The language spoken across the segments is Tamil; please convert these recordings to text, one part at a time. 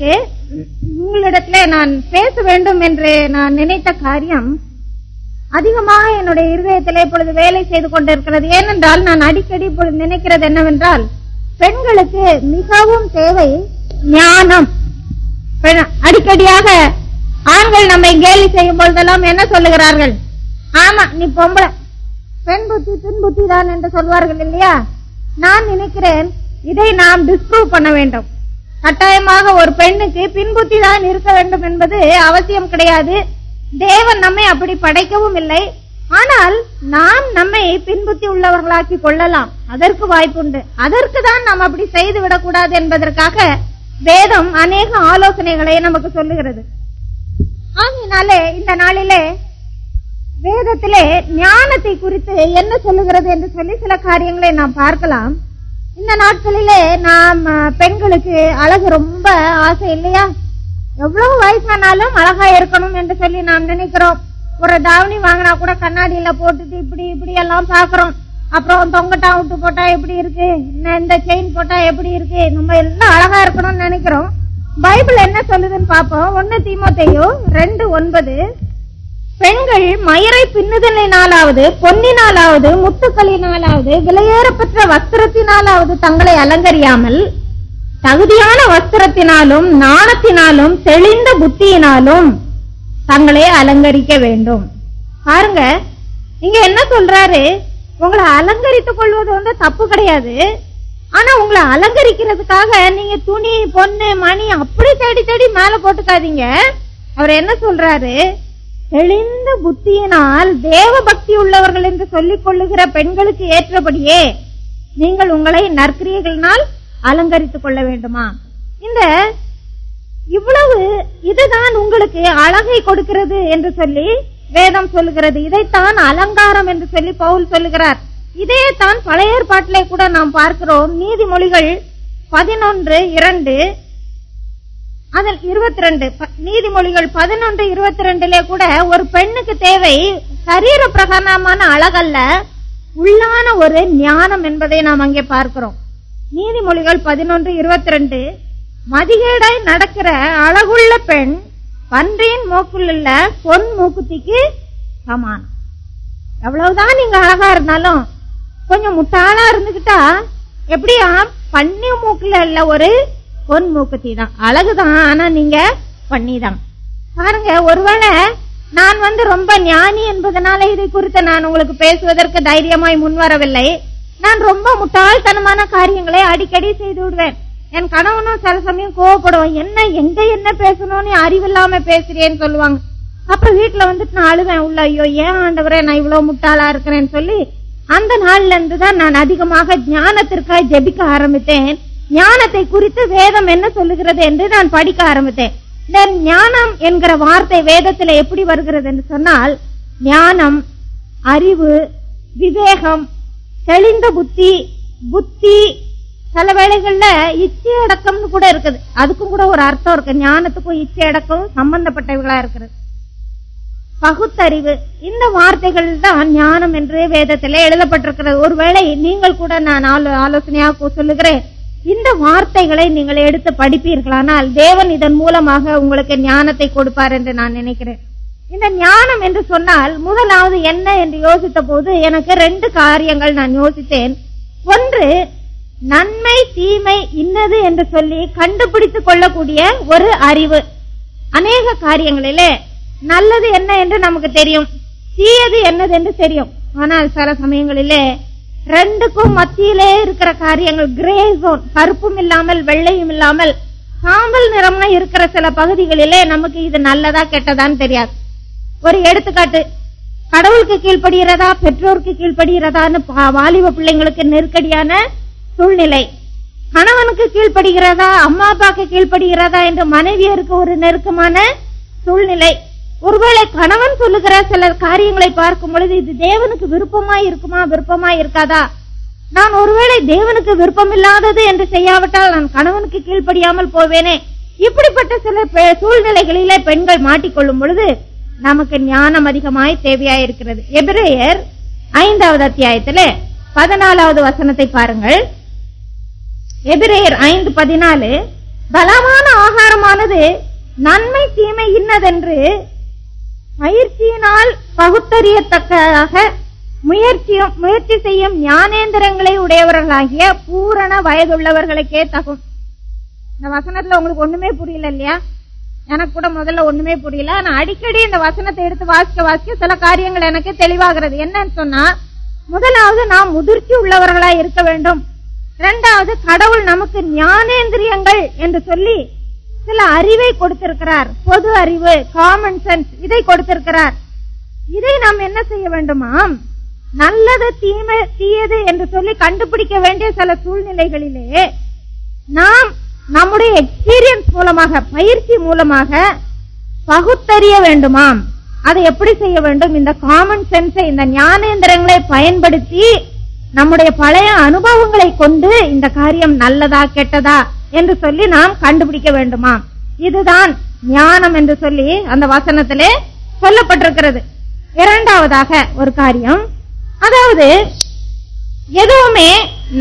இன்றைக்கு உங்களிடத்துல நான் பேச வேண்டும் என்று நான் நினைத்த காரியம் அதிகமாக என்னுடைய இருதயத்தில் இப்பொழுது வேலை செய்து கொண்டிருக்கிறது. ஏனென்றால் நான் அடிக்கடி இப்பொழுது நினைக்கிறது என்னவென்றால் பெண்களுக்கு மிகவும் தேவை ஞானம். அடிக்கடியாக ஆண்கள் நம்மை கேலி செய்யும் பொழுதெல்லாம் என்ன சொல்லுகிறார்கள்? ஆமா நீ பொம்பளை. பெண் புத்தி பின் புத்தி தான் என்று சொல்வார்கள் இல்லையா? நான் நினைக்கிறேன் இதை நாம் டிஸ்ப்ரூவ் பண்ண வேண்டும். கட்டாயமாக ஒரு பெண்ணுக்கு பின்புத்தி தான் இருக்க வேண்டும் என்பது அவசியம் கிடையாது. தேவன் நம்மை அப்படி படைக்கவும் இல்லை. ஆனால் நாம் நம்மை பின்புத்தி உள்ளவர்களாக்கி கொள்ளலாம். அதற்கு வாய்ப்புண்டு. அதற்கு தான் நாம் அப்படி செய்து விடக்கூடாது என்பதற்காக வேதம் அநேக ஆலோசனைகளை நமக்கு சொல்லுகிறது. ஆகையினாலே இந்த நாளிலே வேதத்திலே ஞானத்தை குறித்து என்ன சொல்லுகிறது என்று சொல்லி சில காரியங்களை நாம் பார்க்கலாம். இந்த நாட்களிலே நாம் பெண்களுக்கு அழகு ரொம்ப ஆசை இல்லையா? எவ்வளவு வயசானாலும் அழகா இருக்கணும் என்று சொல்லி நாம் நினைக்கிறோம். ஒரு தாவணி வாங்கினா கூட கண்ணாடியில போட்டுட்டு இப்படி இப்படி எல்லாம் பாக்குறோம். அப்புறம் தொங்கட்டா விட்டு போட்டா எப்படி இருக்கு? இந்த செயின் போட்டா எப்படி இருக்கு? நம்ம எல்லாம் அழகா இருக்கணும்னு நினைக்கிறோம். பைபிள் என்ன சொல்லுதுன்னு பாப்போம் ஒன்னு தீமோத்தேயு ரெண்டு ஒன்பது. பெண்கள் மயரை பின்னுதலினாலாவது பொன்னினாலாவது முத்துக்களினாலாவது விலையேறப்பெற்ற வஸ்திரத்தினாலாவது தங்களை அலங்கரியாமல் தகுதியான வஸ்திரத்தினாலும் நாணத்தினாலும் தெளிந்த புத்தியினாலும் தங்களை அலங்கரிக்க வேண்டும். பாருங்க இங்க என்ன சொல்றாரு? உங்களை அலங்கரித்துக் கொள்வது வந்து தப்பு கிடையாது. ஆனா உங்களை அலங்கரிக்கிறதுக்காக நீங்க துணி பொண்ணு மணி அப்படி தேடி தேடி மேல போட்டுக்காதீங்க. அவர் என்ன சொல்றாரு? தெளிந்த புத்தியினால் தேவ பக்தி உள்ளவர்கள் என்று சொல்லிக் கொள்ளுகிற பெண்களுக்கு ஏற்றபடியே நீங்கள் உங்களை நற்கிரியைகளினால் அலங்கரித்துக் கொள்ள வேண்டுமா? இந்த இவ்வளவு இதுதான் உங்களுக்கு அழகை கொடுக்கிறது என்று சொல்லி வேதம் சொல்லுகிறது. இதைத்தான் அலங்காரம் என்று சொல்லி பவுல் சொல்லுகிறார். இதே தான் பழைய ஏற்பாட்டிலே கூட நாம் பார்க்கிறோம். நீதிமொழிகள் பதினொன்று இரண்டு அதில் இருபத்தி ரெண்டு நீதிமொழிகள் பதினொன்று இருபத்தி ரெண்டுல கூட ஒரு பெண்ணுக்கு தேவை சரீர பிரகாரமான அழகல்ல உள்ளான ஒரு ஞானம் என்பதை நாம் அங்கே பார்க்கிறோம். நீதிமொழிகள் பதினொன்று இருபத்தி ரெண்டு மதிகேடாய் நடக்கிற அழகுள்ள பெண் பன்றியின் மூக்குள்ள பொன் மூக்குத்திக்கு சமானம். எவ்வளவுதான் நீங்க அழகா இருந்தாலும் கொஞ்சம் முட்டாளா இருந்துகிட்டா எப்படியா பன்னி மூக்குல இல்ல ஒரு பொன் மூக்குத்தி தான். அழகுதான் ஆனா நீங்க பண்ணிதான் பாருங்க ஒருவேளை நான் வந்து ரொம்ப ஞானி என்பதனால இதை குறித்து நான் உங்களுக்கு பேசுவதற்கு தைரியமாய் முன்வரவில்லை நான் ரொம்ப முட்டாள்தனமான காரியங்களை அடிக்கடி செய்து விடுவேன். என் கணவனும் சில சமயம் கோவப்படுவான். என்ன எங்க என்ன பேசணும்னு அறிவில்லாம பேசுறேன்னு சொல்லுவாங்க. அப்ப வீட்டுல வந்துட்டு நான் அழுவேன். உள்ள ஐயோ ஏன் ஆண்டவரே நான் இவ்வளவு முட்டாளா இருக்கிறேன்னு சொல்லி அந்த நாள்ல இருந்து தான் நான் அதிகமாக ஞானத்திற்காக ஜெபிக்க ஆரம்பித்தேன். ஞானத்தை குறித்து வேதம் என்ன சொல்லுகிறது என்று நான் படிக்க ஆரம்பித்தேன். இந்த ஞானம் என்கிற வார்த்தை வேதத்துல எப்படி வருகிறது என்று சொன்னால் ஞானம் அறிவு விவேகம் தெளிந்த புத்தி புத்தி சில வேளைகள்ல இச்சை அடக்கம்னு கூட இருக்குது. அதுக்கும் கூட ஒரு அர்த்தம் இருக்கு. ஞானத்துக்கும் இச்சை அடக்கம் சம்பந்தப்பட்டவர்களா இருக்கிறது. பகுத்தறிவு இந்த வார்த்தைகள் தான் ஞானம் என்று வேதத்திலே எழுதப்பட்டிருக்கிறது. ஒருவேளை நீங்கள் கூட நான் ஆலோ- ஆலோசனையாக சொல்லுகிறேன். இந்த வார்த்தைகளை நீங்கள் எடுத்து படிப்பீர்களானால் தேவன் இதன் மூலமாக உங்களுக்கு ஞானத்தை கொடுப்பார் என்று நான் நினைக்கிறேன். இந்த ஞானம் என்று சொன்னால் முதலாவது என்ன என்று யோசித்த போது எனக்கு ரெண்டு காரியங்கள் நான் யோசித்தேன். ஒன்று நன்மை தீமை இன்னது என்று சொல்லி கண்டுபிடித்துக் கொள்ளக்கூடிய ஒரு அறிவு. அநேக காரியங்களிலே நல்லது என்ன என்று நமக்கு தெரியும். தீயது என்னது என்று தெரியும். ஆனால் சில சமயங்களிலே ரெண்டுக்கும் மத்தியிலே இருக்கிற காரியங்கள் கிரே ஜோன் கருப்பும் இல்லாமல் வெள்ளையும் இல்லாமல் சாம்பல் நிறமா இருக்கிற சில பகுதிகளிலே நமக்கு இது நல்லதா கெட்டதான்னு தெரியாது. ஒரு எடுத்துக்காட்டு கடவுளுக்கு கீழ்ப்படுகிறதா பெற்றோருக்கு கீழ்ப்படுகிறதான்னு பா- வாலிப பிள்ளைங்களுக்கு நெருக்கடியான சூழ்நிலை. கணவனுக்கு கீழ்ப்படுகிறதா அம்மா அப்பாக்கு கீழ்ப்படுகிறதா என்று மனைவியருக்கு ஒரு நெருக்கமான சூழ்நிலை. ஒருவேளை கணவன் சொல்லுகிற சில காரியங்களை பார்க்கும் பொழுது இது தேவனுக்கு விருப்பமா இருக்குமா விருப்பமா இருக்காதா? நான் ஒருவேளை தேவனுக்கு விருப்பமில்லாதது என்று செய்யாவிட்டால் நான் கணவனுக்கு கீழ்ப்படியாமல் போவேனே? இப்படிப்பட்ட சில பெ- சூழ்நிலைகளிலே பெண்கள் மாட்டிக்கொள்ளும் பொழுது நமக்கு ஞானம் அதிகமாய் தேவையாயிருக்கிறது. எபிரேயர் ஐந்தாவது அத்தியாயத்திலே பதினாலாவது வசனத்தை பாருங்கள். எபிரேயர் ஐந்து பதினாலு பலமான ஆகாரமானது நன்மை தீமை இன்னதென்று பயிற்சியினால் பகுத்தறியத்தக்கதாக முயற்சியும் முயற்சி செய்யும் ஞானேந்திரங்களை உடையவர்களாகிய பூரண வயதுள்ளவர்களுக்கே தகும். இந்த வசனத்துல உங்களுக்கு ஒண்ணுமே புரியல இல்லையா? எனக்கு கூட முதல்ல ஒண்ணுமே புரியல. ஆனா அடிக்கடி இந்த வசனத்தை எடுத்து வாசிக்க வாசிக்க சில காரியங்கள் எனக்கு தெளிவாகிறது. என்னன்னு சொன்னா முதலாவது நாம் முதிர்ச்சி உள்ளவர்களா இருக்க வேண்டும். இரண்டாவது கடவுள் நமக்கு ஞானேந்திரியங்கள் என்று சொல்லி சில அறிவை கொடுத்திருக்கிறார். பொது அறிவு காமன் சென்ஸ் இதை கொடுத்திருக்கிறார். இதை நாம் என்ன செய்ய வேண்டுமாம் நல்லது தீமை தீயது என்று சொல்லி கண்டுபிடிக்க வேண்டிய சில சூழ்நிலைகளிலே நாம் நம்முடைய எக்ஸ்பீரியன்ஸ் மூலமாக பயிற்சி மூலமாக பகுத்தறிய வேண்டுமாம் அதை எப்படி செய்ய வேண்டும்? இந்த காமன் சென்ஸை இந்த ஞானேந்திரங்களை பயன்படுத்தி நம்முடைய பழைய அனுபவங்களை கொண்டு இந்த காரியம் நல்லதா கெட்டதா என்று சொல்லி நாம் கண்டுபிடிக்க வேண்டுமாம் இதுதான் ஞானம் என்று சொல்லி அந்த வசனத்திலே சொல்லப்பட்டிருக்கிறது. இரண்டாவதாக ஒரு காரியம். அதாவது எதுவுமே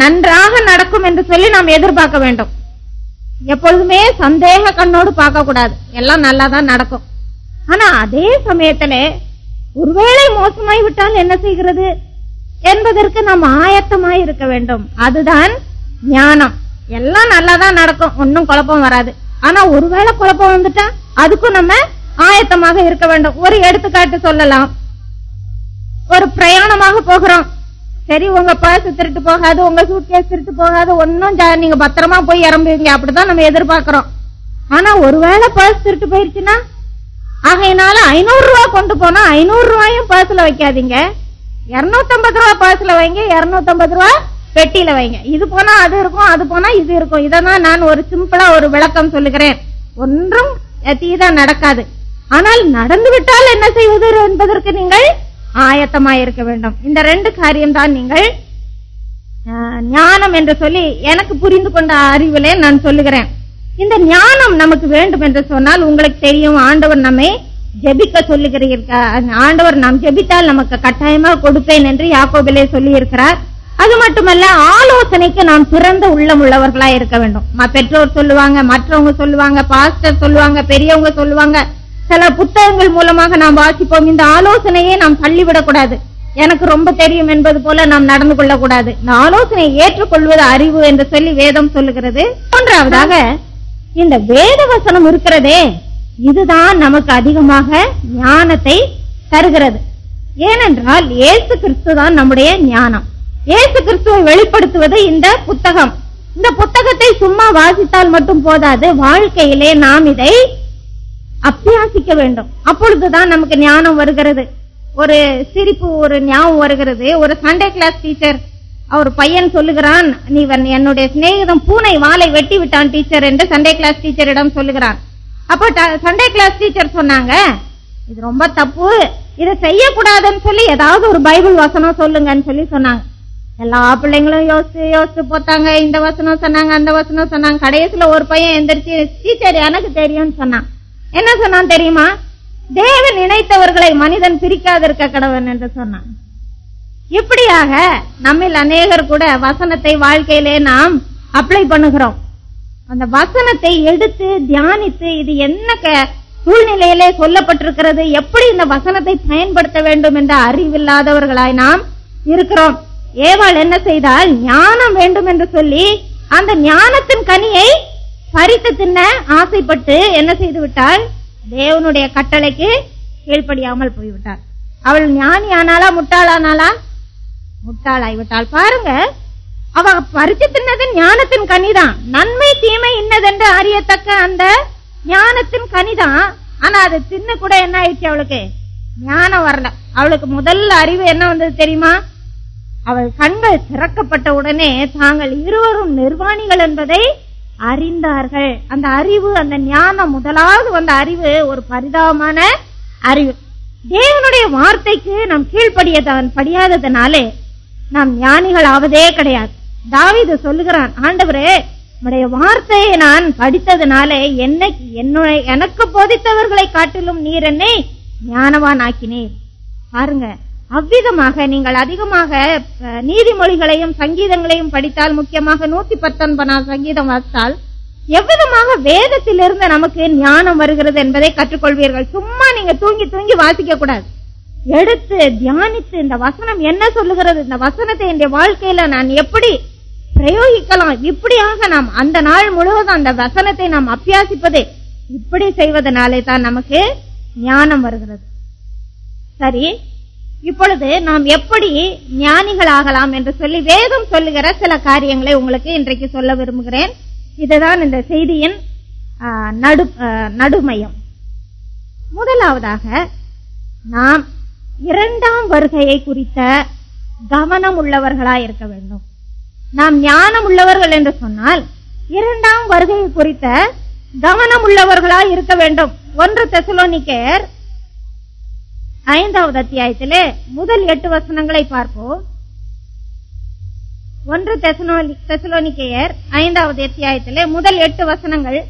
நன்றாக நடக்கும் என்று சொல்லி நாம் எதிர்பார்க்க வேண்டும். எப்பொழுதுமே சந்தேக கண்ணோடு பார்க்க கூடாது எல்லாம் நல்லா தான் நடக்கும். ஆனா அதே சமயத்துல ஒருவேளை மோசமாய் விட்டால் என்ன செய்கிறது? என்பதற்கு நாம் ஆயத்தமாய் இருக்க வேண்டும். அதுதான் ஞானம். எல்லாம் நல்லா தான் நடக்கும். ஒன்னும் குழப்பம் வராது. ஆனா ஒருவேளை குழப்பம் வந்துட்டா அதுக்கும் நம்ம ஆயத்தமாக இருக்க வேண்டும். ஒரு எடுத்துக்காட்டு சொல்லலாம். ஒரு பிரயாணமாக போகிறோம். சரி உங்க பர்ஸ் திருட்டு போகாது உங்க சூட்கேஸ் திருட்டு போகாது ஒன்னும் நீங்க பத்திரமா போய் இறம்புவீங்க அப்படிதான் நம்ம எதிர்பார்க்கிறோம். ஆனா ஒருவேளை பர்ஸ் திருட்டு போயிருச்சுன்னா ஆகையினால ஐநூறு ரூபா கொண்டு போனா ஐநூறு ரூபாயும் பர்ஸ்ல வைக்காதீங்க. இருநூத்தம்பது ரூபா பர்ஸ்ல வைங்க இருநூத்தம்பது ரூபா பெட்டியில வைங்க. இது போனா அது இருக்கும் அது போனா இது இருக்கும். இதான் நான் ஒரு சிம்பிளா ஒரு விளக்கம் சொல்லுகிறேன். ஒன்றும் தீதா நடக்காது. ஆனால் நடந்து விட்டால் என்ன செய்வது என்பதற்கு நீங்கள் ஆயத்தமாயிருக்க வேண்டும். இந்த ரெண்டு காரியம் தான் நீங்கள் ஞானம் என்று சொல்லி எனக்கு புரிந்து கொண்ட அறிவிலே நான் சொல்லுகிறேன். இந்த ஞானம் நமக்கு வேண்டும் என்று சொன்னால் உங்களுக்கு தெரியும் ஆண்டவர் நம்மை ஜெபிக்க சொல்லுகிறீர்கள் ஆண்டவர் நாம் ஜெபித்தால் நமக்கு கட்டாயமா கொடுப்பேன் என்று யாக்கோபிலே சொல்லி இருக்கிறார் அது மட்டுமல்ல ஆலோசனைக்கு நாம் சிறந்த உள்ளம் உள்ளவர்களா இருக்க வேண்டும். ம- பெற்றோர் சொல்லுவாங்க மற்றவங்க சொல்லுவாங்க பாஸ்டர் சொல்லுவாங்க பெரியவங்க சொல்லுவாங்க. சில புத்தகங்கள் மூலமாக நாம் வாசிப்போம். இந்த ஆலோசனையை நாம் தள்ளிவிடக் கூடாது எனக்கு ரொம்ப தெரியும் என்பது போல நாம் நடந்து கொள்ளக்கூடாது. இந்த ஆலோசனையை ஏற்றுக்கொள்வது அறிவு என்று சொல்லி வேதம் சொல்லுகிறது. மூன்றாவதாக இந்த வேத வசனம் இருக்கிறதே இதுதான் நமக்கு அதிகமாக ஞானத்தை தருகிறது. ஏனென்றால் ஏசு கிறிஸ்து தான் நம்முடைய ஞானம். இயேசு கிறிஸ்துவை வெளிப்படுத்துவது இந்த புத்தகம். இந்த புத்தகத்தை சும்மா வாசித்தால் மட்டும் போதாது. வாழ்க்கையிலே நாம் இதை அபியாசிக்க வேண்டும். அப்பொழுதுதான் நமக்கு ஞானம் வருகிறது. ஒரு சிரிப்பு ஒரு ஞாபகம் வருகிறது. ஒரு சண்டே கிளாஸ் டீச்சர் அவர் பையன் சொல்லுகிறான் நீ வன்- என்னுடைய சிநேகிதம் பூனை வாளை வெட்டி விட்டான் டீச்சர் என்று சண்டே கிளாஸ் டீச்சரிடம் சொல்லுகிறான். அப்போ சண்டே கிளாஸ் டீச்சர் சொன்னாங்க இது ரொம்ப தப்பு. இதை செய்யக்கூடாதுன்னு சொல்லி ஏதாவது ஒரு பைபிள் வசனம் சொல்லுங்கன்னு சொல்லி சொன்னாங்க. எல்லா பிள்ளைங்களும் யோசிச்சு யோசிச்சு போத்தாங்க இந்த வசனம் சொன்னாங்க அந்த வசனம் சொன்னாங்க. கடைசியில ஒரு பையன் எந்திரிச்சு டீச்சர் எனக்கு தெரியும்னு சொன்னான். என்ன சொன்னான் தெரியுமா? தேவன் நினைத்தவர்களை மனிதன் பிரிக்காதிருக்க கடவன் என்று சொன்னான். இப்படியாக நம்மில் அநேகர் கூட வசனத்தை வாழ்க்கையிலே நாம் அப்ளை பண்ணுகிறோம். அந்த வசனத்தை எடுத்து தியானித்து இது என்ன சூழ்நிலையிலே சொல்லப்பட்டிருக்கிறது? எப்படி இந்த வசனத்தை பயன்படுத்த வேண்டும் என்ற அறிவில்லாதவர்களாய் நாம் இருக்கிறோம். ஏவாள் என்ன செய்தால் ஞானம் வேண்டும் என்று சொல்லி அந்த ஞானத்தின் கனியை பறித்து தின்ன ஆசைப்பட்டு என்ன செய்து விட்டாள்? தேவனுடைய கட்டளைக்கு கீழ்ப்படியாமல் போய்விட்டாள். அவள் ஞானி ஆனாளா முட்டாளானாளா முட்டாளாய்விட்டாள். பாருங்க அவ பறித்து தின்னது ஞானத்தின் கனிதான். நன்மை தீமை இன்னதென்று அறியத்தக்க அந்த ஞானத்தின் கனிதான். ஆனா அது தின்னு கூட என்ன ஆயிடுச்சு அவளுக்கு? ஞானம் வரல. அவளுக்கு முதல்ல அறிவு என்ன வந்தது தெரியுமா? அவள் கண்கள் திறக்கப்பட்ட உடனே தாங்கள் இருவரும் நிர்வாணிகள் என்பதை அறிந்தார்கள். அந்த அறிவு அந்த ஞானம் முதலாவது வந்த அறிவு ஒரு பரிதாபமான அறிவு. தேவனுடைய வார்த்தைக்கு நாம் கீழ்ப்படியதான் படியாததனாலே நாம் ஞானிகள் ஆவதே கிடையாது. தாவிது சொல்லுகிறான் ஆண்டவரே உடைய வார்த்தையை நான் படித்ததுனாலே என்னை என்னுடைய எனக்கு போதித்தவர்களை காட்டிலும் நீர் என்னை ஞானவான் ஆக்கினேன் பாருங்க அவ்விதமாக நீங்கள் அதிகமாக நீதிமொழிகளையும் சங்கீதங்களையும் படித்தால் முக்கியமாக நூத்தி பத்தொன்பதாம் சங்கீதம் வாசித்தால் எவ்விதமாக வேதத்திலிருந்து நமக்கு ஞானம் வருகிறது என்பதை கற்றுக்கொள்வீர்கள். சும்மா நீங்க தூங்கி தூங்கி வாசிக்க கூடாது. எடுத்து தியானித்து இந்த வசனம் என்ன சொல்லுகிறது? இந்த வசனத்தை என்னுடைய வாழ்க்கையில நான் எப்படி பிரயோகிக்கலாம்? இப்படியாக நாம் அந்த நாள் முழுவதும் அந்த வசனத்தை நாம் அபியாசிப்பதே இப்படி செய்வதனாலே தான் நமக்கு ஞானம் வருகிறது. சரி இப்பொழுது நாம் எப்படி ஞானிகள் ஆகலாம் என்று சொல்லி வேதம் சொல்லுகிற சில காரியங்களை உங்களுக்கு இன்றைக்கு சொல்ல விரும்புகிறேன். இதுதான் இந்த செய்தியின் நடு நடுமையம். முதலாவதாக நாம் இரண்டாம் வருகையை குறித்த கவனம் உள்ளவர்களாய் இருக்க வேண்டும். நாம் ஞானம் உள்ளவர்கள் என்று சொன்னால் இரண்டாம் வருகை குறித்த கவனம் உள்ளவர்களாய் இருக்க வேண்டும். ஒன்று தெசலோனிக்கேர் ஐந்தாவது அத்தியாயத்திலே முதல் எட்டு வசனங்களை பார்ப்போம். ஒன்று தெசலோனி- தெசலோனிக்கேயர் ஐந்தாவது அத்தியாயத்திலே முதல் எட்டு வசனங்கள்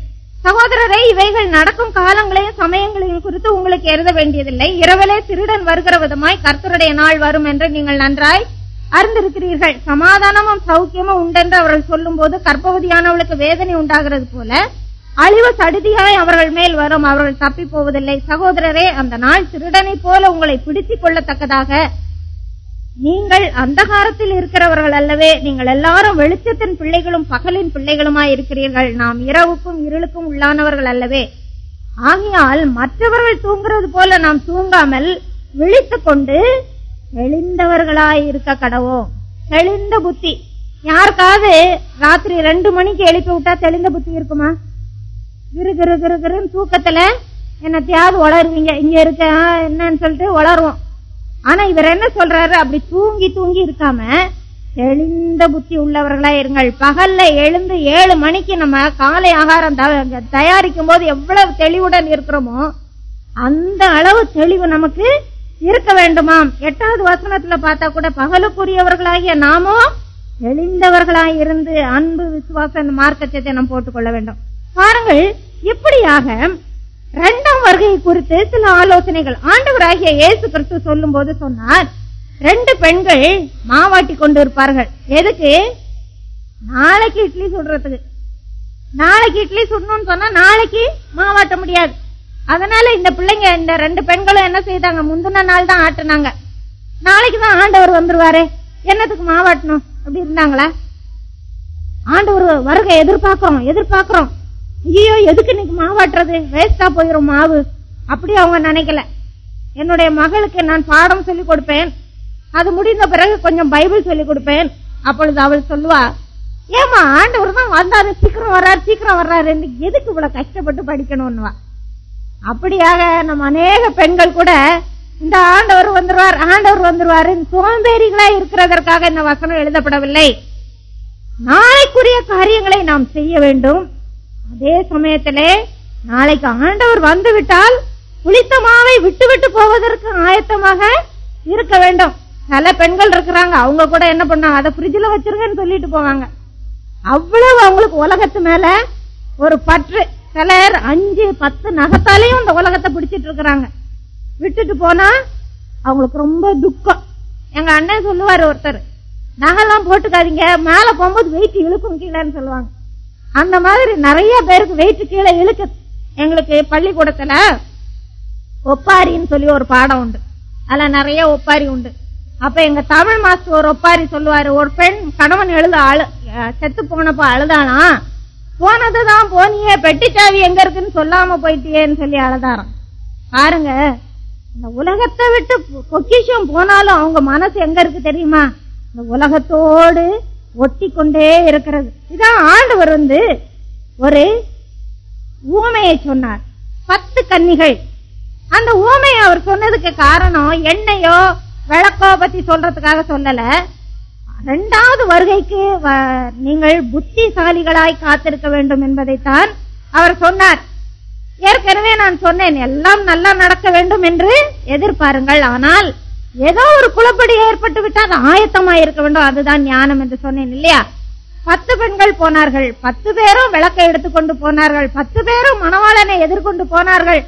சகோதரரை இவைகள் நடக்கும் காலங்களையும் சமயங்களையும் குறித்து உங்களுக்கு எழுத வேண்டியதில்லை. இரவிலே திருடன் வருகிற விதமாய் கர்த்தருடைய நாள் வரும் என்று நீங்கள் நன்றாய் அறிந்திருக்கிறீர்கள். சமாதானமும் சௌக்கியமும் உண்டென்று அவர்கள் சொல்லும் போது கர்ப்பவதியானவளுக்கு வேதனை உண்டாகிறது போல அழிவு சடுதியாய் அவர்கள் மேல் வரும். அவர்கள் தப்பி போவதில்லை சகோதரரே அந்த நாள் திருடனைப் போல உங்களை பிடித்துக் கொள்ளத்தக்கதாக நீங்கள் அந்தகாரத்தில் இருக்கிறவர்கள் அல்லவே. நீங்கள் எல்லாரும் வெளிச்சத்தின் பிள்ளைகளும் பகலின் பிள்ளைகளுமாய் இருக்கிறீர்கள். நாம் இரவுக்கும் இருளுக்கும் உள்ளானவர்கள் அல்லவே. ஆகையால் மற்றவர்கள் தூங்குறது போல நாம் தூங்காமல் விழித்து கொண்டு தெளிந்தவர்களாய் இருக்க கடவோம் தெளிந்த புத்தி. யாருக்காவது ராத்திரி ரெண்டு மணிக்கு எழுப்பி விட்டா தெளிந்த புத்தி இருக்குமா? கிரு கிரு கிரு கிருன்னு தூக்கத்துல என்னத்தையாவது உளருவீங்க இங்க இருக்க என்னன்னு சொல்லிட்டு உளருவோம் ஆனா இவர் என்ன சொல்றாரு? அப்படி தூங்கி தூங்கி இருக்காம தெளிந்த புத்தி உள்ளவர்களா இருங்கள். பகல்ல எழுந்து ஏழு மணிக்கு நம்ம காலை ஆகாரம் த- தயாரிக்கும் போது எவ்வளவு தெளிவுடன் இருக்கிறோமோ அந்த அளவு தெளிவு நமக்கு இருக்க வேண்டுமாம். எட்டாவது வசனத்துல பார்த்தா கூட பகலுக்குரியவர்களாகிய நாமோ தெளிந்தவர்களாய் இருந்து அன்பு விசுவாசம் இந்த மார்க்கத்தை நாம் போட்டுக்கொள்ள வேண்டும். பாருங்கள் இப்படியாக இரண்டாம் வருகை குறித்து சில ஆலோசனைகள் ஆண்டவராகிய இயேசு கிறிஸ்து சொல்லும் போது சொன்னார். ரெண்டு பெண்கள் மாவாட்டி கொண்டு இருப்பார்கள். எதுக்கு? நாளைக்கு இட்லி சுடுறதுக்கு. நாளைக்கு இட்லி சுடணும்னு சொன்னா நாளைக்கு மாவாட்ட முடியாது. அதனால இந்த பிள்ளைங்க இந்த ரெண்டு பெண்களும் என்ன செய்தாங்க? முந்தின நாள் தான் ஆட்டுனாங்க. நாளைக்கு தான் ஆண்டவர் வந்துருவாரு. என்னத்துக்கு மாவாட்டணும்? அப்படி இருந்தாங்களா? ஆண்டவர் வருகை எதிர்பார்க்கிறோம் எதிர்பார்க்கிறோம். ஐயோ எதுக்கு இன்னைக்கு மாவாட்டுறது வேஸ்டா போயிரும் மாவு. அப்படி அவங்க நினைக்கல. என்னுடைய மகளுக்கு நான் பாடம் சொல்லி கொடுப்பேன். அது முடிந்த பிறகு கொஞ்சம் பைபிள் சொல்லி கொடுப்பேன். அப்பொழுது அவள் சொல்லுவா ஏமா ஆண்டவர் தான் வந்தாரு. சீக்கிரம் வர்றாரு சீக்கிரம் வர்றாரு. எதுக்கு இவ்வளவு கஷ்டப்பட்டு படிக்கணும்னுவா? அப்படியாக நம்ம அநேக பெண்கள் கூட இந்த ஆண்டவர் வந்துருவார் ஆண்டவர் வந்துருவாரு. சோம்பேறிகளா இருக்கிறதற்காக இந்த வசனம் எழுதப்படவில்லை. நாளைக்குரிய காரியங்களை நாம் செய்ய வேண்டும். அதே சமயத்திலே நாளைக்கு ஆண்டவர் வந்துவிட்டால் புளித்த மாவை விட்டு விட்டு போவதற்கு ஆயத்தமாக இருக்க வேண்டும். சில பெண்கள் இருக்கிறாங்க அவங்க கூட என்ன பண்ணாங்க அதை பிரிட்ஜில் வச்சிருங்கன்னு சொல்லிட்டு போவாங்க. அவ்வளவு அவங்களுக்கு உலகத்து மேல ஒரு பற்று. சிலர் அஞ்சு பத்து நகத்தாலையும் இந்த உலகத்தை பிடிச்சிட்டு இருக்கிறாங்க. விட்டுட்டு போனா அவங்களுக்கு ரொம்ப துக்கம். எங்க அண்ணன் சொல்லுவாரு ஒருத்தர் நகைலாம் போட்டுக்காதீங்க மேல போகும்போது வெயிட் இழுக்கும் கீழேன்னு சொல்லுவாங்க. அந்த மாதிரி நிறைய பேருக்கு வெயிட்டு கீழே இழுக்கு. எங்களுக்கு பள்ளிக்கூடத்துல ஒப்பாரின்னு சொல்லி ஒரு பாடம் உண்டு. அதுல நிறைய ஒப்பாரி உண்டு. அப்ப எங்க தமிழ் மாஸ்டர் ஒரு ஒப்பாரி சொல்லுவாரு. ஒரு பெண் கணவன் எழுத அழு செத்து போனப்ப அழுதானா? போனதுதான் போனியே பெட்டிச்சாவி எங்க இருக்குன்னு சொல்லாம போயிட்டியேன்னு சொல்லி அழுதாராம். பாருங்க இந்த உலகத்தை விட்டு பொக்கிஷம் போனாலும் அவங்க மனசு எங்க இருக்கு தெரியுமா? இந்த உலகத்தோடு ஒட்டி கொண்டே இருக்கிறது. இதான் ஆண்டவர் வந்து ஒரு ஊமையை சொன்னார். பத்து கன்னிகள். அந்த ஊமையை அவர் சொன்னதுக்கு காரணம் எண்ணெயோ விளக்கோ பத்தி சொல்றதுக்காக சொல்லல. இரண்டாவது வருகைக்கு வ- நீங்கள் புத்திசாலிகளாய் காத்திருக்க வேண்டும் என்பதைத்தான் அவர் சொன்னார். ஏற்கனவே நான் சொன்னேன் எல்லாம் நல்லா நடக்க வேண்டும் என்று எதிர்பாருங்கள். ஆனால் ஏதோ ஒரு குழப்படி ஏற்பட்டு விட்டால் அது இருக்க வேண்டும். அதுதான் ஞானம் என்று சொன்னேன் இல்லையா? பத்து பெண்கள் போனார்கள். பத்து பேரும் விளக்கை எடுத்துக்கொண்டு போனார்கள். பத்து பேரும் மணவாளனை எதிர்கொண்டு போனார்கள்.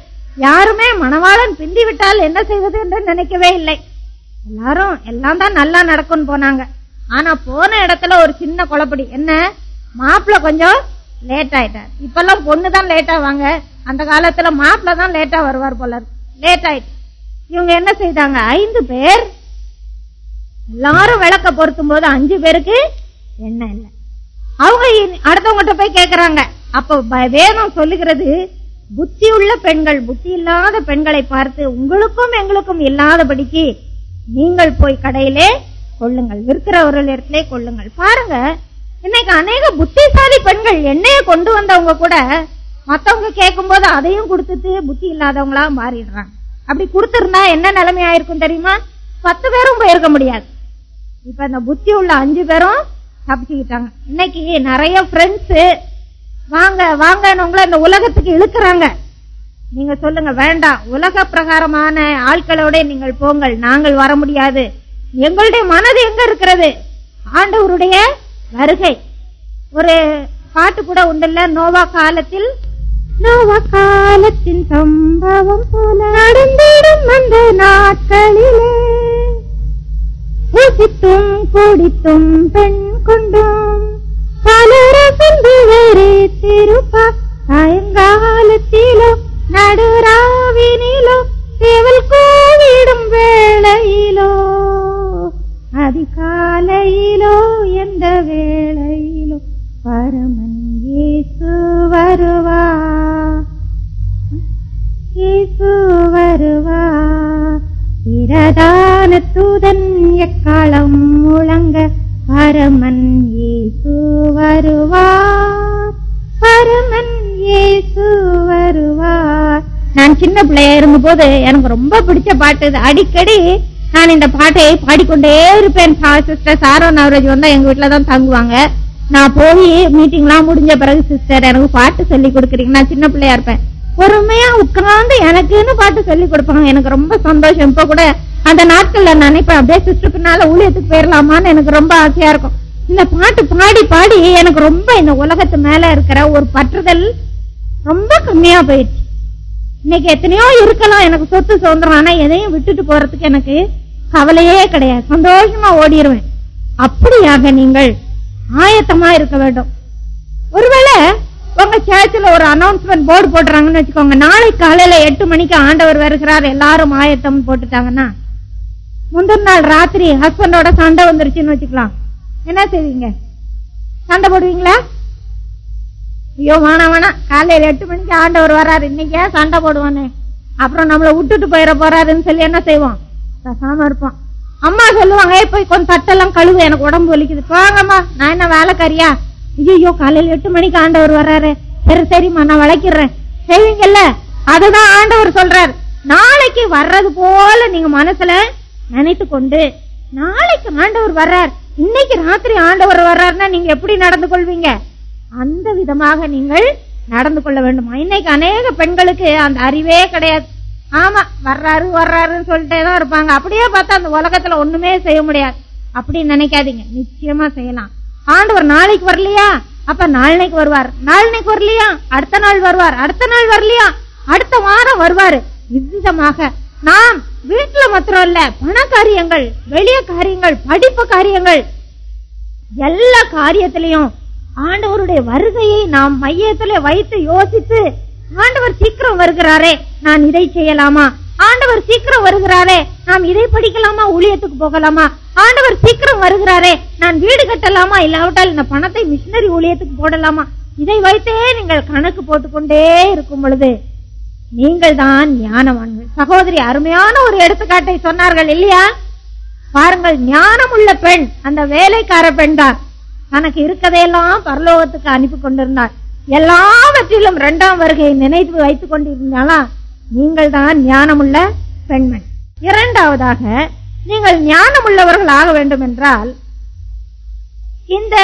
யாருமே மணவாளன் பிந்தி விட்டால் என்ன செய்வது என்று நினைக்கவே இல்லை. எல்லாரும் எல்லாம் தான் நல்லா நடக்கும் போனாங்க. ஆனா போன இடத்துல ஒரு சின்ன குழப்படி என்ன? மாப்பிள்ள கொஞ்சம் லேட் ஆயிட்டார். இப்பெல்லாம் பொண்ணு தான் லேட் ஆவாங்க அந்த காலத்துல மாப்பிள்ள தான் லேட்டா வருவார் போல லேட் ஆயிட்டு. இவங்க என்ன செய்தாங்க? ஐந்து பேர். எல்லாரும் விளக்க பொருத்தும் போது அஞ்சு பேருக்கு எண்ணெய் இல்லை. அவங்க அடுத்தவங்கிட்ட போய் கேக்குறாங்க. அப்ப வேதம் சொல்லுகிறது புத்தி உள்ள பெண்கள் புத்தி இல்லாத பெண்களை பார்த்து உங்களுக்கும் எங்களுக்கும் இல்லாதபடிக்கு நீங்கள் போய் கடையிலே கொள்ளுங்கள். விற்கிறவர்களிடத்திலே கொள்ளுங்கள். பாருங்க இன்னைக்கு அநேக புத்திசாலி பெண்கள் என்னைய கொண்டு வந்தவங்க கூட மத்தவங்க கேட்கும் போது அதையும் கொடுத்துட்டு புத்தி இல்லாதவங்களா மாறிடுறாங்க. அப்படி கொடுத்திருந்தா என்ன நிலைமை ஆயிருக்கும் தெரியுமா? பத்து பேரும் போயிருக்க முடியாது. இப்ப இந்த புத்தி உள்ள அஞ்சு பேரும் தப்பிச்சுக்கிட்டாங்க. இன்னைக்கு நிறைய ஃப்ரெண்ட்ஸ் வாங்க வாங்கன்னு இந்த உலகத்துக்கு இழுக்கிறாங்க. நீங்க சொல்லுங்க வேண்டாம். உலக பிரகாரமான ஆட்களோட நீங்கள் போங்கள். நாங்கள் வர முடியாது. எங்களுடைய மனது எங்க இருக்கிறது? ஆண்டவருடைய வருகை. ஒரு பாட்டு கூட உண்டுல்ல நோவா காலத்தில் நோவா காலத்தின் சம்பவம் போல நடந்திடும் அந்த நாட்களிலே. புசித்தும் குடித்தும் பெண் கொண்டும். பலரசந்து திருப்பா. சாயங்காலத்திலோ நடுரா பிள்ளையா இருந்தபோது எனக்கு ரொம்ப பிடிச்ச பாட்டு இது. அடிக்கடி நான் இந்த பாட்டை பாடிக்கொண்டே இருப்பேன். சிஸ்டர் சாரோ நவராஜ் வந்தா எங்க வீட்டுல தான் தங்குவாங்க. நான் போய் மீட்டிங் எல்லாம் முடிஞ்ச பிறகு சிஸ்டர் எனக்கு பாட்டு சொல்லி கொடுக்குறீங்க. நான் சின்ன பிள்ளையா இருப்பேன். பொறுமையா உட்கார்ந்து எனக்குன்னு பாட்டு சொல்லி கொடுப்பாங்க. எனக்கு ரொம்ப சந்தோஷம். இப்ப கூட அந்த நாட்கள்ல நினைப்பேன் அப்படியே சிஸ்டர் பின்னால ஊழியத்துக்கு போயிடலாமான்னு எனக்கு ரொம்ப ஆசையா இருக்கும். இந்த பாட்டு பாடி பாடி எனக்கு ரொம்ப இந்த உலகத்து மேல இருக்கிற ஒரு பற்றுதல் ரொம்ப கம்மியா போயிடுச்சு. இன்னைக்கு எத்தனையோ இருக்கலாம் எனக்கு சொத்து சுதந்திரம் ஆனா எதையும் விட்டுட்டு போறதுக்கு எனக்கு கவலையே கிடையாது. சந்தோஷமா ஓடிடுவேன் அப்படியாக நீங்கள் ஆயத்தமா இருக்க வேண்டும். ஒருவேளை உங்க சேர்ச்சில் ஒரு அனௌன்ஸ்மெண்ட் போர்டு போடுறாங்கன்னு வச்சுக்கோங்க. நாளை காலையில எட்டு மணிக்கு ஆண்டவர் வருகிறார். எல்லாரும் ஆயத்தம் போட்டுட்டாங்கன்னா முந்தின நாள் ராத்திரி ஹஸ்பண்டோட சண்டை வந்துருச்சுன்னு வச்சுக்கலாம். என்ன செய்வீங்க? சண்டை போடுவீங்களா? ஐயோ வேணாம் வேணாம். காலையில எட்டு மணிக்கு ஆண்டவர் வராரு இன்னைக்கே சண்டை போடுவானே. அப்புறம் நம்மள விட்டுட்டு போயிட போறாருன்னு சொல்லி என்ன செய்வோம்? பேசாம இருப்போம். அம்மா சொல்லுவாங்க போய் கொஞ்சம் தட்டெல்லாம் கழுவு. எனக்கு உடம்பு வலிக்குது. போங்கம்மா. நான் என்ன வேலைக்காரியா? ஐயோ காலையில எட்டு மணிக்கு ஆண்டவர் வர்றாரு. சரி சரிம்மா நான் வளைக்கிறேன் செய்வீங்கல்ல? அதுதான் ஆண்டவர் சொல்றாரு. நாளைக்கு வர்றது போல நீங்க மனசுல நினைத்து கொண்டு நாளைக்கு ஆண்டவர் வர்றார். இன்னைக்கு ராத்திரி ஆண்டவர் வர்றாருன்னா நீங்க எப்படி நடந்து கொள்வீங்க? அந்த விதமாக நீங்கள் நடந்து கொள்ள வேண்டுமா. இன்னைக்கு அநேக பெண்களுக்கு அந்த அறிவே கிடையாது. ஆமா வர்றாரு வர்றாருன்னு சொல்லிட்டே தான் இருப்பாங்க. அப்படியே பார்த்தா அந்த உலகத்துல ஒண்ணுமே செய்ய முடியாது. அப்படின்னு நினைக்காதீங்க. நிச்சயமா செய்யலாம். ஆண்டவர் நாளைக்கு வரலையா? அப்ப நாளைக்கு வருவார். நாளைக்கு வரலையா? அடுத்த நாள் வருவார். அடுத்த நாள் வரலையா? அடுத்த வாரம் வருவாரு. இவ்விதமாக நாம் வீட்டுல மாத்திரம் இல்ல பண காரியங்கள் வெளிய காரியங்கள் படிப்பு காரியங்கள் எல்லா காரியத்திலையும் ஆண்டவருடைய வருகையை நாம் மையத்திலே வைத்து யோசித்து ஆண்டவர் சீக்கிரம் வருகிறாரே நான் இதை செய்யலாமா? ஆண்டவர் சீக்கிரம் வருகிறாரே நாம் இதை படிக்கலாமா? ஊழியத்துக்கு போகலாமா? ஆண்டவர் சீக்கிரம் வருகிறாரே நான் வீடு கட்டலாமா? இல்லாவிட்டால் இந்த பணத்தை மிஷினரி ஊழியத்துக்கு போடலாமா? இதை வைத்தே நீங்கள் கணக்கு போட்டுக்கொண்டே இருக்கும் பொழுது நீங்கள் தான் ஞானவான்கள். சகோதரி அருமையான ஒரு எடுத்துக்காட்டை சொன்னார்கள் இல்லையா? பாருங்கள் ஞானம் உள்ள பெண் அந்த வேலைக்கார பெண் தான். தனக்கு இருக்கதையெல்லாம் பரலோகத்துக்கு அனுப்பி கொண்டிருந்தார் எல்லாவற்றிலும் இரண்டாம் வருகையை நினைத்து வைத்துக் கொண்டிருந்தாலும் நீங்கள் தான் ஞானமுள்ள பெண்மண். இரண்டாவதாக நீங்கள் ஞானமுள்ளவர்கள் ஆக வேண்டும் என்றால் இந்த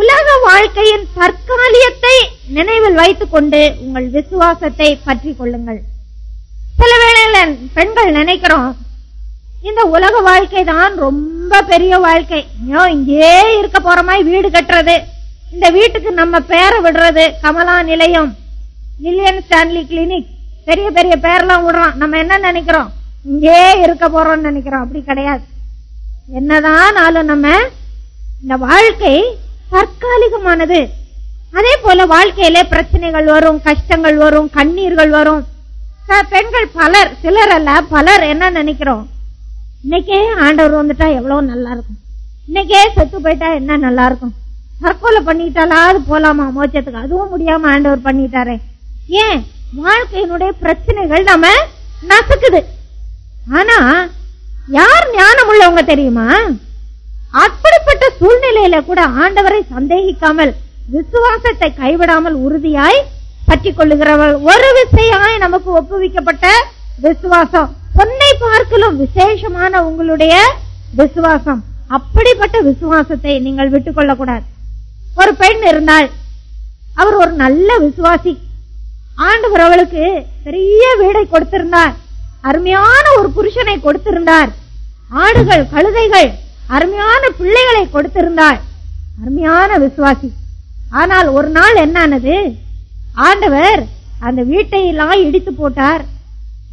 உலக வாழ்க்கையின் தற்காலியத்தை நினைவில் வைத்துக் கொண்டு உங்கள் விசுவாசத்தை பற்றி கொள்ளுங்கள். சில வேளையில பெண்கள் நினைக்கிறோம் இந்த உலக வாழ்க்கை தான் ரொம்ப பெரிய வாழ்க்கை. இங்கே இருக்க போற மாதிரி வீடு கட்டுறது. இந்த வீட்டுக்கு நம்ம பேரை விடுறது கமலா நிலையம். மில்லியன் ஸ்டான்லி கிளினிக் பெரிய பெரிய பேரெல்லாம் விடுறோம் நம்ம என்ன நினைக்கிறோம்? இங்கே இருக்க போறோம்னு நினைக்கிறோம். அப்படி கிடையாது. என்னதான் நம்ம இந்த வாழ்க்கை தற்காலிகமானது. அதே போல வாழ்க்கையில பிரச்சனைகள் வரும் கஷ்டங்கள் வரும் கண்ணீர்கள் வரும். ச- பெண்கள் பலர் சிலர் அல்ல பலர் என்ன நினைக்கிறோம்? இன்னைக்கே ஆண்டவர் வந்துட்டா எவ்வளவு நல்லா இருக்கும் இன்னைக்கே செத்து போயிட்டா என்ன நல்லா இருக்கும் தற்கொலை பண்ணிட்டாலாவது போலாமா? மோச்சத்துக்கு அதுவும் முடியாம ஆண்டவர் பண்ணிட்டாரே. ஏன்? வாழ்க்கையினுடைய பிரச்சனைகள் நம்ம நசுக்குது. ஆனா யார் ஞானம் உள்ளவங்க தெரியுமா? அப்படிப்பட்ட சூழ்நிலையில கூட ஆண்டவரை சந்தேகிக்காமல் விசுவாசத்தை கைவிடாமல் உறுதியாய் பற்றி கொள்ளுகிறவர்கள் ஒரு விசையாய் நமக்கு ஒப்புவிக்கப்பட்ட விசுவாசம். பொன்னை பார்க்கலும் விசேஷமான உங்களுடைய விசுவாசம். அப்படிப்பட்ட விசுவாசத்தை நீங்கள் விட்டுக் கொள்ளக்கூடாது ஒரு பெண் இருந்தால் அவர் ஒரு நல்ல விசுவாசி. ஆண்டவர் அவளுக்கு பெரிய வீடை கொடுத்திருந்தார். அருமையான ஒரு புருஷனை கொடுத்திருந்தார். ஆடுகள் கழுதைகள் அருமையான பிள்ளைகளை கொடுத்திருந்தாள் அருமையான விசுவாசி. ஆனால் ஒரு நாள் என்னானது? ஆண்டவர் அந்த வீட்டை எல்லாம் இடித்து போட்டார்.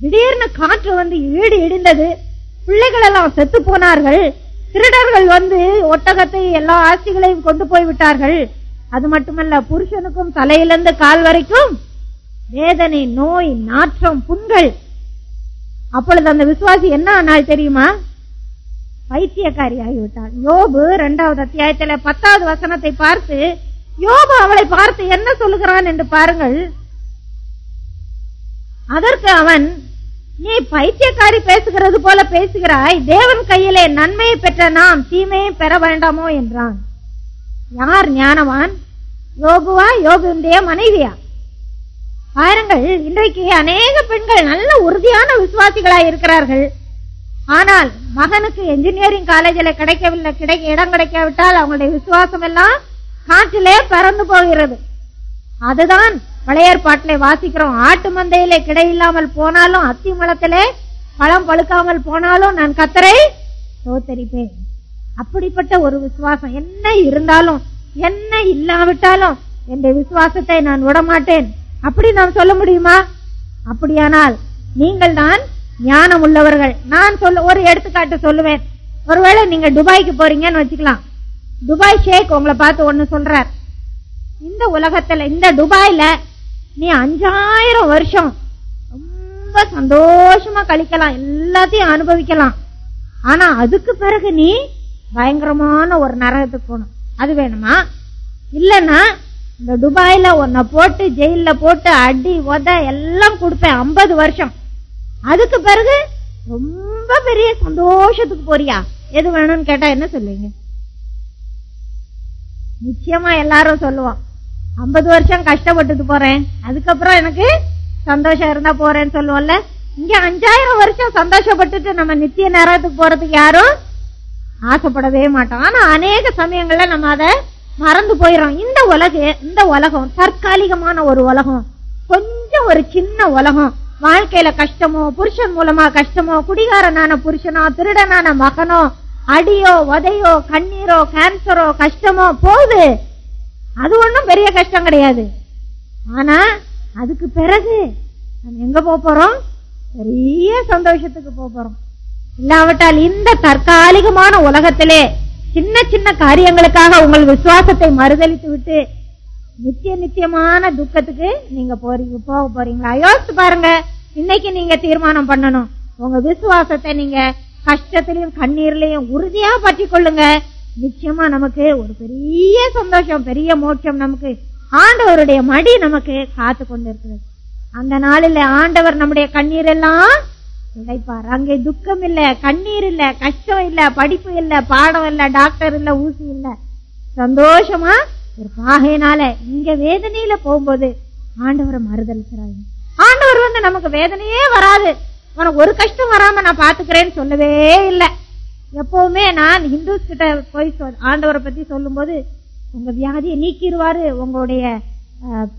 திடீர்னு காற்று வந்து ஈடு இடிந்தது. பிள்ளைகள் எல்லாம் செத்து போனார்கள். திருடர்கள் வந்து ஒட்டகத்தை எல்லா ஆஸ்திகளையும் கொண்டு போய் விட்டார்கள். அது மட்டுமல்ல புருஷனுக்கும் தலையிலிருந்து கால் வரைக்கும் வேதனை நோய் நாற்றம் புண்கள். அப்பொழுது அந்த விசுவாசி என்ன ஆனாள் தெரியுமா? பைத்தியக்காரி ஆகிவிட்டாள். யோபு இரண்டாவது அத்தியாயத்துல பத்தாவது வசனத்தை பார்த்து யோபு அவளை பார்த்து என்ன சொல்லுகிறான் என்று பாருங்கள். அதற்கு அவன் நீ பைத்தியக்காரி பேசுகிறது போல பேசுகிறாய். தேவன் கையிலே நன்மையை பெற்ற நாம் தீமையை பெற வேண்டாமோ என்றான். யார் ஞானவான்? யோகுவா யோகுடைய மனைவியா? பாருங்கள் இன்றைக்கு அநேக பெண்கள் நல்ல உறுதியான விசுவாசிகளாய் இருக்கிறார்கள். ஆனால் மகனுக்கு என்ஜினியரிங் காலேஜில் கிடைக்கவில்லை கிடைக்க இடம் கிடைக்காவிட்டால் அவங்களுடைய விசுவாசம் எல்லாம் காற்றிலே பறந்து போகிறது. அதுதான் பழையர் பாட்டிலே வாசிக்கிறோம். ஆட்டு மந்தையிலே கிடையில்லாமல் போனாலும் அத்தி மலத்திலே பழம் பழுக்காமல் போனாலும் நான் கத்தரை தோத்தரிப்பேன். அப்படிப்பட்ட ஒரு விசுவாசம் என்ன இருந்தாலும் என்ன இல்லாவிட்டாலும் என் விசுவாசத்தை நான் விடமாட்டேன். அப்படி நாம் சொல்ல முடியுமா? அப்படியானால் நீங்கள் தான் ஞானம் உள்ளவர்கள். நான் சொல்ல ஒரு எடுத்துக்காட்டு சொல்லுவேன். ஒருவேளை நீங்க துபாய்க்கு போறீங்கன்னு வச்சுக்கலாம். துபாய் ஷேக் உங்களை பார்த்து ஒன்னு சொல்றார். இந்த உலகத்துல இந்த துபாயில நீ அஞ்சாயிரம் வருஷம் ரொம்ப சந்தோஷமா கழிக்கலாம் எல்லாத்தையும் அனுபவிக்கலாம். ஆனா அதுக்கு பிறகு நீ பயங்கரமான ஒரு நரகத்துக்கு போகணும். அது வேணுமா? இல்லன்னா இந்த துபாயில உன்னை போட்டு ஜெயில போட்டு அடி உத எல்லாம் கொடுப்பேன் ஐம்பது வருஷம். அதுக்கு பிறகு ரொம்ப பெரிய சந்தோஷத்துக்கு போறியா? எது வேணும்னு கேட்டா என்ன சொல்லுவீங்க? நிச்சயமா எல்லாரும் சொல்லுவோம் ஐம்பது வருஷம் கஷ்டப்பட்டுட்டு போறேன். அதுக்கப்புறம் எனக்கு சந்தோஷம் இருந்தா போறேன்னு சொல்லுவோம்ல. இங்க அஞ்சாயிரம் வருஷம் சந்தோஷப்பட்டுட்டு நம்ம நித்திய நேரத்துக்கு போறதுக்கு யாரும் ஆசைப்படவே மாட்டோம். ஆனா அநேக சமயங்கள்ல நம்ம அதை மறந்து போயிடும் இந்த உலக இந்த உலகம் தற்காலிகமான ஒரு உலகம். கொஞ்சம் ஒரு சின்ன உலகம். வாழ்க்கையில கஷ்டமோ புருஷன் மூலமா கஷ்டமோ குடிகாரனான புருஷனோ திருடனான மகனோ அடியோ உதையோ கண்ணீரோ கேன்சரோ கஷ்டமோ போகுது. அது ஒன்றும் பெரிய கஷ்டம் கிடையாது. ஆனா அதுக்கு பிறகு நம்ம எங்க போக போறோம்? பெரிய சந்தோஷத்துக்கு போக போறோம். இல்லாவிட்டால் இந்த தற்காலிகமான உலகத்திலே சின்ன சின்ன காரியங்களுக்காக உங்கள் விசுவாசத்தை மறுதளித்து விட்டு நித்திய நித்தியமான துக்கத்துக்கு நீங்க போறீங்க போக போறீங்களா? யோசிச்சு பாருங்க. இன்னைக்கு நீங்க தீர்மானம் பண்ணணும். உங்க விசுவாசத்தை நீங்க கஷ்டத்திலையும் கண்ணீர்லயும் உறுதியா பற்றி கொள்ளுங்க. நிச்சயமா நமக்கு ஒரு பெரிய சந்தோஷம் பெரிய மோட்சம் நமக்கு. ஆண்டவருடைய மடி நமக்கு காத்து கொண்டு இருக்கிறது அந்த நாளில் ஆண்டவர் நம்முடைய கண்ணீர் எல்லாம் துடைப்பார் அங்கே துக்கம் இல்ல கண்ணீர் இல்ல கஷ்டம் இல்ல படிப்பு இல்ல பாடம் இல்ல டாக்டர் இல்ல ஊசி இல்ல. சந்தோஷமா ஒரு பாகையினால இங்க வேதனையில போகும்போது ஆண்டவரை மறுதளிக்கிறாங்க ஆண்டவர் வந்து நமக்கு வேதனையே வராது. உனக்கு ஒரு கஷ்டம் வராம நான் பாத்துக்கிறேன்னு சொல்லவே இல்லை. எப்பவுமே நான் ஹிந்துஸ் கிட்ட போய் ஆண்டவரை பத்தி சொல்லும்போது உங்க வியாதியை நீக்கிடுவாரு உங்களுடைய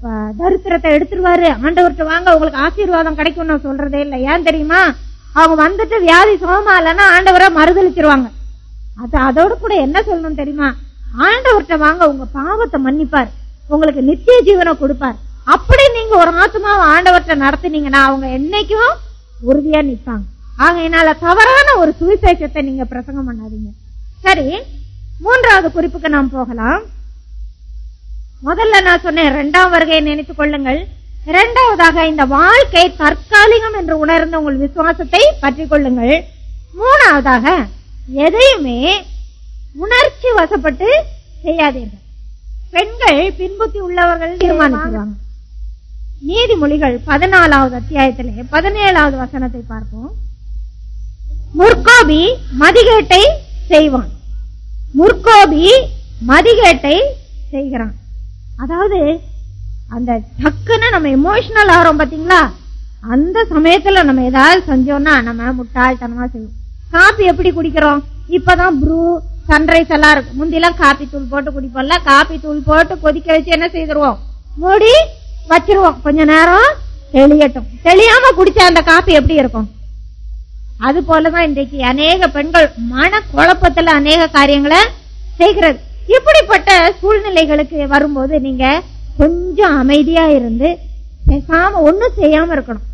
ப- தரித்திரத்தை எடுத்துருவாரு ஆண்டவர்கிட்ட வாங்க உங்களுக்கு ஆசீர்வாதம் கிடைக்கும் நான் சொல்றதே இல்லை. ஏன் தெரியுமா? அவங்க வந்துட்டு வியாதி சுகமா இல்லைன்னா ஆண்டவரை மறுதளிச்சிருவாங்க அது அதோட கூட என்ன சொல்லணும் தெரியுமா? ஆண்டவர்கிட்ட வாங்க உங்க பாவத்தை மன்னிப்பார். உங்களுக்கு நித்திய ஜீவனை கொடுப்பார். அப்படி நீங்க ஒரு ஆத்மாவை ஆண்டவர்கிட்ட நடத்தினீங்கன்னா அவங்க என்னைக்கும் உறுதியா நிற்பாங்க ஆகையினால தவறான ஒரு சுவிசேஷத்தை நீங்க பிரசங்கம் பண்ணாதீங்க. சரி மூன்றாவது குறிப்புக்கு நாம் போகலாம். முதல்ல நான் சொன்னேன் இரண்டாம் வருகையை நினைத்துக் கொள்ளுங்கள். இரண்டாவதாக இந்த வாழ்க்கை தற்காலிகம் என்று உணர்ந்த உங்கள் விசுவாசத்தை பற்றிக் கொள்ளுங்கள். மூணாவதாக எதையுமே உணர்ச்சி வசப்பட்டு செய்யாதீர்கள். பெண்கள் பின்புத்தி உள்ளவர்கள் தீர்மானிக்கிறாங்க. நீதிமொழிகள் பதினாலாவது அத்தியாயத்திலே பதினேழாவது வசனத்தை பார்ப்போம். முற்கோபி மதிகேட்டை செய்வான். முற்கோபி மதிகேட்டை செய்கிறான். அதாவது அந்த டக்குன்னு நம்ம எமோஷனல் ஆகிறோம் பாத்தீங்களா? அந்த சமயத்துல நம்ம ஏதாவது செஞ்சோம்னா நம்ம முட்டாள்தனமா செய்வோம். காபி எப்படி குடிக்கிறோம்? இப்பதான் ப்ரூ சன்ரைஸ் எல்லாம் இருக்கு. முந்திலாம் காபி தூள் போட்டு குடிப்போம்ல காபி தூள் போட்டு கொதிக்க வச்சு என்ன செய்திருவோம்? மூடி வச்சிருவோம். கொஞ்ச நேரம் தெளியட்டும். தெளியாம குடிச்ச அந்த காபி எப்படி இருக்கும்? அது போலதான் இன்றைக்கு அநேக பெண்கள் மன குழப்பத்துல அநேக காரியங்களை செய்கிறது. இப்படிப்பட்ட சூழ்நிலைகளுக்கு வரும்போது நீங்க கொஞ்சம் அமைதியா இருந்து பேசாம ஒண்ணும் செய்யாம இருக்கணும்.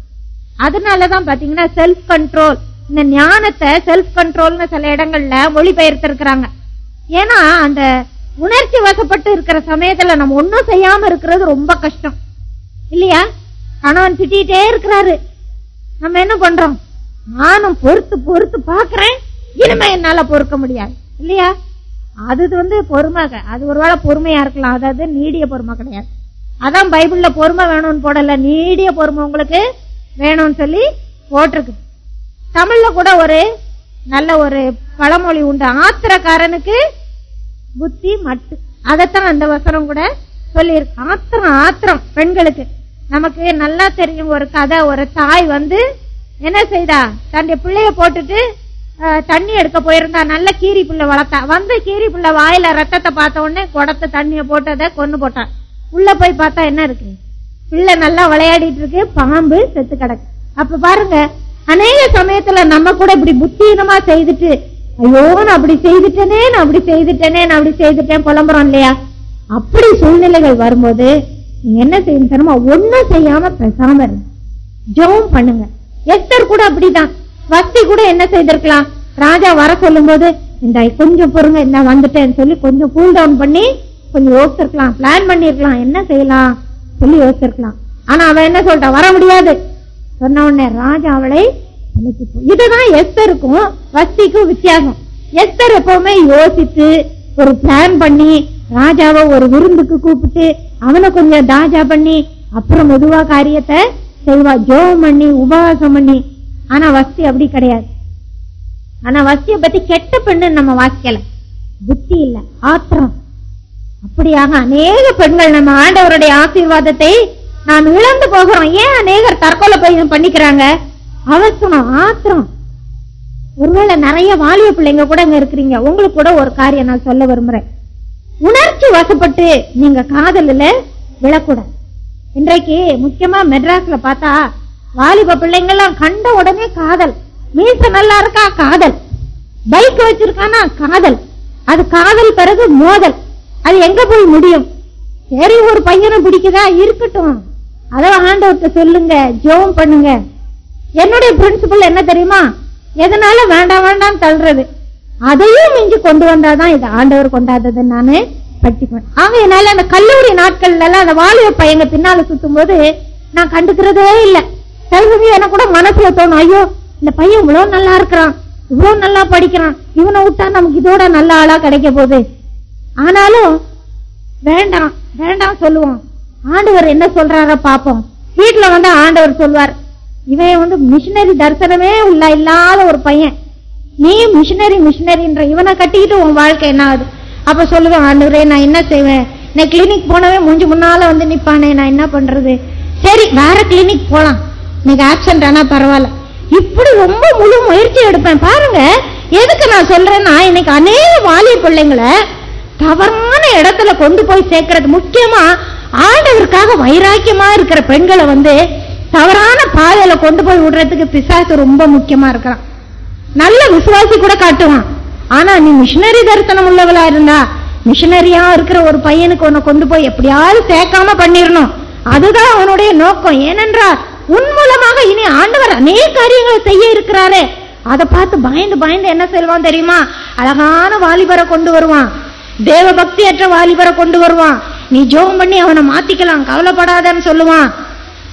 அதனாலதான் பாத்தீங்கன்னா செல்ஃப் கண்ட்ரோல் இந்த ஞானத்தை செல்ஃப் கண்ட்ரோல்னு சில இடங்கள்ல மொழிபெயர்த்திருக்கிறாங்க. ஏன்னா அந்த உணர்ச்சி வசப்பட்டு இருக்கிற சமயத்துல நம்ம ஒன்னும் செய்யாம இருக்கிறது ரொம்ப கஷ்டம். இல்லையா? கணவன் திட்டிகிட்டே இருக்கிறாரு. நம்ம என்ன பண்றோம்? நானும் பொறுத்து பொறுத்து பாக்குறேன் இனிமே என்னால பொறுக்க முடியாது. இல்லையா? அது வந்து பொறுமை அது ஒருவேளை பொறுமையா இருக்கலாம். அதாவது நீடிய பொறுமை கிடையாது. அதான் பைபிள்ல பொறுமை வேணும்னு போடல. நீடிய பொறுமை உங்களுக்கு வேணும்னு சொல்லி போட்டிருக்கு. தமிழ்ல கூட ஒரு நல்ல ஒரு பழமொழி உண்டு. ஆத்திரக்காரனுக்கு புத்தி மட்டு. அதைத்தான் அந்த வசனம் கூட சொல்லியிருக்கு. ஆத்திரம் ஆத்திரம் பெண்களுக்கு. நமக்கு நல்லா தெரியும் ஒரு கதை ஒரு தாய் வந்து என்ன செய்தா? தன்னுடைய பிள்ளைய போட்டுட்டு தண்ணி எடுக்க போயிருந்தா நல்ல கீரி புள்ள வளர்த்தா. வந்து கீரி புள்ள வாயில ரத்தத்தை பார்த்த உடனே குடத்தை தண்ணிய போட்டதை கொண்டு போட்டான் உள்ள போய் பார்த்தா என்ன இருக்கு? பிள்ளை நல்லா விளையாடிட்டு இருக்கு பாம்பு செத்து கிடக்கு. அப்ப பாருங்க அநேக சமயத்துல நம்ம கூட இப்படி புத்தீனமா செய்துட்டு ஐயோ நான் அப்படி செய்துட்டேனே நான் அப்படி செய்துட்டேனே நான் அப்படி செய்துட்டேன் புலம்புறோம் இல்லையா? அப்படி சூழ்நிலைகள் வரும்போது நீங்க என்ன செய்யணும் தெரியுமா? ஒண்ணும் செய்யாம பேசாம இருங்க ஜோம் பண்ணுங்க. எஸ்தர் கூட அப்படிதான். வஸ்தி கூட என்ன செய்திருக்கலாம்? ராஜா வர சொல்லும்போது இந்த கொஞ்சம் பொறுங்க என்ன வந்துட்டேன்னு சொல்லி கொஞ்சம் கூல் டவுன் பண்ணி கொஞ்சம் யோசிச்சிருக்கலாம். பிளான் பண்ணிருக்கலாம். என்ன செய்யலாம்? சொல்லி யோசிச்சிருக்கலாம். ஆனா அவன் என்ன சொல்லிட்டா? வர முடியாது. சொன்ன உடனே ராஜா அவளை இதுதான் எஸ்தருக்கும் வஸ்திக்கும் வித்தியாசம். எஸ்தர் எப்பவுமே யோசித்து ஒரு பிளான் பண்ணி ராஜாவை ஒரு விருந்துக்கு கூப்பிட்டு அவனை கொஞ்சம் தாஜா பண்ணி அப்புறம் மெதுவா காரியத்தை செய்வா ஜோம் பண்ணி உபவாசம் பண்ணி. ஆனா வஸ்தி அப்படி கிடையாது. ஆனா வஸ்திய பத்தி கெட்ட பெண்ணு நம்ம வாசிக்கல. புத்தி இல்ல ஆத்திரம். அப்படியாக அநேக பெண்கள் நம்ம ஆண்டவருடைய ஆசீர்வாதத்தை நாம் இழந்து போகிறோம். ஏன் அநேகர் தற்கொலை பையன் பண்ணிக்கிறாங்க? அவசரம் ஆத்திரம். ஒருவேளை நிறைய வாலிய பிள்ளைங்க கூட இங்க இருக்கிறீங்க. உங்களுக்கு கூட ஒரு காரியம் நான் சொல்ல விரும்புறேன். உணர்ச்சி வசப்பட்டு நீங்க காதலில் விழக்கூடாது. இன்றைக்கு முக்கியமா மெட்ராஸ்ல பார்த்தா வாலிப பிள்ளைங்கெல்லாம் கண்ட உடனே காதல். மீச நல்லா இருக்கா? காதல். பைக் வச்சிருக்கானா? காதல். அது காதல் பிறகு மோதல். அது எங்க போய் முடியும்? சரி ஒரு பையனை பிடிக்குதா? இருக்கட்டும். அதை ஆண்டவர்கிட்ட சொல்லுங்க ஜெபம் பண்ணுங்க. என்னுடைய பிரின்சிபல் என்ன தெரியுமா? எதனால வேண்டாம் வேண்டாம் தள்ளுறது? அதையும் மிஞ்சி கொண்டு வந்தாதான் இது ஆண்டவர் கொண்டாடுறது நானு பட்டிக்குவேன் ஆகையினால அந்த கல்லூரி நாட்கள்ல எல்லாம் அந்த வாலிப பையங்க பின்னால சுத்தும் போது நான் கண்டுக்கிறதே இல்லை. சில சமயம் எனக்கு கூட மனசுல தோணும் ஐயோ இந்த பையன் இவ்வளவு நல்லா இருக்கிறான் இவ்வளவு நல்லா படிக்கிறான் இவனை விட்டா நமக்கு இதோட நல்ல ஆளா கிடைக்க போகுது. ஆனாலும் வேண்டாம் வேண்டாம் சொல்லுவோம். ஆண்டவர் என்ன சொல்றார பாப்போம். வீட்டுல வந்து ஆண்டவர் சொல்வார் இவன் வந்து மிஷினரி தரிசனமே உள்ள இல்லாத ஒரு பையன். நீ மிஷினரி மிஷினரின்ற இவனை கட்டிக்கிட்டு உன் வாழ்க்கை என்ன ஆகுது? அப்ப சொல்லுவேன் ஆண்டவரே நான் என்ன செய்வேன்? நான் கிளினிக் போனவே மூஞ்சி முன்னால வந்து நிப்பானே நான் என்ன பண்றது? சரி வேற கிளினிக் போலாம். இன்னைக்கு ஆப்சென்ட் ஆனா பரவாயில்ல. இப்படி ரொம்ப முழு முயற்சி எடுப்பேன். பாருங்க எதுக்கு நான் சொல்றேன்னா இன்னைக்கு அநேக வாலிய பிள்ளைங்களை தவறான இடத்துல கொண்டு போய் சேர்க்கறது. முக்கியமா ஆண்டவருக்காக வைராக்கியமா இருக்கிற பெண்களை வந்து தவறான பாதையில கொண்டு போய் விடுறதுக்கு பிசாசு ரொம்ப முக்கியமா இருக்கிறான் நல்ல விசுவாசி கூட காட்டுவான். ஆனா நீ மிஷினரி தரிசனம் உள்ளவளா இருந்தா மிஷினரியா இருக்கிற ஒரு பையனுக்கு உன்னை கொண்டு போய் எப்படியாவது சேர்க்காம பண்ணிடணும் அதுதான் அவனுடைய நோக்கம். ஏனென்றால் உன் மூலமாக இனி ஆண்டவர் அநேக காரியங்களை செய்ய இருக்கிறாரே. அதை பார்த்து பயந்து பயந்து என்ன செய்வான் தெரியுமா? அழகான வாலிபரை கொண்டு வருவான். தேவ பக்தியற்ற வாலிபரை கொண்டு வருவான். நீ ஜோம் பண்ணி அவனை மாத்திக்கலாம் கவலைப்படாதன்னு சொல்லுவான்.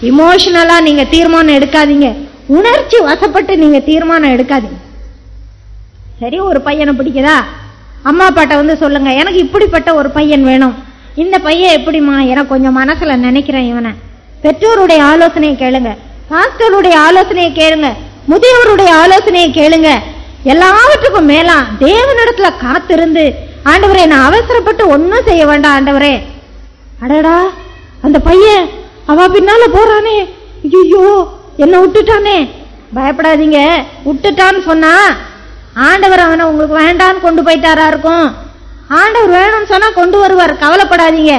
இமோஷனலா நீங்க தீர்மானம் எடுக்காதீங்க. உணர்ச்சி வசப்பட்டு நீங்க தீர்மானம் எடுக்காதீங்க. சரி ஒரு பையனை பிடிக்குதா? அம்மா அப்பாட்ட வந்து சொல்லுங்க எனக்கு இப்படிப்பட்ட ஒரு பையன் வேணும். இந்த பையன் எப்படிமா எனக்கு கொஞ்சம் மனசுல நினைக்கிறேன் இவனை. பெற்றோருடைய ஆலோசனையை கேளுங்க. பாஸ்டருடைய ஆலோசனையை கேளுங்க. முதியோருடைய ஆலோசனையை கேளுங்க. எல்லாவற்றுக்கும் மேலாம் தேவனிடத்துல காத்திருந்து ஆண்டவரே நான் அவசரப்பட்டு ஒன்னும் செய்ய வேண்டாம் ஆண்டவரே. அடடா அந்த பையன் அவ பின்னால போறானே. ஐயோ என்ன விட்டுட்டானே. பயப்படாதீங்க. விட்டுட்டான்னு சொன்னா ஆண்டவர் அவனை உங்களுக்கு வேண்டான்னு கொண்டு போயிட்டாரா இருக்கும்? ஆண்டவர் வேணும்னு சொன்னா கொண்டு வருவார் கவலைப்படாதீங்க.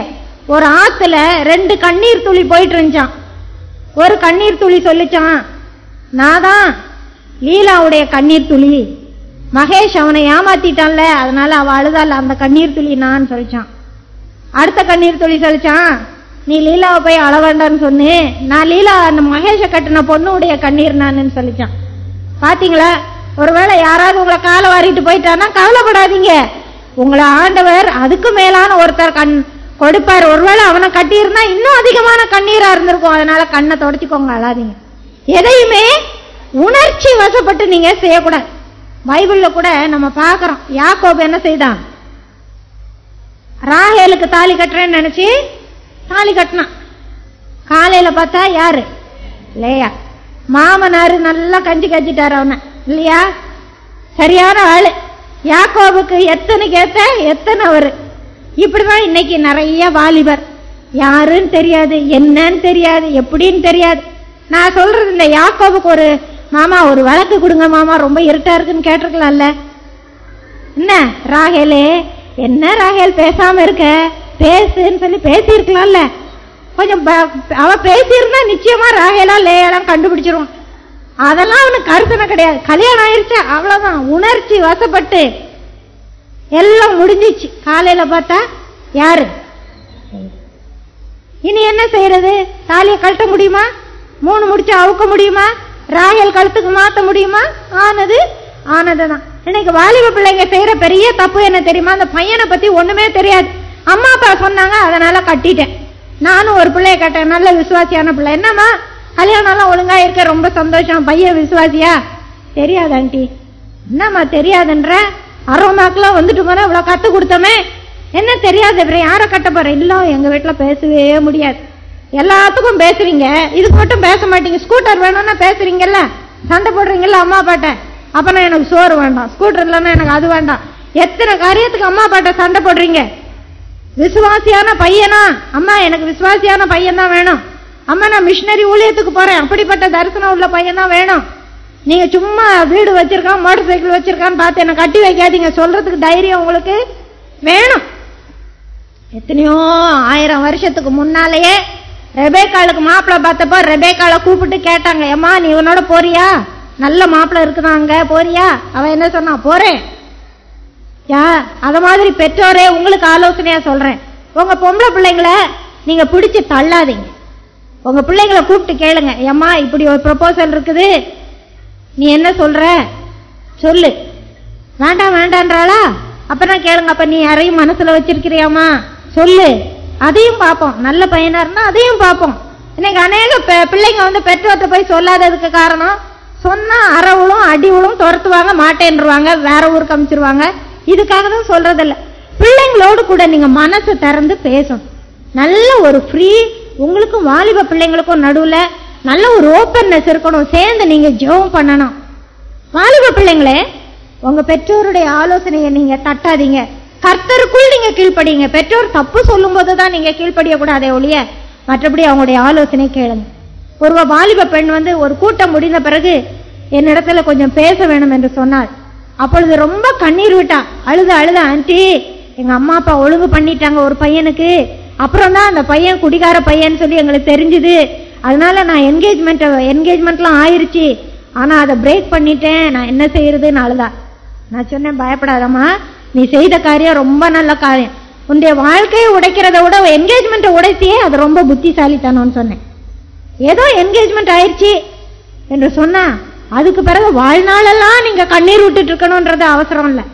ஒரு ஆத்துல ரெண்டு கண்ணீர் துளி போயிட்டு இருந்துச்சான் ஒரு கண்ணீர் துளி சொல்லிச்சான் நான் தான் லீலாவுடைய கண்ணீர் துளி. மகேஷ் அவனை ஏமாத்திட்டான்ல அதனால அவ அழுதால அந்த கண்ணீர் துளி நான் சொல்லிச்சான் அடுத்த கண்ணீர் துளி சொல்லிச்சான் நீ லீலாவை போய் அழ வேண்டாம்னு சொன்னு. நான் லீலா அந்த மகேஷ கட்டின பொண்ணுடைய கண்ணீர் நான் சொல்லிச்சான் பாத்தீங்களா? ஒருவேளை யாராவது உங்களை காலை வாரிட்டு போயிட்டான்னா கவலைப்படாதீங்க. உங்களை ஆண்டவர் அதுக்கு மேலான ஒருத்தர் கண் கொடுப்பார். ஒருவேளை அவனை கட்டியிருந்தா இன்னும் அதிகமான கண்ணீரா இருந்திருக்கும். அதனால கண்ணை தொடச்சிக்கோங்க அழாதீங்க. எதையுமே உணர்ச்சி வசப்பட்டு நீங்க செய்யக்கூடாது. பைபிள்ல கூட நம்ம பார்க்கறோம். யா என்ன செய்தான்? ராகேலுக்கு தாலி கட்டுறேன்னு நினைச்சு தாலி கட்டினான். காலையில பார்த்தா யாரு? இல்லையா மாமனாரு நல்லா கஞ்சி கஞ்சிட்டாரு அவனை. இல்லையா? சரியான ஆளு. யாக்கோபுக்கு எத்தனை கேத்த எத்தனை அவரு. இப்படிதான் இன்னைக்கு நிறைய வாலிபர். யாருன்னு தெரியாது என்னன்னு தெரியாது எப்படின்னு தெரியாது. நான் சொல்றது இந்த யாக்கோபுக்கு ஒரு மாமா ஒரு வழக்கு கொடுங்க மாமா ரொம்ப இருட்டா இருக்குன்னு கேட்டிருக்கலாம்ல. என்ன ராகேலே? என்ன ராகேல் பேசாம இருக்க? பேசுன்னு சொல்லி பேசியிருக்கலாம்ல. கொஞ்சம் அவ பேசியிருந்தா நிச்சயமா ராகேலா லேயெல்லாம் கண்டுபிடிச்சிருவான் அதெல்லாம் அவனுக்கு கருத்தனை கிடையாது. கல்யாணம் ஆயிடுச்சு அவ்வளவுதான். உணர்ச்சி வசப்பட்டு எல்லாம் முடிஞ்சிச்சு. காலையில பார்த்தா யாரு? இனி என்ன செய்யறது? தாலியை கழட்ட முடியுமா? மூணு முடிச்சு அவுக்க முடியுமா? ராயல் கழுத்துக்கு மாத்த முடியுமா? ஆனது ஆனதுதான். இன்னைக்கு வாலிப பிள்ளைங்க செய்யற பெரிய தப்பு என்ன தெரியுமா? அந்த பையனை பத்தி ஒண்ணுமே தெரியாது. அம்மா அப்பா சொன்னாங்க அதனால கட்டிட்டேன். நானும் ஒரு பிள்ளைய கட்டேன் நல்ல விசுவாசியான பிள்ளை. என்னம்மா? கல்யாணம்லாம் ஒழுங்காக ஒழுங்கா இருக்க ரொம்ப சந்தோஷம். பையன் விசுவாசியா? தெரியாது ஆண்டி. என்னம்மா தெரியாதுன்ற? அரோமாக்கெல்லாம் வந்துட்டு போனா இவ்வளவு கத்து கொடுத்தோமே? என்ன தெரியாது அப்புறம் யாரை கட்ட போற? இல்ல எங்க வீட்டுல பேசவே முடியாது. எல்லாத்துக்கும் பேசுறீங்க. இதுக்கு மட்டும் பேச மாட்டீங்க. ஸ்கூட்டர் வேணும்னா பேசுறீங்கல்ல? சண்டை போடுறீங்கல்ல அம்மா பாட்ட அப்பனா எனக்கு சோறு வேண்டாம். ஸ்கூட்டர் இல்லைன்னா எனக்கு அது வேண்டாம். எத்தனை காரியத்துக்கு அம்மா பாட்ட சண்டை போடுறீங்க? விசுவாசியான பையனா? அம்மா எனக்கு விசுவாசியான பையன் தான் வேணும். அம்மா நான் மிஷினரி ஊழியத்துக்கு போறேன். அப்படிப்பட்ட தரிசனம் உள்ள பையன் தான் வேணும். நீங்க சும்மா வீடு வச்சிருக்கான் மோட்டர் சைக்கிள் வச்சிருக்கான்னு பார்த்து என்ன கட்டி வைக்காதீங்க. சொல்றதுக்கு தைரியம் உங்களுக்கு வேணும். எத்தனையோ ஆயிரம் வருஷத்துக்கு முன்னாலேயே ரெபேக்காளுக்கு மாப்பிள்ள பார்த்தப்போ ரெபேக்காளை கூப்பிட்டு கேட்டாங்க ஏம்மா நீ இவனோட போறியா? நல்ல மாப்பிள்ள இருக்குதான் அங்க போறியா? அவ என்ன சொன்னா போறேன். யா அத மாதிரி பெற்றோரே உங்களுக்கு ஆலோசனையா சொல்றேன். உங்க பொம்பளை பிள்ளைங்களை நீங்க பிடிச்சு தள்ளாதீங்க. உங்க பிள்ளைங்களை கூப்பிட்டு கேளுங்க. ஏம்மா இப்படி ஒரு ப்ரொபோசல் இருக்குது. நீ என்ன சொல்ற? சொல்லு. வேண்டாம் வேண்டான்றாளா அப்புறம் கேளுங்க அப்ப நீ யாரையும் மனசுல வச்சிருக்கிறியாமா சொல்லு. அதையும் பார்ப்போம். நல்ல பையனா இருந்தா அதையும் பார்ப்போம். இன்னைக்கு அநேக பெ- பிள்ளைங்க வந்து பெற்றோர்கிட்ட போய் சொல்லாததுக்கு காரணம் சொன்னா அறவுளும் அடிவுளும் துரத்துவாங்க மாட்டேன்ருவாங்க வேற ஊருக்கு அமிச்சிருவாங்க. இதுக்காக தான் சொல்றதில்ல. பிள்ளைங்களோடு கூட நீங்க மனசு திறந்து பேசணும். நல்ல ஒரு ஃப்ரீ உங்களுக்கும் வாலிப பிள்ளைங்களுக்கும் நடுவுல நல்ல ஒரு ஓப்பன்னஸ் இருக்கணும். சேர்ந்து நீங்க ஜெபம் பண்ணணும். வாலிப பிள்ளைங்களே உங்க பெற்றோருடைய ஆலோசனையை நீங்க தட்டாதீங்க. கர்த்தருக்குள் நீங்க கீழ்ப்படிங்க. பெற்றோர் தப்பு சொல்லும் போதுதான் நீங்க கீழ்ப்படிய கூடாதே ஒழிய மற்றபடி அவங்களுடைய ஆலோசனை கேளுங்க. ஒரு வாலிப பெண் வந்து ஒரு கூட்டம் முடிந்த பிறகு என்னிடத்துல கொஞ்சம் பேச வேணும் என்று சொன்னாள். அப்பொழுது ரொம்ப கண்ணீர் விட்டா. அழுத அழுத ஆண்டி எங்க அம்மா அப்பா ஒழுங்கு பண்ணிட்டாங்க ஒரு பையனுக்கு. அப்புறம் தான் அந்த பையன் குடிகார பையன் சொல்லி எங்களுக்கு தெரிஞ்சுது. அதனால நான் என்கேஜ்மெண்ட் என்கேஜ்மெண்ட்லாம் ஆயிருச்சு. ஆனா அதை பிரேக் பண்ணிட்டேன். நான் என்ன செய்யறதுன்னு அழுதா. நான் சொன்னேன் பயப்படாதம்மா. நீ செய்த காரியம் ரொம்ப நல்ல காரியம். உன்னுடைய வாழ்க்கையை உடைக்கிறத விட என்கேஜ்மெண்ட்டை உடைத்தியே அது ரொம்ப புத்திசாலித்தனம்னு சொன்னேன். ஏதோ என்கேஜ்மெண்ட் ஆயிடுச்சு என்று சொன்னா அதுக்கு பிறகு வாழ்நாளெல்லாம் நீங்க கண்ணீர் விட்டுட்டு இருக்கணும்ன்றது அவசரம் இல்லை.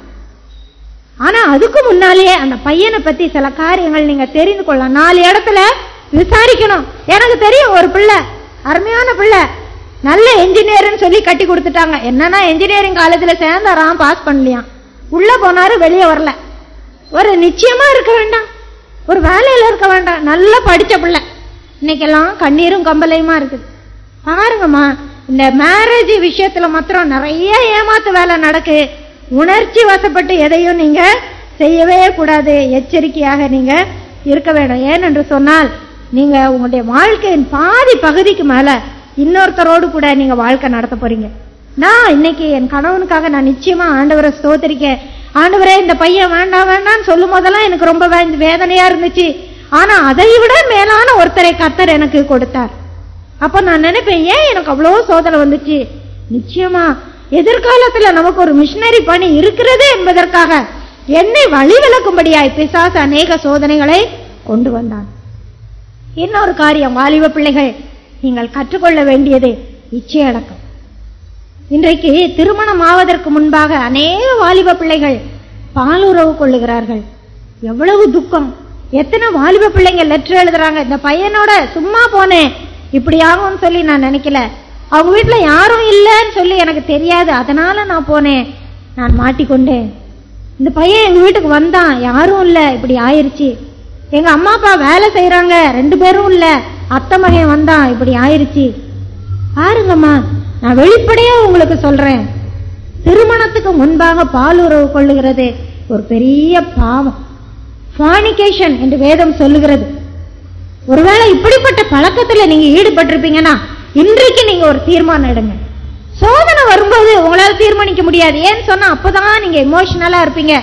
ஆனா அதுக்கு முன்னாலேயே அந்த பையனை பத்தி சில காரியங்கள் நீங்க தெரிந்து கொள்ளலாம். நாலு இடத்துல விசாரிக்கணும். எனக்கு தெரியும் ஒரு பிள்ளை அருமையான பிள்ளை நல்ல என்ஜினியர்னு சொல்லி கட்டி கொடுத்துட்டாங்க. என்னன்னா என்ஜினியரிங் காலேஜ்ல சேர்ந்தாராம் பாஸ் பண்ணலையாம். உள்ள போனாரு வெளியே வரல. ஒரு நிச்சயமா இருக்க வேண்டாம். ஒரு வேலையில இருக்க வேண்டாம். நல்லா படிச்ச பிள்ளை. இன்னைக்கெல்லாம் கண்ணீரும் கம்பலையுமா இருக்குது. பாருங்கம்மா இந்த மேரேஜ் விஷயத்துல மாத்திரம் நிறைய ஏமாத்து வேலை நடக்கு. உணர்ச்சி வசப்பட்டு எதையும் நீங்க செய்யவே கூடாது. எச்சரிக்கையாக நீங்க இருக்க வேண்டும். ஏனென்று சொன்னால் நீங்க உங்களுடைய வாழ்க்கையின் பாதி பகுதிக்கு மேல இன்னொருத்தரோடு கூட நீங்க வாழ்க்கை நடத்த போறீங்க. நான் இன்னைக்கு என் கணவனுக்காக நான் நிச்சயமா ஆண்டவரை ஸ்தோத்திரிக்கேன் ஆண்டவரே இந்த பையன் வேண்டாம் வேண்டாம்னு சொல்லும் போதெல்லாம் எனக்கு ரொம்ப வே- வேதனையா இருந்துச்சு. ஆனா அதை விட மேலான ஒருத்தரை கத்தர் எனக்கு கொடுத்தார். அப்ப நான் நினைப்பேன் ஏன் எனக்கு அவ்வளவு சோதனை வந்துச்சு? நிச்சயமா எதிர்காலத்துல நமக்கு ஒரு மிஷினரி பணி இருக்கிறது என்பதற்காக என்னை வழிவிலக்கும்படியாய் பிசாசு அநேக சோதனைகளை கொண்டு வந்தான். இன்னொரு காரியம் வாலிப பிள்ளைகள் நீங்கள் கற்றுக்கொள்ள வேண்டியது இச்சையடக்கம். இன்றைக்கு திருமணம் ஆவதற்கு முன்பாக அநேக வாலிப பிள்ளைகள் பாலுறவு கொள்ளுகிறார்கள். எவ்வளவு துக்கம். எத்தனை வாலிப பிள்ளைங்க லெட்டர் எழுதுறாங்க. இந்த பையனோட சும்மா போனேன். இப்படி ஆகும்னு சொல்லி நான் நினைக்கல. அவங்க வீட்டுல யாரும் இல்லைன்னு சொல்லி எனக்கு தெரியாது. அதனால நான் போனேன். நான் மாட்டிக்கொண்டேன். இந்த பையன் எங்க வீட்டுக்கு வந்தான். யாரும் இல்ல. இப்படி ஆயிருச்சு. எங்க அம்மா அப்பா வேலை செய்யறாங்க ரெண்டு பேரும் இல்ல. அத்தை மகன் வந்தான். இப்படி ஆயிருச்சு. பாருங்கம்மா நான் வெளிப்படையா உங்களுக்கு சொல்றேன். திருமணத்துக்கு முன்பாக பால் உறவு கொள்ளுகிறது ஒரு பெரிய பாவம். ஃபானிகேஷன் என்று வேதம் சொல்லுகிறது. ஒருவேளை இப்படிப்பட்ட பழக்கத்துல நீங்க ஈடுபட்டிருப்பீங்கன்னா இன்றைக்கு நீங்க ஒரு தீர்மானம் எடுங்க. சோதனை வரும்போது உங்களால தீர்மானிக்க முடியாது. ஏன்னு சொன்னா அப்பதான் நீங்க எமோஷனலா இருப்பீங்க.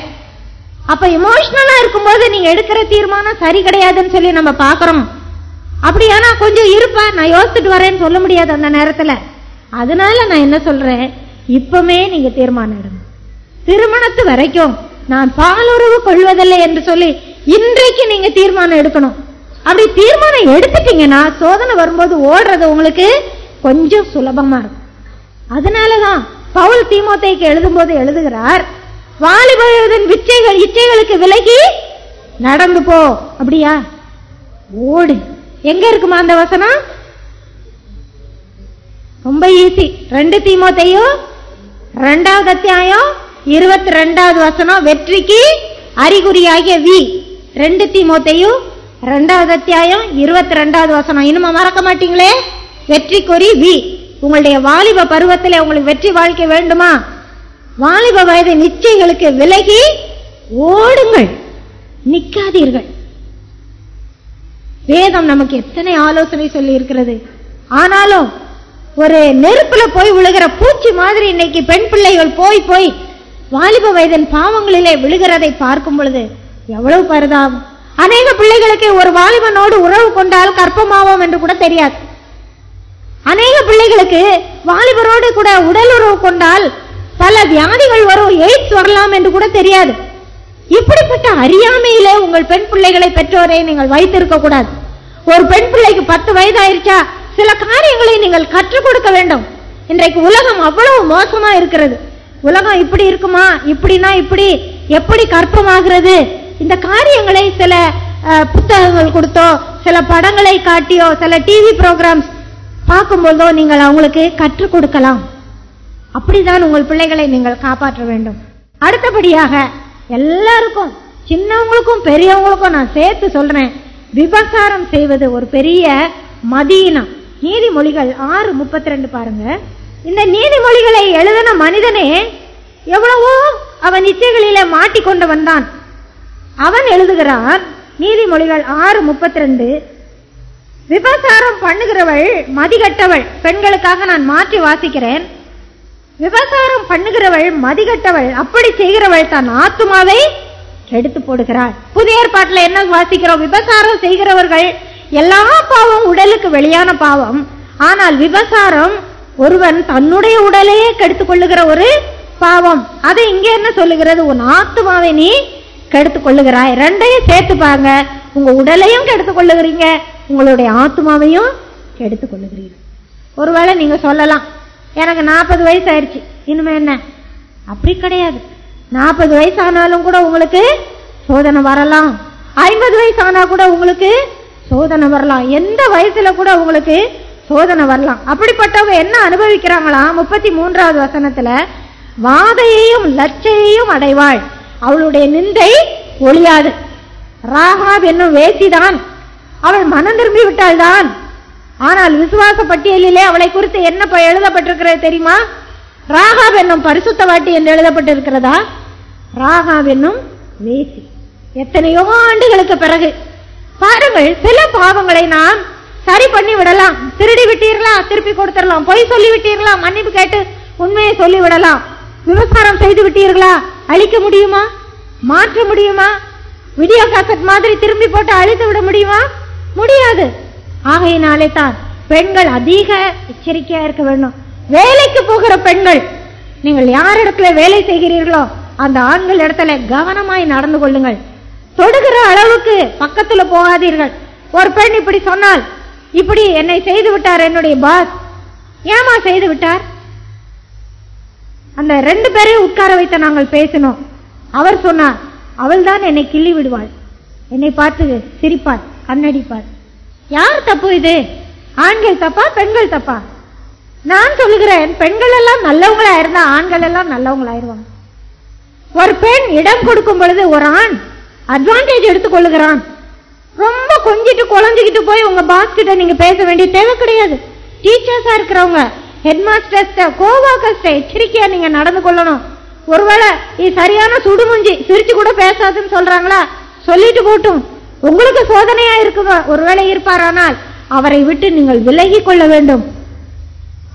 அப்ப எமோஷனலா இருக்கும்போது நீங்க எடுக்கிற தீர்மானம் சரி கிடையாதுன்னு சொல்லி நம்ம பாக்குறோம் அப்படியானா கொஞ்சம் இருப்பா நான் யோசிச்சுட்டு வரேன்னு சொல்ல முடியாது அந்த நேரத்துல. அதனால நான் என்ன சொல்றேன்? இப்பமே நீங்க தீர்மானம் எடுங்க. திருமணத்து வரைக்கும் நான் பாலுறவு கொள்வதில்லை என்று சொல்லி இன்றைக்கு நீங்க தீர்மானம் எடுக்கணும். அப்படி தீர்மானம் எடுத்துட்டீங்கன்னா சோதனை வரும்போது ஓடுறது உங்களுக்கு கொஞ்சம் சுலபமா இருக்கும். அதனாலதான் பவுல் தீமோத்தேக்கு எழுதும்போது எழுதுகிறார் வாலிபன் விச்சைகள் இச்சைகளுக்கு விலகி நடந்து போ. அப்படியா? ஓடு. எங்க இருக்குமா அந்த வசனம்? ரொம்ப ஈஸி ரெண்டு தீமோத்தையும் ரெண்டாவது அத்தியாயம் இருபத்தி ரெண்டாவது வசனம் வெற்றிக்கு அறிகுறியாகிய வி. ரெண்டு தீமோத்தையும் ரெண்டாவது அத்தியாயம் இருபத்தி ரெண்டாவது வசனம். இனிமே மறக்க மாட்டீங்களே? வெற்றிக்குறி வி. உங்களுடைய வாலிப பருவத்தில் உங்களுக்கு வெற்றி வாழ்க்கை வேண்டுமா? வாலிப வயது நிச்சயங்களுக்கு விலகி ஓடுங்கள். நிக்காதீர்கள். வேதம் நமக்கு எத்தனை ஆலோசனை சொல்லி இருக்கிறது ஆனாலும் ஒரு நெருப்புல போய் விழுகிற பூச்சி மாதிரி இன்னைக்கு பெண் பிள்ளைகள் போய் போய் வாலிப வயதின் பாவங்களிலே விழுகிறதை பார்க்கும் பொழுது எவ்வளவு பரிதாபம். அநேக பிள்ளைகளுக்கு ஒரு வாலிபனோடு உறவு கொண்டால் கற்பமாவோம் என்று கூட தெரியாது. அநேக பிள்ளைகளுக்கு வாலிபரோடு கூட உடல் உறவு கொண்டால் பல வியாதிகள் வரும் எய்ட்ஸ் வரலாம் என்று கூட தெரியாது. இப்படிப்பட்ட அறியாமையிலே உங்கள் பெண் பிள்ளைகளை பெற்றோரை நீங்கள் வைத்திருக்க கூடாது. ஒரு பெண் பிள்ளைக்கு பத்து வயது ஆயிருச்சா சில காரியங்களை நீங்கள் கற்றுக் கொடுக்க வேண்டும். இன்றைக்கு உலகம் அவ்வளவு மோசமா இருக்கிறது. உலகம் இப்படி இருக்குமா இப்படின்னா இப்படி எப்படி கற்பமாகிறது இந்த காரியங்களை சில புத்தகங்கள் கொடுத்தோ சில படங்களை காட்டியோ சில டிவி ப்ரோக்ராம்ஸ் பார்க்கும்போதோ நீங்கள் அவங்களுக்கு கற்றுக் கொடுக்கலாம். அப்படிதான் உங்கள் பிள்ளைகளை நீங்கள் காப்பாற்ற வேண்டும். அடுத்தபடியாக எல்லாருக்கும் சின்னவங்களுக்கும் பெரியவங்களுக்கும் நான் சேர்த்து சொல்றேன். விபசாரம் செய்வது ஒரு பெரிய மதீனம் நீதிமொழிகள் ஆறு முப்பத்தி ரெண்டு பாருங்க. இந்த நீதிமொழிகளை எழுதின மனிதனே எவ்வளவோ அவன் இச்சைகளில மாட்டிக்கொண்டு வந்தான். அவன் எழுதுகிறான் நீதிமொழிகள் ஆறு முப்பத்தி ரெண்டு விபசாரம் பண்ணுகிறவள் மதிகட்டவள். பெண்களுக்காக நான் மாற்றி வாசிக்கிறேன். விபசாரம் பண்ணுகிறவள் மதிகட்டவள். அப்படி செய்கிறவள் தன் ஆத்துமாவை கெடுத்து போடுகிறாள். புதிய ஏற்பாட்டுல என்ன வாசிக்கிறோம்? விபசாரம் செய்கிறவர்கள் எல்லா பாவம் உடலுக்கு வெளியான பாவம். ஆனால் விபசாரம் ஒருவன் தன்னுடைய உடலையே கெடுத்துக் கொள்ளுகிற ஒரு பாவம். அதை இங்க என்ன சொல்லுகிறது? உன் ஆத்துமாவை நீ கெடுத்துக் கொள்ளுகிறாய் ரெண்டையும் சேர்த்து பாருங்க உங்க உடலையும் கெடுத்துக் கொள்ளுகிறீங்க உங்களுடைய ஆத்துமாவையும் கெடுத்துக் கொள்ளுகிறீங்க ஒருவேளை நீங்க சொல்லலாம் எனக்கு நாற்பது வயசு ஆயிடுச்சு இனிமே என்ன? அப்படி கிடையாது. நாற்பது வயசு ஆனாலும் கூட உங்களுக்கு சோதனை வரலாம். ஐம்பது வயசு ஆனா கூட உங்களுக்கு சோதனை வரலாம். எந்த வயசுல கூட உங்களுக்கு சோதனை வரலாம். அப்படிப்பட்டவங்க என்ன அனுபவிக்கிறாங்களா? முப்பத்தி மூன்றாவது வசனத்துல வாதையையும் லச்சையையும் அடைவாள். அவளுடைய நிந்தை ஒழியாது. ராகாப் என்னும் வேசிதான். அவள் மனம் திரும்பி விட்டாள்தான் ஆனால் விசுவாச பட்டியலிலே அவளை குறித்து என்ன எழுதப்பட்டிருக்கிறது தெரியுமா? ராகாப் என்னும் பரிசுத்தவாட்டி என்று எழுதப்பட்டிருக்கிறதா? ராகாப் என்னும் வேசி. எத்தனையோ ஆண்டுகளுக்கு பிறகு. பாருங்கள் சில பாவங்களை நாம் சரி பண்ணி விடலாம். திருடி விட்டீர்களா? திருப்பி கொடுத்துடலாம். பொய் சொல்லி விட்டீர்களா மன்னிப்பு கேட்டு உண்மையை சொல்லி விடலாம் விவசாரம் செய்து விட்டீர்களா? அழிக்க முடியுமா? மாற்ற முடியுமா? வீடியோ காசட் மாதிரி திரும்பி போட்டு அழித்து விட முடியுமா? முடியாது. ஆகையினாலே தான் பெண்கள் அதிக எச்சரிக்கையா இருக்க வேண்டும். வேலைக்கு போகிற பெண்கள் நீங்கள் யாரிடத்துல வேலை செய்கிறீர்களோ அந்த ஆண்கள் இடத்துல கவனமாய் நடந்து கொள்ளுங்கள். தொடுகிற அளவுக்கு பக்கத்துல போகாதீர்கள். ஒரு பெண் இப்படி சொன்னால் இப்படி என்னை செய்து விட்டார் என்னுடைய பாஸ் ஏமா செய்து விட்டார்? அந்த ரெண்டு பேரையும் உட்கார வைத்த நாங்கள் பேசினோம். அவர் சொன்னார் அவள் தான் என்னை கிள்ளி விடுவாள். என்னை பார்த்து சிரிப்பார் கண்ணடிப்பார் யார் தப்பு இது? ஆண்கள் தப்பா பெண்கள் தப்பா? நான் சொல்லுகிறேன் பெண்கள் எல்லாம் நல்லவங்களா இருந்தா ஆண்கள் எல்லாம் நல்லவங்களாயிருவாங்க. ஒரு பெண் இடம் கொடுக்கும் பொழுது ஒரு ஆண் அட்வான்டேஜ் எடுத்துக்கொள்ளுகிறான் ரொம்ப கொஞ்சிட்டு குழஞ்சிக்கிட்டு போய் உங்க பாஸ் கிட்ட நீங்க பேச வேண்டிய தேவை கிடையாது. டீச்சர்ஸா இருக்கிறவங்க ஹெட் கோவாக்கர்ஸ்ட எச்சரிக்கையா நீங்க நடந்து கொள்ளணும். ஒருவேளை இது சரியான சுடுமுஞ்சி சிரிச்சு கூட பேசாதுன்னு சொல்றாங்களா? சொல்லிட்டு போட்டும். உங்களுக்கு சோதனையா இருக்குமா ஒருவேளை இருப்பாரானால் அவரை விட்டு நீங்கள் விலகி கொள்ள வேண்டும்.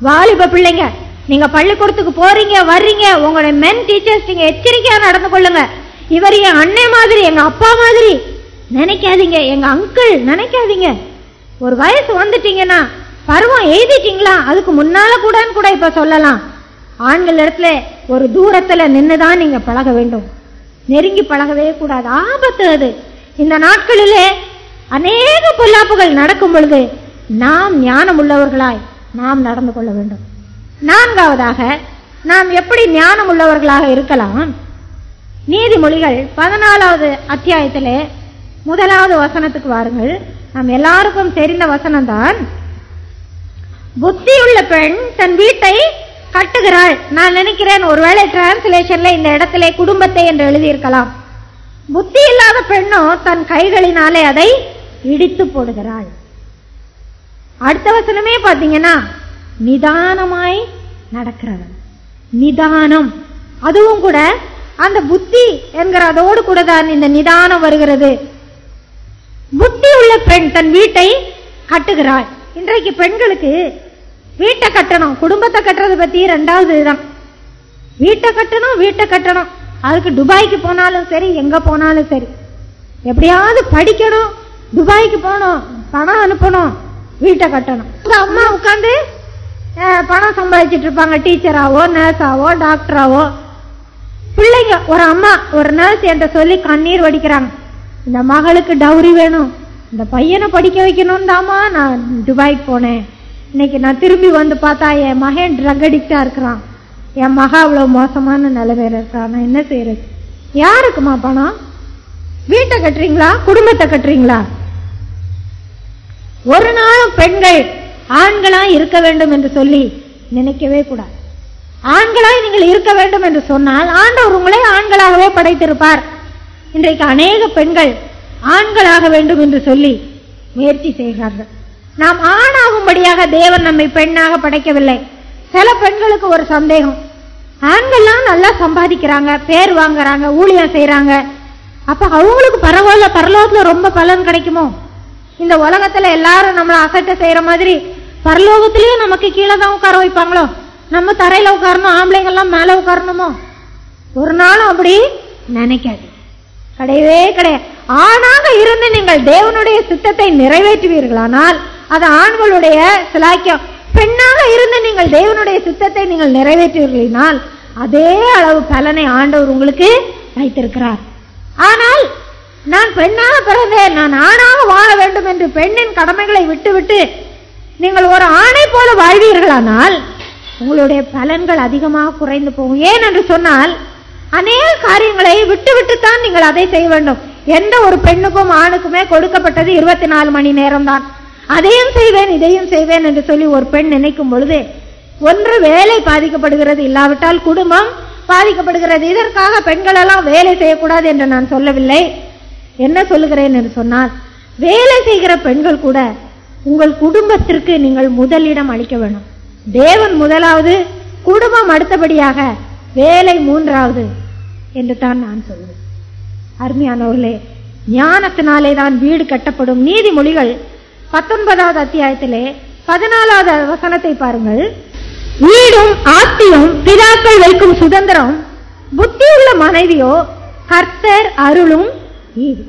வாலிப பிள்ளைங்க நீங்க பள்ளிக்கூடத்துக்கு போறீங்க வர்றீங்க உங்களுடைய மென் டீச்சர்ஸ் நீங்க எச்சரிக்கையா நடந்து கொள்ளுங்க. இவர் என் அண்ணன் மாதிரி எங்க அப்பா மாதிரி. நினைக்காதீங்க. எங்க அங்கிள் நினைக்காதீங்க. ஒரு வயசு வந்துட்டீங்கன்னா பருவம் எழுதிட்டீங்களா? அதுக்கு முன்னால கூடன்னு கூட இப்ப சொல்லலாம். ஆண்கள் இடத்துல ஒரு தூரத்துல நின்னுதான் நீங்க பழக வேண்டும். நெருங்கி பழகவே கூடாது. ஆபத்து அது. இந்த நாட்களிலே அநேக பொல்லாப்புகள் நடக்கும் பொழுது நாம் ஞானம் உள்ளவர்களாய் நாம் நடந்து கொள்ள வேண்டும். நான்காவதாக நாம் எப்படி ஞானம் உள்ளவர்களாக இருக்கலாம்? நீதிமொழிகள் பதினாலாவது அத்தியாயத்திலே முதலாவது வசனத்துக்கு வாருங்கள். நாம் எல்லாருக்கும் தெரிந்த வசனம்தான் புத்தியுள்ள பெண் தன் வீட்டை கட்டுகிறாள். நான் நினைக்கிறேன் ஒருவேளை டிரான்ஸ்லேஷன்ல இந்த இடத்துல குடும்பத்தை என்று எழுதியிருக்கலாம். புத்தி இல்லாத பெண்ணோ தன் கைகளினாலே அதை இடித்து போடுகிறாள். அடுத்த வசனமே பாத்தீங்கன்னா நிதானமாய் நடக்கிறவன். நிதானம். அதுவும் கூட அந்த புத்தி என்கிற அதோடு கூட தான் இந்த நிதானம் வருகிறது. புத்தி உள்ள பெண் தன் வீட்டை கட்டுகிறாள். இன்றைக்கு பெண்களுக்கு வீட்டை கட்டணும் குடும்பத்தை கட்டுறது பத்தி ரெண்டாவது இதுதான். வீட்டை கட்டணும் வீட்டை கட்டணும். அதுக்கு துபாய்க்கு போனாலும் சரி எங்க போனாலும் சரி. எப்படியாவது படிக்கணும் துபாய்க்கு போகணும் பணம் அனுப்பணும் வீட்டை கட்டணும். அம்மா உட்காந்து பணம் சம்பாதிச்சிட்டு இருப்பாங்க. டீச்சராவோ நர்ஸாவோ டாக்டராவோ பிள்ளைங்க ஒரு அம்மா ஒரு நர்ஸ் என்கிட்ட சொல்லி கண்ணீர் வடிக்கிறாங்க. இந்த மகளுக்கு டவுரி வேணும். இந்த பையனை படிக்க வைக்கணும் தாமா நான் துபாய்க்கு போனேன். இன்னைக்கு நான் திரும்பி வந்து பார்த்தா என் மகன் ட்ரக் அடிக்டா இருக்கிறான். என் மகா அவ்வளவு மோசமான நிலைமையில இருக்கான் நான் என்ன செய்யறது யாருக்குமா பணம்? வீட்டை கட்டுறீங்களா? குடும்பத்தை கட்டுறீங்களா? ஒரு நாளும் பெண்கள் ஆண்களா இருக்க வேண்டும் என்று சொல்லி நினைக்கவே கூடாது. ஆண்களாய் நீங்கள் இருக்க வேண்டும் என்று சொன்னால் ஆண்டவர் உங்களை ஆண்களாகவே படைத்திருப்பார். இன்றைக்கு அநேக பெண்கள் ஆண்களாக வேண்டும் என்று சொல்லி முயற்சி செய்கிறார்கள். நாம் ஆணாகும்படியாக தேவன் நம்மை பெண்ணாக படைக்கவில்லை. சில பெண்களுக்கு ஒரு சந்தேகம். ஆண்கள்லாம் நல்லா சம்பாதிக்கிறாங்க பேர் வாங்குறாங்க ஊழியம் செய்யறாங்க அப்ப அவங்களுக்கு பரவாயில்ல பரலோகத்துல ரொம்ப பலன் கிடைக்குமோ? இந்த உலகத்துல எல்லாரும் நம்மளை அசட்டை செய்யற மாதிரி பரலோகத்திலயும் நமக்கு கீழே தான் உட்கார வைப்பாங்களோ? நம்ம தரையில உட்காரணும் ஆம்பளைங்கள்லாம் மேல உட்காரணுமோ? ஒரு நாளும் அப்படி நினைக்காது கிடையவே கிடையாது. ஆணாக இருந்து நீங்கள் தேவனுடைய சித்தத்தை நிறைவேற்றுவீர்களானால் அது ஆண்களுடைய சிலாக்கியம். பெண்ணாக இருந்து நீங்கள் தேவனுடைய சித்தத்தை நீங்கள் நிறைவேற்றுவீர்களானால் அதே அளவு பலனை ஆண்டவர் உங்களுக்கு வைத்திருக்கிறார். ஆனால் நான் பெண்ணாக பிறந்தேன் நான் ஆணாக வாழ வேண்டும் என்று பெண்ணின் கடமைகளை விட்டுவிட்டு நீங்கள் ஒரு ஆணை போல வாழ்வீர்களானால் உங்களுடைய பலன்கள் அதிகமாக குறைந்து போகும். ஏன் என்று சொன்னால் அநேக காரியங்களை விட்டுவிட்டுத்தான் நீங்கள் அதை செய்ய வேண்டும். எந்த ஒரு பெண்ணுக்கும் ஆணுக்குமே கொடுக்கப்பட்டது இருபத்தி நாலு மணி நேரம் தான் அதையும் செய்வேன் இதையும் செய்வேன் என்று சொல்லி ஒரு பெண் நினைக்கும் பொழுது ஒன்று வேலை பாதிக்கப்படுகிறது இல்லாவிட்டால் குடும்பம் பாதிக்கப்படுகிறது. இதற்காக பெண்கள் எல்லாம் வேலை செய்யக்கூடாது என்று நான் சொல்லவில்லை. என்ன சொல்லுகிறேன் என்று சொன்னால் வேலை செய்கிற பெண்கள் கூட உங்கள் குடும்பத்திற்கு நீங்கள் முதலிடம் அளிக்க வேண்டும் தேவன் முதலாவது குடும்பம் அடுத்தபடியாக வேலை மூன்றாவது என்று தான் நான் சொல்வேன். அருமையானவர்களே ஞானத்தினாலே தான் வீடு கட்டப்படும் நீதிமொழிகள் பத்தொன்பதாவது அத்தியாயத்திலே பதினாலாவது வசனத்தை பாருங்கள். வீடும் ஆத்தியும் பிதாக்கள் வைக்கும் சுதந்திரம் புத்தியுள்ள மனைவியோ கர்த்தர் அருளும் ஈடு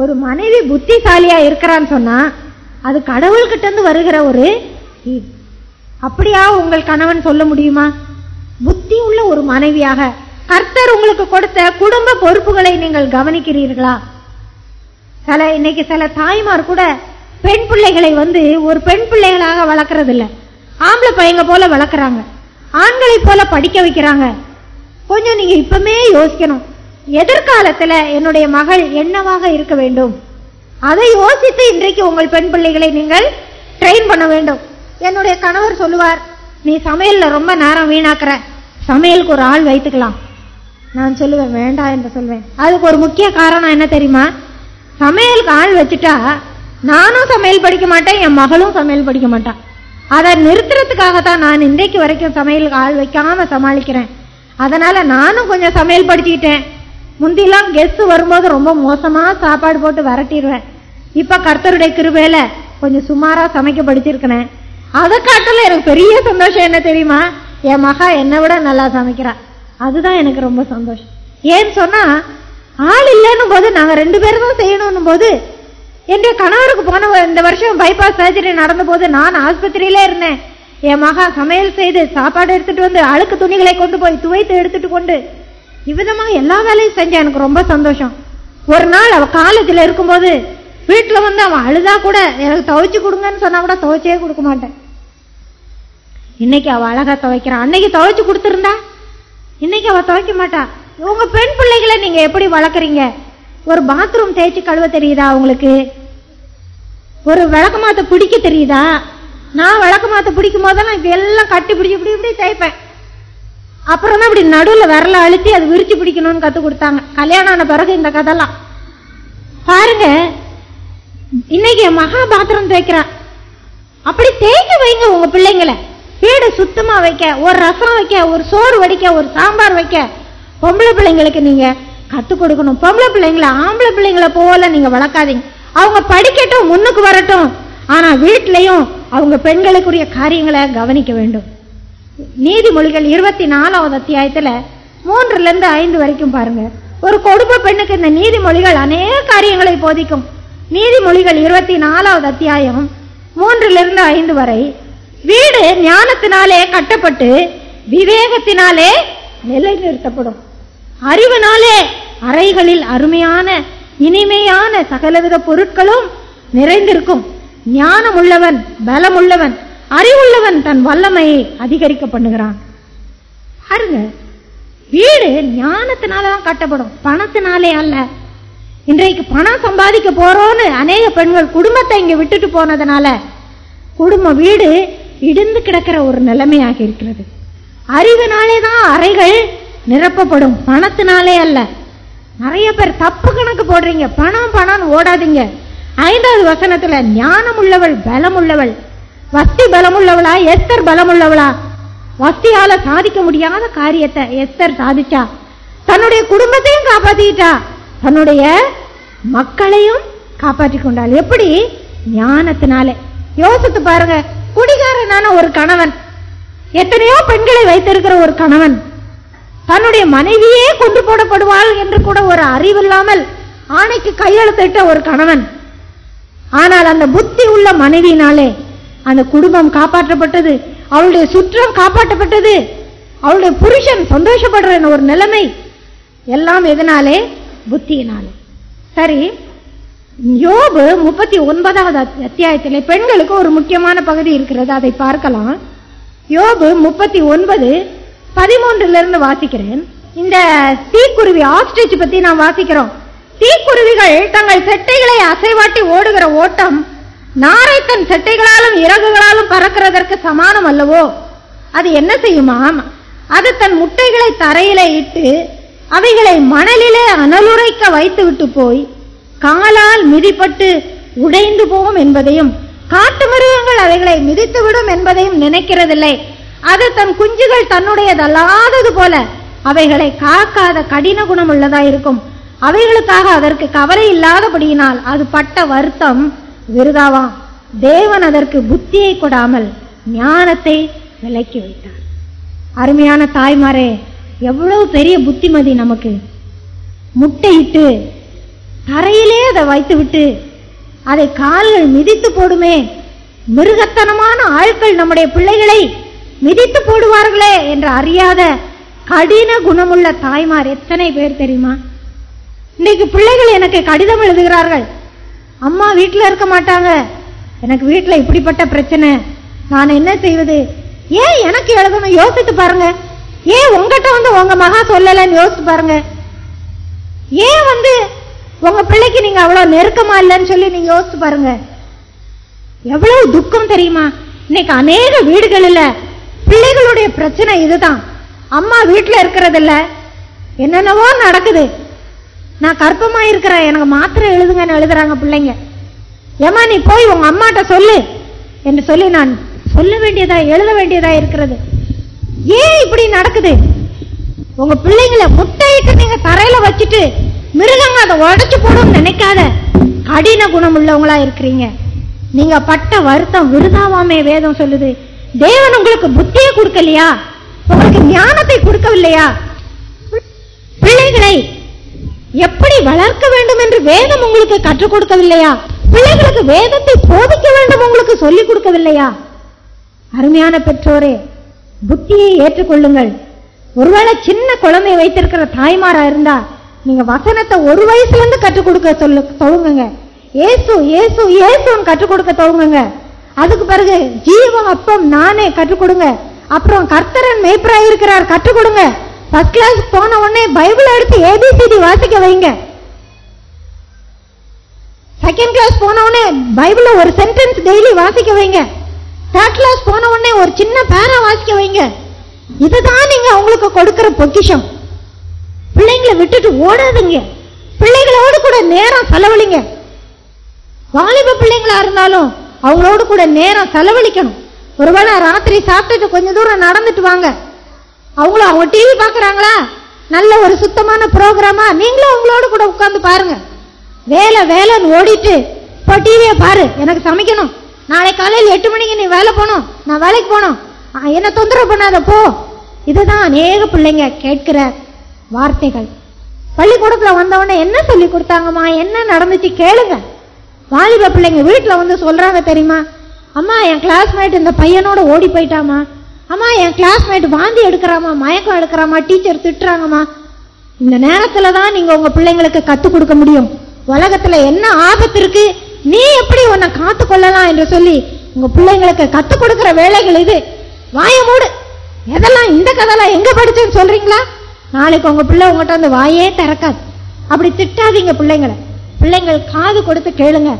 ஒரு மனைவி புத்திசாலியா இருக்கிறான்னு சொன்னா அது கடவுள்கிட்ட இருந்து வருகிற ஒரு ஈடு அப்படியா உங்கள் கணவன் சொல்ல முடியுமா? புத்தி உள்ள ஒரு மனைவியாக கர்த்தர் உங்களுக்கு கொடுத்த குடும்ப பொறுப்புகளை நீங்கள் கவனிக்கிறீர்களா? சில இன்னைக்கு சில தாய்மார் கூட பெண் பிள்ளைகளை வந்து ஒரு பெண் பிள்ளைகளாக வளர்க்கறது இல்ல ஆம்பளை பையங்க போல வளர்க்குறாங்க. ஆண்களை போல படிக்க வைக்கிறாங்க. கொஞ்சம் நீங்க இப்பமே யோசிக்கணும். எதிர்காலத்துல என்னுடைய மகள் என்னவாக இருக்க வேண்டும்? அதை யோசித்து இன்றைக்கு உங்கள் பெண் பிள்ளைகளை நீங்கள் ட்ரெயின் பண்ண வேண்டும். என்னுடைய கணவர் சொல்லுவார் நீ சமையல்ல ரொம்ப நேரம் வீணாக்குற. சமையலுக்கு ஒரு ஆள் வைத்துக்கலாம். நான் சொல்லுவேன் வேண்டாம் என்று சொல்வேன். அதுக்கு ஒரு முக்கிய காரணம் என்ன தெரியுமா? சமையலுக்கு ஆள் வச்சுட்டா நானும் சமையல் படிக்க மாட்டேன் என் மகளும் சமையல் படிக்க மாட்டான் அதை நிறுத்துறதுக்காகத்தான் நான் இன்றைக்கு வரைக்கும் சமையலுக்கு ஆள் வைக்காம சமாளிக்கிறேன். அதனால நானும் கொஞ்சம் சமையல் படிச்சுக்கிட்டேன். முந்திலாம் கெஸ்ட் வரும்போது ரொம்ப மோசமா சாப்பாடு போட்டு விரட்டிடுவேன். இப்ப கர்த்தருடைய கிருபையில கொஞ்சம் சுமாரா சமைக்க படிச்சிருக்கிறேன். அதை காட்டல எனக்கு பெரிய சந்தோஷம் என்ன தெரியுமா? என் மகா என்னை விட நல்லா சமைக்கிறா. அதுதான் எனக்கு ரொம்ப சந்தோஷம். ஏன்னு சொன்னா ஆள் இல்லைன்னு போது நாங்க ரெண்டு பேரும் தான் செய்யணும் போது என்னுடைய கணவருக்கு போன இந்த வருஷம் பைபாஸ் சர்ஜரி நடந்த போது நான் ஆஸ்பத்திரியிலே இருந்தேன். என் மகா சமையல் செய்து சாப்பாடு எடுத்துட்டு வந்து அழுக்கு துணிகளை கொண்டு போய் துவைத்து எடுத்துட்டு கொண்டு இவ்விதமா எல்லா வேலையும் செஞ்ச எனக்கு ரொம்ப சந்தோஷம். ஒரு நாள் அவ காலேஜில் இருக்கும்போது வீட்டுல வந்து அவன் அழுதா கூட எனக்கு துவைச்சு கொடுங்கன்னு சொன்னா கூட துவைச்சே கொடுக்க மாட்டேன். இன்னைக்கு அவ அழகா துவைக்கிறான் அன்னைக்கு துவைச்சு கொடுத்துருந்தா? இன்னைக்கு அவ துவைக்க மாட்டா. உங்க பெண் பிள்ளைகளை நீங்க எப்படி வளர்க்குறீங்க? ஒரு பாத்ரூம் தேய்ச்சி கழுவ தெரியுதா உங்களுக்கு? ஒரு விளக்கமாத்த பிடிக்க தெரியுதா? நான் விளக்கமாத்த பிடிக்கும் போதெல்லாம் இப்ப எல்லாம் கட்டி பிடிச்சி இப்படி இப்படி தேய்ப்பேன். அப்புறம் தான் இப்படி நடுவில் விரல அழுத்தி அது விரிச்சு பிடிக்கணும்னு கத்து கொடுத்தாங்க. கல்யாணம் ஆன பிறகு இந்த கதெல்லாம் பாருங்க இன்னைக்கு மகா பாத்திரம் தேய்க்கிறா அப்படி தேய்க்க வைங்க உங்க பிள்ளைங்களை. வீடு சுத்தமா வைக்க ஒரு ரசம் வைக்க ஒரு சோறு வடிக்க ஒரு சாம்பார் வைக்க பொம்பளை பிள்ளைங்களுக்கு நீங்க கற்றுக் கொடுக்கணும். பொம்பளை பிள்ளைங்களை ஆம்பளை பிள்ளைங்களை போல நீங்க வளர்க்காதீங்க. அவங்க படிக்கட்டும் முன்னுக்கு வரட்டும். ஆனா வீட்டிலையும் அவங்க பெண்களுக்குரிய காரியங்களை கவனிக்க வேண்டும். நீதிமொழிகள் இருபத்தி நாலாவது அத்தியாயத்துல மூன்றுல இருந்து ஐந்து வரைக்கும் பாருங்க. ஒரு கொடுப்ப பெண்ணுக்கு இந்த நீதிமொழிகள் அநேக காரியங்களை போதிக்கும். நீதிமொழிகள் இருபத்தி நாலாவது அத்தியாயம் மூன்றிலிருந்து ஐந்து வரை வீடு ஞானத்தினாலே கட்டப்பட்டு விவேகத்தினாலே நிலைநிறுத்தப்படும். அறிவினாலே அறைகளில் அருமையான இனிமையான சகலவித பொருட்களும் நிறைந்திருக்கும். ஞானம் உள்ளவன் பலம் உள்ளவன் அறிவுள்ளவன் தன் வல்லமையை அதிகரிக்க பண்ணுகிறான் பாருங்க வீடு ஞானத்தினாலதான் கட்டப்படும். பணத்தினாலே அல்ல. இன்றைக்கு பணம் சம்பாதிக்க போறோம்னு அநேக பெண்கள் குடும்பத்தை இங்க விட்டுட்டு போனதுனால குடும்ப வீடு இடிந்து கிடக்கிற ஒரு நிலைமையாக இருக்கிறது. அறிவினாலே தான் அறைகள் நிரப்பப்படும். பணத்தினாலே அல்ல. நிறைய பேர் தப்பு கணக்கு போடுறீங்க. பணம் பணம் ஓடாதீங்க. ஐந்தாவது வசனத்துல ஞானம் உள்ளவள் பலம் உள்ளவள் வஸ்தி பலமுள்ளவளா? எஸ்தர் பலமுள்ளவளா? வஸ்தியால சாதிக்க முடியாத காரியத்தை எஸ்தர் சாதிச்சா. தன்னுடைய குடும்பத்தையும் காப்பாத்திட்டா. தன்னுடைய மக்களையும் காப்பாற்றி கொண்டாள். எப்படி? ஞானத்தினாலே. யோசித்து பாருங்க. குடிகாரனான ஒரு கணவன். எத்தனையோ பெண்களை வைத்திருக்கிற ஒரு கணவன். தன்னுடைய மனைவியே கொண்டு போடப்படுவாள் என்று கூட ஒரு அறிவில்லாமல் ஆணைக்கு கையெழுத்திட்ட ஒரு கணவன். ஆனால் அந்த புத்தி உள்ள மனைவியினாலே அந்த குடும்பம் காப்பாற்றப்பட்டது. அவளுடைய சுற்றம் காப்பாற்றப்பட்டது. அவளுடைய புருஷன் சந்தோஷப்படுற ஒரு நிலைமை எல்லாம் எதனாலே? புத்தியினாலே. சரி யோபு முப்பத்தி ஒன்பதாவது அத்தியாயத்தில் பெண்களுக்கு ஒரு முக்கியமான பகுதி இருக்கிறது. அதை பார்க்கலாம். யோபு முப்பத்தி ஒன்பது பதிமூன்றுல இருந்து வாசிக்கிறேன். இந்த தீக்குருவி ஆஸ்ட்ரிச் பத்தி நாம் வாசிக்கிறோம். தீக்குருவிகள் தங்கள் செட்டைகளை அசைவாட்டி ஓடுகிற ஓட்டம் நாரை தன் செட்டைகளாலும் இறகுகளாலும் பறக்கிறதற்கு சமானம் அல்லவோ? அது என்ன செய்யுமாம் அது தன் முட்டைகளை தரையில இட்டு அவைகளை மணலிலே அனலுரைக்க வைத்து விட்டு போய் காலால் மிதிப்பட்டு உடைந்து போகும் என்பதையும் காட்டு மிருகங்கள் அவைகளை மிதித்துவிடும் என்பதையும் நினைக்கிறதில்லை. அது தன் குஞ்சுகள் தன்னுடையதல்லாதது போல அவைகளை காக்காத கடின குணம் உள்ளதா இருக்கும். அவைகளுக்காக அதற்கு கவலை இல்லாதபடியினால் அது பட்ட வருத்தம். விருதாவாம் தேவன் அதற்கு புத்தியை கொடாமல் ஞானத்தை விலக்கி வைத்தார். அருமையான தாய்மாரே எவ்வளவு பெரிய புத்திமதி நமக்கு. முட்டையிட்டு தரையிலே அதை வைத்து விட்டு அதை கால்கள் மிதித்து போடுமே. மிருகத்தனமான ஆட்கள் நம்முடைய பிள்ளைகளை மிதித்து போடுவார்களே என்று அறியாத கடின குணமுள்ள தாய்மார் எத்தனை பேர் தெரியுமா? இன்னைக்கு பிள்ளைகள் எனக்கு கடிதம் எழுதுகிறார்கள். அம்மா வீட்டில் இருக்க மாட்டாங்க. எனக்கு வீட்டில் இப்படிப்பட்ட பிரச்சனை. நான் என்ன செய்வது? ஏன் எனக்கு எழுதணும்? யோசித்து பாருங்க. ஏன் உங்ககிட்ட வந்து உங்க மகா சொல்லலன்னு யோசித்து பாருங்க. ஏன் வந்து உங்க பிள்ளைக்கு நீங்க அவ்வளவு நெருக்கமா இல்லைன்னு சொல்லி நீங்க யோசித்து பாருங்க. எவ்வளவு துக்கம் தெரியுமா? இன்னைக்கு அநேக வீடுகளில் பிள்ளைகளுடைய பிரச்சனை இதுதான். அம்மா வீட்டில் இருக்கிறது இல்ல என்னென்னவோ நடக்குது. நான் கற்பமா இருக்கிறேன் எனக்கு மாத்திரை எழுதுங்கன்னு எழுதுறாங்க பிள்ளைங்க. ஏமா நீ போய் உங்க அம்மாட்ட சொல்லு என்று சொல்லி நான் சொல்ல வேண்டியதா எழுத வேண்டியதா இருக்கிறது. ஏன் இப்படி நடக்குது? உங்க பிள்ளைங்களை முட்டையிட்டு நீங்க தரையில வச்சுட்டு மிருகங்க அதை உடச்சு போடும் நினைக்காத. கடின குணம் உள்ளவங்களா இருக்கிறீங்க. நீங்க பட்ட வருத்தம் விருதாவாமே வேதம் சொல்லுது. தேவன் உங்களுக்கு புத்தியை கொடுக்கலையா? உங்களுக்கு ஞானத்தை கொடுக்கவில்லையா? பிள்ளைகளை எப்படி வளர்க்க வேண்டும் என்று வேதம் உங்களுக்கு கற்றுக் கொடுக்கவில்லையா? பிள்ளைகளுக்கு வேதத்தை போதிக்க வேண்டும் உங்களுக்கு சொல்லிக் கொடுக்கவில்லையா? அருமையான பெற்றோரே புத்தியை ஏற்றுக்கொள்ளுங்கள். ஒருவேளை சின்ன குழந்தை வைத்திருக்கிற தாய்மாரா இருந்தா நீங்க வசனத்தை ஒரு வயசுல இருந்து கற்றுக் கொடுக்க சொல்லு துவங்குங்க ஏசு ஏசு ஏசுன்னு கற்றுக் கொடுக்க தொழுங்குங்க. அதுக்கு பிறகு ஜீவ அப்பம் நானே கற்றுக் கொடுங்க. அப்புறம் கர்த்தரன் மேய்ப்பரா இருக்கிறார் கற்றுக் கொடுங்க. ஃபர்ஸ்ட் கிளாஸ் போன உடனே பைபிள் எடுத்து ஏபிசிடி வாசிக்க வைங்க. செகண்ட் கிளாஸ் போன உடனே பைபிள ஒரு சென்டென்ஸ் டெய்லி வாசிக்க வைங்க. தேர்ட் கிளாஸ் போன உடனே ஒரு சின்ன பேரா வாசிக்க வைங்க. இதுதான் நீங்க அவங்களுக்கு கொடுக்கிற பொக்கிஷம். பிள்ளைங்களை விட்டுட்டு ஓடாதுங்க. பிள்ளைகளோடு கூட நேரம் செலவழிங்க. வாலிப பிள்ளைங்களா இருந்தாலும் அவங்களோடு கூட நேரம் செலவழிக்கணும். ஒருவேளை ராத்திரி சாப்பிட்டுட்டு கொஞ்ச தூரம் நடந்துட்டு வாங்க. அவங்களும் அவங்க டிவி பாக்குறாங்களா நல்ல ஒரு சுத்தமான ப்ரோக்ராமா? நீங்களும் அவங்களோட கூட உட்காந்து பாருங்க. வேலை வேலைன்னு ஓடிட்டு இப்போ டிவியை பாரு. எனக்கு சமைக்கணும். நாளை காலையில் எட்டு மணிக்கு நீ வேலை போகணும். நான் வேலைக்கு போகணும். என்ன தொந்தரவு பண்ணாத போ. இதுதான் அநேக பிள்ளைங்க கேட்கிற வார்த்தைகள். பள்ளிக்கூடத்துல வந்தவொடனே என்ன சொல்லி கொடுத்தாங்கம்மா? என்ன நடந்துச்சு? கேளுங்க. வாலிப பிள்ளைங்க வீட்டுல வந்து சொல்றாங்க தெரியுமா? அம்மா என் கிளாஸ்மேட் இந்த பையனோட ஓடி போயிட்டாமா அம்மா என் கிளாஸ்மேட் வாந்தி எடுக்கிறாமா மயக்கம் எடுக்கிறாமா டீச்சர் திட்டுறாங்கம்மா. இந்த நேரத்துல தான் நீங்க உங்க பிள்ளைங்களுக்கு கற்றுக் கொடுக்க முடியும். உலகத்துல என்ன ஆபத்து இருக்கு? நீ எப்படி உன்னை காத்து கொள்ளலாம் என்று சொல்லி உங்க பிள்ளைங்களுக்கு கற்றுக் கொடுக்கிற வேலைகள் இது. வாய மூடு. எதெல்லாம் இந்த கதைலாம் எங்க படிச்சேன்னு சொல்றீங்களா? நாளைக்கு உங்க பிள்ளை உங்ககிட்ட வந்து வாயே திறக்காது. அப்படி திட்டாதீங்க பிள்ளைங்களை. பிள்ளைங்கள் காது கொடுத்து கேளுங்க.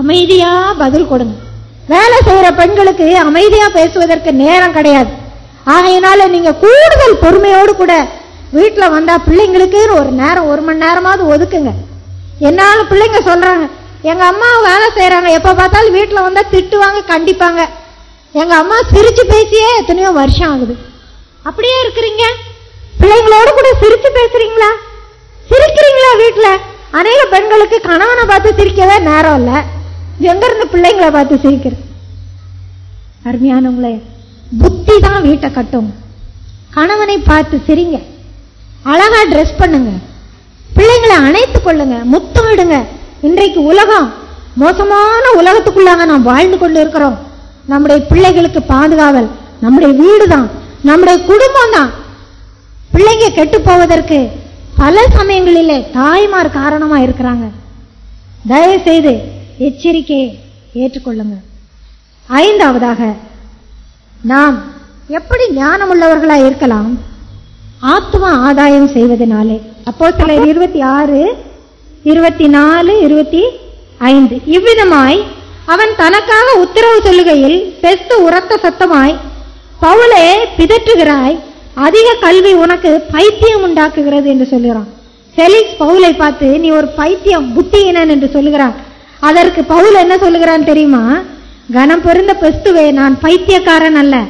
அமைதியா பதில் கொடுங்க. வேலை செய்யற பெண்களுக்கு அமைதியா பேசுவதற்கு நேரம் கிடையாது. ஆகையினால நீங்க கூடுதல் பொறுமையோடு கூட வீட்டுல வந்தா பிள்ளைங்களுக்கு ஒரு நேரம் ஒரு மணி நேரமாவது ஒதுக்குங்க. என்னால பிள்ளைங்க சொல்றாங்க எங்க அம்மா வேலை செய்யறாங்க எப்ப பார்த்தாலும் வீட்டுல வந்தா திட்டுவாங்க கண்டிப்பாங்க. எங்க அம்மா சிரிச்சு பேசியே எத்தனையோ வருஷம் ஆகுது. அப்படியே இருக்கிறீங்க. பிள்ளைங்களோட கூட சிரிச்சு பேசுறீங்களா? சிரிக்கிறீங்களா வீட்டுல அநேக பெண்களுக்கு கணவனை பார்த்து சிரிக்கவே நேரம் இல்ல. எங்க இருந்து பிள்ளைங்களை பார்த்து சிரிக்கிறது? அருமையானவங்களே புத்தி தான் வீட்டை கட்டும். கணவனை பார்த்து சிரிங்க. அழகா ட்ரெஸ் பண்ணுங்க. பிள்ளைங்களை அணைத்துக் கொள்ளுங்க. முத்தமிடுங்க இன்றைக்கு உலகம் மோசமான உலகத்துக்குள்ளாக நாம் வாழ்ந்து கொண்டு இருக்கிறோம் நம்முடைய பிள்ளைகளுக்கு பாதுகாவல் நம்முடைய வீடு தான் நம்முடைய குடும்பம் தான் பிள்ளைங்க கெட்டு போவதற்கு பல சமயங்களிலே தாய்மார் காரணமா இருக்கிறாங்க. தயவு செய்து எச்சரிக்கையை ஏற்றுக்கொள்ளுங்க ஐந்தாவதாக நாம் எப்படி ஞானமுள்ளவர்களா இருக்கலாம்? ஆத்மா ஆதாயம் செய்வதனாலே. அப்போ சிலர் இருபத்தி ஆறு இருபத்தி நாலு இருபத்தி ஐந்து. இவ்விதமாய் அவன் தனக்காக உத்தரவு சொல்லுகையில் பெஸ்து உரத்த சத்தமாய் பவுலே பிதற்றுகிறாய் அதிக கல்வி உனக்கு பைத்தியம் உண்டாக்குகிறது என்று சொல்லுகிறான். செலிக்ஸ் பவுலை பார்த்து நீ ஒரு பைத்தியம் புத்தியினன் என்று சொல்லுகிறான். அதற்கு பவுல் என்ன சொல்லுகிறான் தெரியுமா? கனம் பொருந்த பெஸ்துவே நான் பைத்தியக்காரன் அல்ல.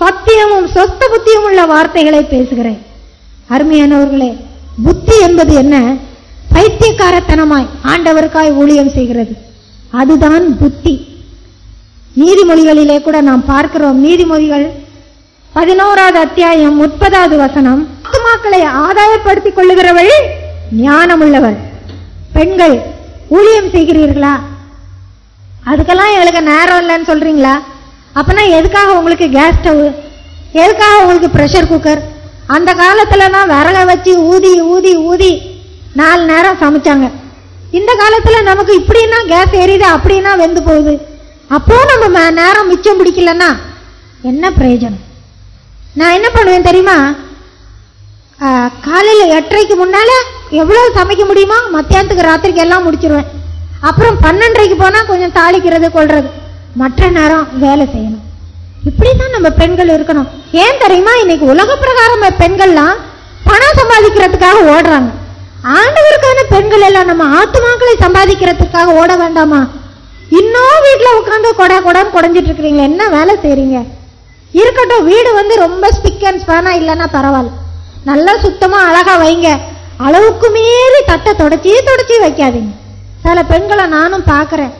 சத்தியமும் சொத்த புத்தியும் உள்ள வார்த்தைகளை பேசுகிறேன். அருமையானவர்களே புத்தி என்பது என்ன? பைத்தியக்காரத்தனமாய் ஆண்டவருக்காய் ஊழியம் செய்கிறது. அதுதான் புத்தி. நீதிமொழிகளிலே கூட நாம் பார்க்கிறோம் நீதிமொழிகள் பதினோராவது அத்தியாயம் முப்பதாவது வசனம். ஆத்மாக்களை ஆதாயப்படுத்திக் கொள்ளுகிறவள் ஞானமுள்ளவள். பெண்கள் ஊழியம் செய்கிறீர்களா? அதுக்கெல்லாம் எங்களுக்கு நேரம் இல்லைன்னு சொல்றீங்களா? அப்பனா எதுக்காக உங்களுக்கு கேஸ் ஸ்டவ் எதுக்காக உங்களுக்கு ப்ரெஷர் குக்கர் அந்த காலத்துலனா விறக வச்சு ஊதி ஊதி ஊதி நாலு நேரம் சமைச்சாங்க. இந்த காலத்துல நமக்கு இப்படின்னா கேஸ் எரியுது அப்படின்னா வெந்து போகுது. அப்போ நம்ம ம- நேரம் மிச்சம் பிடிக்கலன்னா என்ன பிரயோஜனம்? நான் என்ன பண்ணுவேன் தெரியுமா? காலையில் எட்டரைக்கு முன்னால் எவ்வளோ சமைக்க முடியுமோ மத்தியானத்துக்கு ராத்திரிக்கு எல்லாம் முடிச்சிருவேன். அப்புறம் பன்னெண்டரைக்கு போனால் கொஞ்சம் தாளிக்கிறது கொள்றது மற்ற நேரம் வேலை செய்யணும். இப்படி தான் நம்ம பெண்கள் இருக்கணும். ஏன் தெரியுமா? இன்னைக்கு உலக பிரகாரம் பெண்கள்லாம் பணம் சம்பாதிக்கிறதுக்காக ஓடுறாங்க. ஆண்டவருக்கான பெண்கள் எல்லாம் நம்ம ஆத்துமாக்களை சம்பாதிக்கிறதுக்காக ஓட வேண்டாமா? இன்னும் வீட்டில் உட்காந்து கொடா கொடான்னு குடஞ்சிட்டு இருக்கிறீங்களே என்ன வேலை செய்கிறீங்க இருக்கட்டும் வீடு வந்து ரொம்ப ஸ்பிக் அண்ட் ஸ்பானா இல்லைன்னா பரவாயில்ல. நல்லா சுத்தமா அழகா வைங்க. அளவுக்கு மீறி தட்டை தொடச்சி தொடச்சி வைக்காதீங்க. சில பெண்களை நானும் பார்க்குறேன்.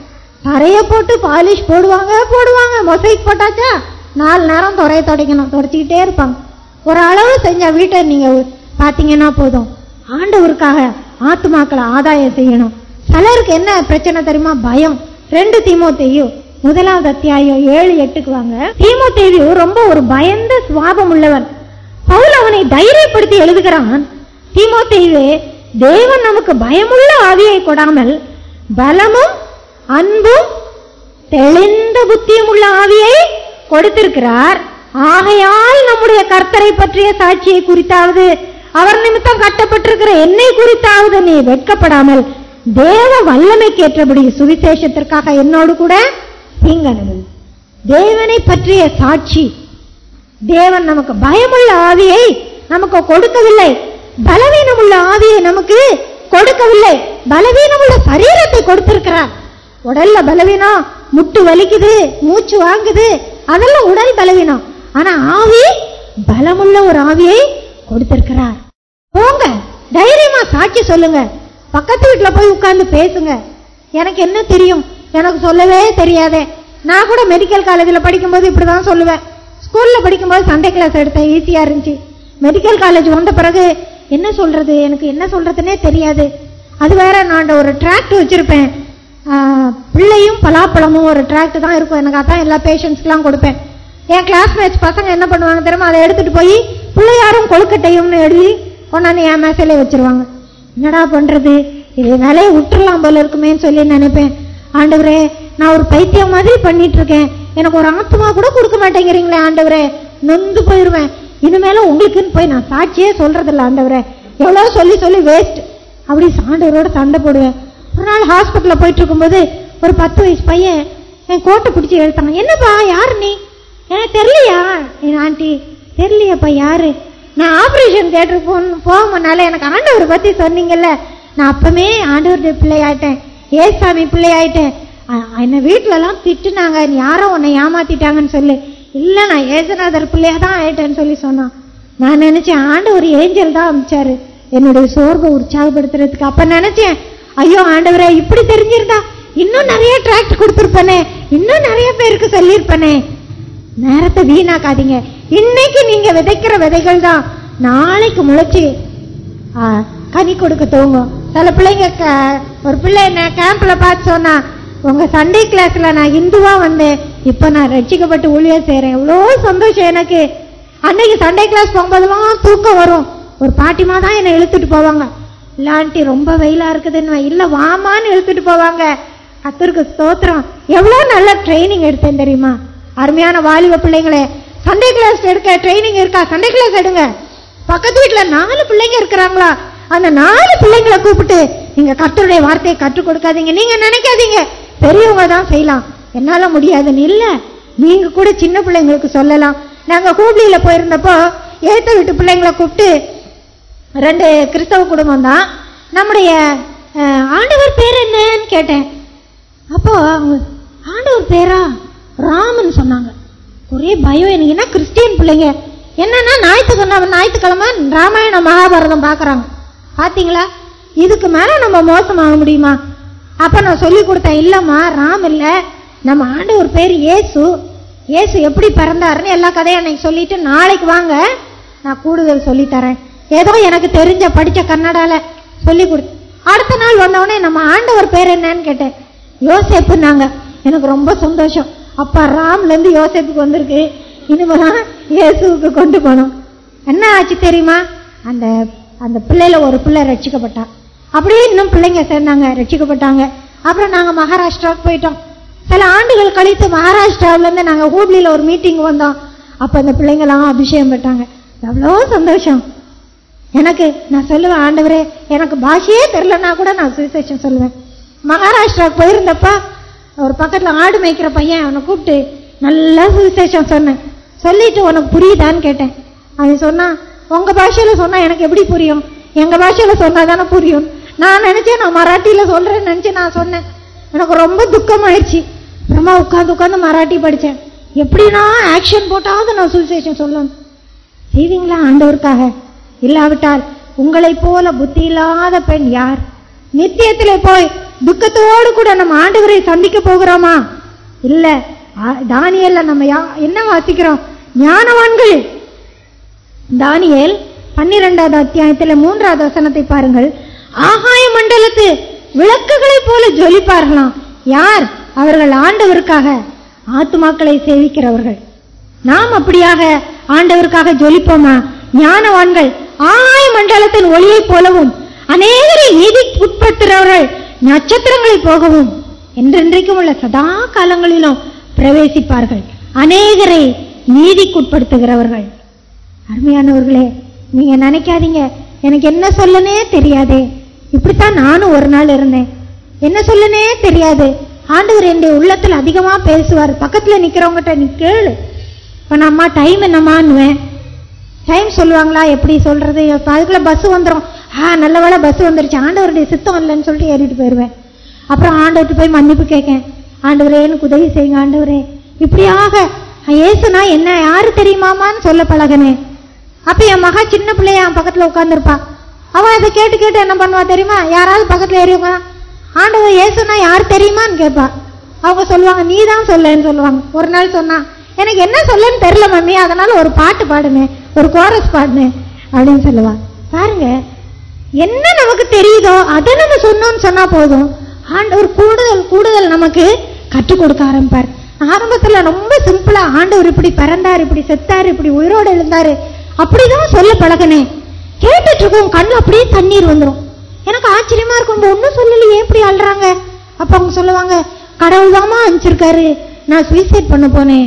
பறைய போட்டு பாலிஷ் போடுவாங்க போடுவாங்க. மொசைக் போட்டாச்சா? நாலு நேரம் துறைய துடைக்கணும். தொடச்சிக்கிட்டே இருப்பாங்க. ஒரு அளவு செஞ்ச வீட்டை நீங்க பார்த்தீங்கன்னா போதும். ஆண்டவருக்காக ஆத்துமாக்களை ஆதாயம் செய்யணும். சிலருக்கு என்ன பிரச்சனை தெரியுமா? பயம். ரெண்டு தீமோத்தேயு. முதலாவது அத்தியாயம் ஏழு எட்டுக்கு வாங்க. தீமோத்தேயு ரொம்ப ஒரு பயந்த சுவாபம் உள்ளவன் பவுல் அவனை தைரியப்படுத்தி எழுதுகிறான் தீமோத்தேயுவே தேவன் நமக்கு பயமுள்ள ஆவியை கொடாமல் பலமும் அன்பும் தெளிந்த புத்தியும் உள்ள ஆவியை கொடுத்திருக்கிறார். ஆகையால் நம்முடைய கர்த்தரை பற்றிய சாட்சியை குறித்தாவது அவர் நிமித்தம் கட்டப்பட்டிருக்கிற என்னை குறித்தாவது நீ வெட்கப்படாமல் தேவ வல்லமைக்கேற்றபடி சுவிசேஷத்திற்காக என்னோடு கூட தீங்கனது தேவனை பற்றிய சாட்சி. தேவன் நமக்கு பயமுள்ள ஆவியை நமக்கு கொடுக்கவில்லை. பலவீனமுள்ள ஆவியை நமக்கு கொடுக்கவில்லை. பலவீனமுள்ள சரீரத்தை கொடுத்திருக்கிறார். உடல்ல பலவீனம் முட்டு வலிக்குது மூச்சு வாங்குது அதெல்லாம் உடல் பலவீனம். ஆனா ஆவி பலமுள்ள ஒரு ஆவியை கொடுத்திருக்கிறார். போங்க தைரியமா சாட்சி சொல்லுங்க. பக்கத்து வீட்டுல போய் உட்கார்ந்து பேசுங்க. எனக்கு என்ன தெரியும்? எனக்கு சொல்லவே தெரியாதே. நான் கூட மெடிக்கல் காலேஜில் படிக்கும்போது இப்படி தான் சொல்லுவேன் ஸ்கூலில் படிக்கும்போது சண்டே கிளாஸ் எடுத்தேன் ஈஸியாக இருந்துச்சு. மெடிக்கல் காலேஜ் வந்த பிறகு என்ன சொல்கிறது எனக்கு என்ன சொல்கிறதுனே தெரியாது. அது வேற நான் ஒரு ட்ராக்ட் வச்சுருப்பேன். பிள்ளையும் பலாப்பழமும் ஒரு ட்ராக்ட் தான் இருக்கும். எனக்கு அதான் எல்லா பேஷண்ட்ஸ்க்குலாம் கொடுப்பேன். என் கிளாஸ்மேட்ஸ் பசங்க என்ன பண்ணுவாங்க தெரியுமா? அதை எடுத்துகிட்டு போய் பிள்ளையாரும் கொழுக்கட்டையும்னு எழுதி கொண்டாந்து என் மேசையிலே வச்சிருவாங்க. என்னடா பண்ணுறது இது வேலையை விட்டுறலாம் போல இருக்குமேன்னு சொல்லி நினைப்பேன். ஆண்டவரே நான் ஒரு பைத்தியம் மாதிரி பண்ணிட்டு இருக்கேன் எனக்கு ஒரு ஆத்மா கூட கொடுக்க மாட்டேங்கிறீங்களே ஆண்டவரே. நொந்து போயிருவேன். இனிமேல உங்களுக்குன்னு போய் நான் சாட்சியே சொல்றதில்ல ஆண்டவரே. எவ்வளவு சொல்லி சொல்லி வேஸ்ட் அப்படி ஆண்டவரோட சண்டை போடுவேன். ஒரு நாள் ஹாஸ்பிட்டல்ல போயிட்டு இருக்கும்போது ஒரு பத்து வயசு பையன் என் கோட்டை பிடிச்சி எழுத்தாங்க என்னப்பா யாரு நீ? எனக்கு தெரியலையா? என் ஆண்டி தெரியலையாப்பா யாரு? நான் ஆபரேஷன் தேட்டருக்கு போக போகும்போனால எனக்கு ஆண்டவரை பத்தி சொன்னீங்கல்ல. நான் அப்பமே ஆண்டவருடைய ஏ சாமி பிள்ளையாயிட்டேன். என்னை வீட்டிலலாம் திட்டுனாங்க. நீ யாரோ உன்னை ஏமாத்திட்டாங்கன்னு சொல்லி. இல்லை நான் ஏசுநாதர் பிள்ளையா தான் ஆயிட்டேன்னு சொல்லி சொன்னான். நான் நினைச்சேன் ஆண்டவர் ஏஞ்சல் தான் அமிச்சாரு. என்னுடைய சோர்வை உற்சாகப்படுத்துறதுக்கு. அப்ப நினைச்சேன் ஐயோ ஆண்டவரே இப்படி தெரிஞ்சிருந்தா இன்னும் நிறைய டிராக்ட் கொடுத்துருப்பனே. இன்னும் நிறைய பேருக்கு சொல்லியிருப்பனே. நேரத்தை வீணாக்காதீங்க. இன்னைக்கு நீங்க விதைக்கிற விதைகள் தான். நாளைக்கு முளைச்சு ஆ, கனி கொடுக்க தூங்கும் சில பிள்ளைங்க க- ஒரு பிள்ளை என்ன கேம்ப்ல பார்த்து சொன்னா உங்க சண்டே கிளாஸ்ல நான் இந்துவா வந்தேன். இப்ப நான் ரட்சிக்கப்பட்டு ஊழிய செய்யறேன் எவ்வளோ சந்தோஷம் எனக்கு. அன்னைக்கு சண்டே கிளாஸ் போகும்போதெல்லாம் தூக்கம் வரும். ஒரு பாட்டிமா தான் என்னை இழுத்துட்டு போவாங்க. இல்லாண்டி ரொம்ப வெயிலா இருக்குதுன்னு இல்ல வாமான்னு இழுத்துட்டு போவாங்க. கத்தருக்கு ஸ்தோத்திரம். எவ்வளவு நல்ல ட்ரைனிங் எடுத்தேன் தெரியுமா? அருமையான வாலிப பிள்ளைங்களே சண்டே கிளாஸ் எடுக்க ட்ரைனிங் இருக்கா? சண்டே கிளாஸ் எடுங்க. பக்கத்து வீட்டுல நாலு பிள்ளைங்க இருக்கிறாங்களா? அந்த நாலு பிள்ளைங்களை கூப்பிட்டு நீங்க கத்தருடைய வார்த்தையை கற்றுக் கொடுக்காதீங்க. நீங்க நினைக்காதீங்க. பெரியவங்க தான் செய்யலாம். என்னால முடியாதுன்னு இல்ல நீங்க கூட சின்ன பிள்ளைங்களுக்கு சொல்லலாம். நாங்க ஹூப்ளியில போயிருந்தப்போ ஏத்த வீட்டு பிள்ளைங்களை கூப்பிட்டு ரெண்டு கிறிஸ்தவ குடும்பம் தான். நம்முடைய ஆண்டவர் பேர் என்னன்னு கேட்டேன். அப்போ அவங்க ஆண்டவர் பேரா? ராமன் சொன்னாங்க. ஒரே பயம் எனக்கு. என்ன கிறிஸ்டியன் பிள்ளைங்க? என்னன்னா ஞாயிற்றுக்கிழமை ஞாயிற்றுக்கிழமை ராமாயணம் மகாபாரதம் பாக்குறாங்க பாத்தீங்களா? இதுக்கு மேல நம்ம மோசமாக முடியுமா? அப்ப நான் சொல்லி கொடுத்தேன் இல்லம்மா ராம் இல்ல. நம்ம ஆண்டவர் பேர் இயேசு. இயேசு எப்படி பிறந்தாருன்னு எல்லா கதையும் அன்னைக்கு சொல்லிட்டு நாளைக்கு வாங்க நான் கூடுதல் சொல்லி தரேன். ஏதோ எனக்கு தெரிஞ்ச படிச்ச கன்னடால சொல்லி கொடு. அடுத்த நாள் வந்தவொடனே நம்ம ஆண்டவர் பேர் என்னன்னு கேட்டேன். யோசேப்புன்னாங்க. எனக்கு ரொம்ப சந்தோஷம். அப்பா ராம்ல இருந்து யோசேப்புக்கு வந்திருக்கு. இனிமேதான் இயேசுவுக்கு கொண்டு போனோம் என்ன ஆச்சு தெரியுமா? அந்த அந்த பிள்ளையில ஒரு பிள்ளை ரட்சிக்கப்பட்டா அப்படியே இன்னும் பிள்ளைங்க சேர்ந்தாங்க ரட்சிக்கப்பட்டாங்க. அப்புறம் நாங்க மகாராஷ்டிராவுக்கு போயிட்டோம். சில ஆண்டுகள் கழித்து மகாராஷ்டிராவுல இருந்து நாங்க ஹூப்ளியில ஒரு மீட்டிங் வந்தோம். அப்ப அந்த பிள்ளைங்களாம் அபிஷேகம் பெற்றாங்க. எவ்வளோ சந்தோஷம். எனக்கு நான் சொல்லுவேன் ஆண்டவரே எனக்கு பாஷையே தெரிலன்னா கூட நான் சுவிசேஷம் சொல்லுவேன். மகாராஷ்டிராவுக்கு போயிருந்தப்ப ஒரு பக்கத்துல ஆடு மேய்க்கிற பையன் அவனை கூப்பிட்டு நல்லா சுவிசேஷம் சொன்னேன். சொல்லிட்டு உனக்கு புரியுதான்னு கேட்டேன். அவன் சொன்னான் உங்க பாஷையில சொன்னா எனக்கு எப்படி புரியும்? எங்க பாஷையில சொன்னா தானே புரியும்? நான் நினைச்சேன் நான் மராட்டியில சொல்றேன்னு நினைச்சு நான் சொன்னேன். எனக்கு ரொம்ப துக்கம் ஆயிடுச்சு அப்புறமா உட்காந்து உட்காந்து மராட்டி படித்தேன் எப்படின்னா ஆக்ஷன் போட்டாவது நான் சுவிசேஷம் சொல்லணும். செய்வீங்களா ஆண்டவருக்காக? இல்லாவிட்டால் உங்களைப் போல புத்தி இல்லாத பெண் யார்? நித்தியத்திலே போய் துக்கத்தோடு கூட நம்ம ஆண்டவரை சந்திக்க போகிறோமா? இல்ல தானியல்ல நம்ம யா- என்ன வாசிக்கிறோம்? ஞானவான்கள் தானியேல் பன்னிரெண்டாவது அத்தியாயத்துல மூன்றாவது வசனத்தை பாருங்கள். ஆகாய மண்டலத்து விளக்குகளைப் போல ஜொலிப்பார்களாம். யார் அவர்கள் ஆண்டவருக்காக ஆத்துமாக்களை சேவிக்கிறவர்கள்? நாம் அப்படியாக ஆண்டவருக்காக ஜொலிப்போமா? ஞானவான்கள் ஆகாய மண்டலத்தின் ஒளியைப் போலவும் அநேகரை நீதி உட்படுத்துகிறவர்கள் நட்சத்திரங்களைப் போகவும் என்றென்றைக்கும் உள்ள சதா காலங்களிலும் பிரவேசிப்பார்கள். அநேகரை நீதிக்குட்படுத்துகிறவர்கள். அருமையானவர்களே நீங்க நினைக்காதீங்க. எனக்கு என்ன சொல்லனே தெரியாதே. இப்படித்தான் நானும் ஒரு நாள் இருந்தேன். என்ன சொல்லனே தெரியாது. ஆண்டவர் என்னுடைய உள்ளத்துல அதிகமா பேசுவார். பக்கத்துல நிக்கிறவங்ககிட்ட நீ கேளு. இப்ப நான் அம்மா டைம் என்னம்மான்னுவேன். டைம் சொல்லுவாங்களா? எப்படி சொல்றது? அதுக்குள்ள பஸ் வந்துடும் ஆ நல்ல வேலை பஸ் வந்துருச்சு. ஆண்டவருடைய சித்தம் இல்லைன்னு சொல்லிட்டு ஏறிட்டு போயிடுவேன் அப்புறம் ஆண்டவர்கிட்ட போய் மன்னிப்பு கேட்கேன். ஆண்டவரே எனக்கு உதவி செய்யுங்க ஆண்டவரே. இப்படியாக ஏசுனா என்ன? யாரு தெரியுமாமான்னு சொல்ல பழகனே அப்ப என் மகா சின்ன பிள்ளைய என் பக்கத்துல உட்கார்ந்திருப்பா. அவன் அதை கேட்டு கேட்டு என்ன பண்ணுவா தெரியுமா? யாராவது பக்கத்துல ஏறிவங்க ஆண்டவர் ஏசுனா யார் தெரியுமான்னு கேட்பா. அவங்க சொல்லுவாங்க நீ தான் சொல்லுன்னு சொல்லுவாங்க. ஒரு நாள் சொன்னா எனக்கு என்ன சொல்லன்னு தெரியல மம்மி அதனால ஒரு பாட்டு பாடுனேன் ஒரு கோரஸ் பாடுனேன் அப்படின்னு சொல்லுவா. பாருங்க என்ன நமக்கு தெரியுதோ அதை நம்ம சொன்னோம்னு சொன்னா போதும். ஆண்டவர் கூடுதல் கூடுதல் நமக்கு கற்றுக் கொடுக்க ஆரம்பிப்பார். ஆரம்பத்துல ரொம்ப சிம்பிளா ஆண்டவர் இப்படி பிறந்தார் இப்படி செத்தார் இப்படி உயிரோடு எழுந்தாரு. அப்படிதான் சொல்ல பழகினேன் கேட்டுட்டு இருக்கோம் கண்ணு அப்படியே தண்ணீர் வந்துடும் எனக்கு ஆச்சரியமா இருக்கும் ஒன்றும் ஒன்னும் சொல்லலையே எப்படி அழுறாங்க? அப்ப அவங்க சொல்லுவாங்க கடவுள் தாமா அனுப்பிச்சிருக்காரு. நான் சூசைட் பண்ண போனேன்.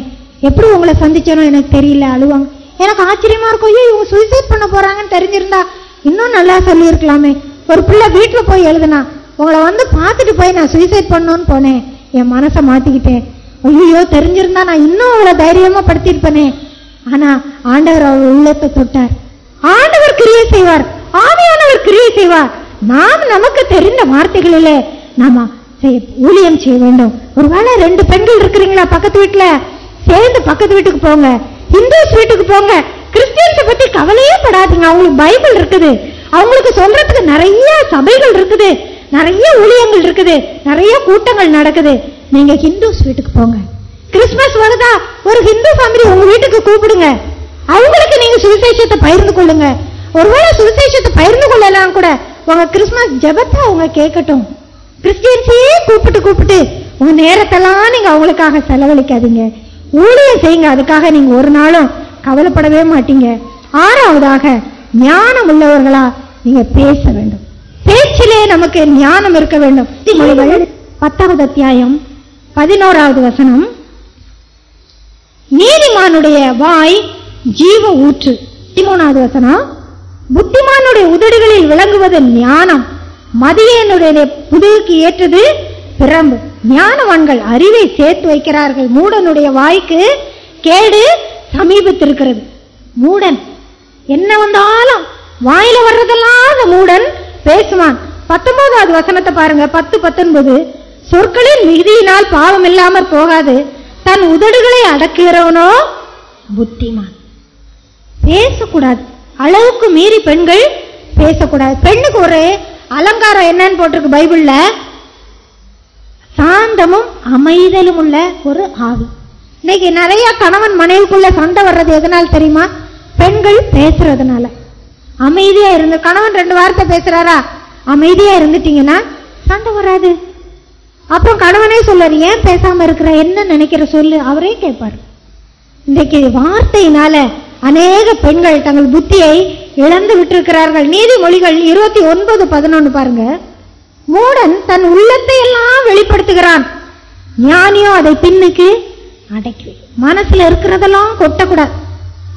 எப்படி உங்களை சந்திச்சனோ எனக்கு தெரியல அழுவாங்க. எனக்கு ஆச்சரியமா இருக்கும் ஐயோ இவங்க சூசைட் பண்ண போறாங்கன்னு தெரிஞ்சிருந்தா இன்னும் நல்லா சொல்லியிருக்கலாமே. ஒரு பிள்ளை வீட்டுல போய் எழுதுனா உங்களை வந்து பார்த்துட்டு போய் நான் சூசைட் பண்ணோன்னு போனேன். என் மனசை மாத்திக்கிட்டேன் ஐயோ தெரிஞ்சிருந்தா நான் இன்னும் அவளை தைரியமா படுத்திருப்பேனே ஆனா ஆண்டவர் அவர் உள்ளத்தை தொட்டார் ஆண்டவர் கிரியை செய்வார். ஆவியானவர் கிரியை செய்வார். நாம் நமக்கு தெரிந்த வார்த்தைகளிலே நாம ஊழியம் செய்ய வேண்டும். ஒருவேளை ரெண்டு பெண்கள் இருக்கிறீங்களா பக்கத்து வீட்டுல சேர்ந்து பக்கத்து வீட்டுக்கு போங்க. இந்துஸ் வீட்டுக்கு போங்க. கிறிஸ்டியன்ஸ பத்தி கவலையே படாதீங்க. அவங்களுக்கு பைபிள் இருக்குது. அவங்களுக்கு சொல்றதுக்கு நிறைய சபைகள் இருக்குது. நிறைய ஊழியங்கள் இருக்குது. நிறைய கூட்டங்கள் நடக்குது. நீங்க ஹிந்துஸ் வீட்டுக்கு போங்க. கிறிஸ்மஸ் வருதா? ஒரு ஹிந்து ஃபேமிலி உங்க வீட்டுக்கு கூப்பிடுங்க. அவங்களுக்கு நீங்க சுவிசேஷத்தை பகிர்ந்து கொள்ளுங்க. ஒருவேளை சுவிசேஷத்தை பகிர்ந்து கொள்ளலாம் கூட உங்க கிறிஸ்மஸ் ஜெபத்தை அவங்க கேட்கட்டும். கிறிஸ்டியன்ஸையே கூப்பிட்டு கூப்பிட்டு உங்க நேரத்தெல்லாம் நீங்க அவங்களுக்காக செலவழிக்காதீங்க. ஊழியம் செய்யுங்க அதுக்காக நீங்க ஒரு நாளும் கவலைப்படவே மாட்டீங்க. ஆறாவதாக ஞானம் உள்ளவர்களா நீங்க பேச வேண்டும். பேச்சிலே நமக்கு ஞானம் இருக்க வேண்டும். பத்தாவது அத்தியாயம் பதினோராவது வசனம். நீதிமானுடைய வாய் ஜீவ ஊற்று. பதிமூணாவது வசனம் புத்திமானுடைய உதடுகளில் விளங்குவது ஞானம். மதியனுடைய புதுவுக்கு ஏற்றது பிரம்பு ஞானவான்கள் அறிவை சேர்த்து வைக்கிறார்கள். மூடனுடைய வாய்க்கு கேடு சமீபத்திருக்கிறது. மூடன். என்ன வந்தாலும் வாயில வர்றதெல்லாம் அந்த மூடன் பேசுவான். பத்தொன்பதாவது வசனத்தை பாருங்க. பத்து பத்தொன்பது. சொற்களின் மிகுதியினால் பாவம் இல்லாமற் போகாது. தன் உதடுகளை அடக்குகிறவனோ புத்திமான். பேசக்கூடாது. அளவுக்கு மீறி பெண்கள் பேசக்கூடாது. பெண்ணுக்கு ஒரு அலங்காரம் என்னன்னு போட்டிருக்கு பைபிள்ல. சாந்தமும் அமைதலும் உள்ள ஒரு ஆவி. இன்னைக்கு நிறைய கணவன் மனைவிக்குள்ள சண்டை வர்றது எதனால தெரியுமா? பெண்கள் பேசுறதுனால. அமைதியா இருந்து கணவன் ரெண்டு வார்த்தை பேசுறாரா? அமைதியா இருந்துட்டீங்கன்னா சண்டை வராது. அப்புறம் கணவனே சொல்றாரு ஏன் பேசாம இருக்கிற என்ன நினைக்கிற சொல்லு அவரே கேட்பாரு. இன்றைக்கு வார்த்தையினால அநேக பெண்கள் தங்கள் புத்தியை இழந்து விட்டிருக்கிறார்கள். நீதிமொழிகள் இருபத்தி ஒன்பது பதினொன்னு பாருங்க. மூடன் தன் உள்ளத்தை எல்லாம் வெளிப்படுத்துகிறான். ஞானியோ அதை பின்னுக்கு அடைக்கு மனசுல இருக்கிறதெல்லாம் கொட்டக்கூடாது.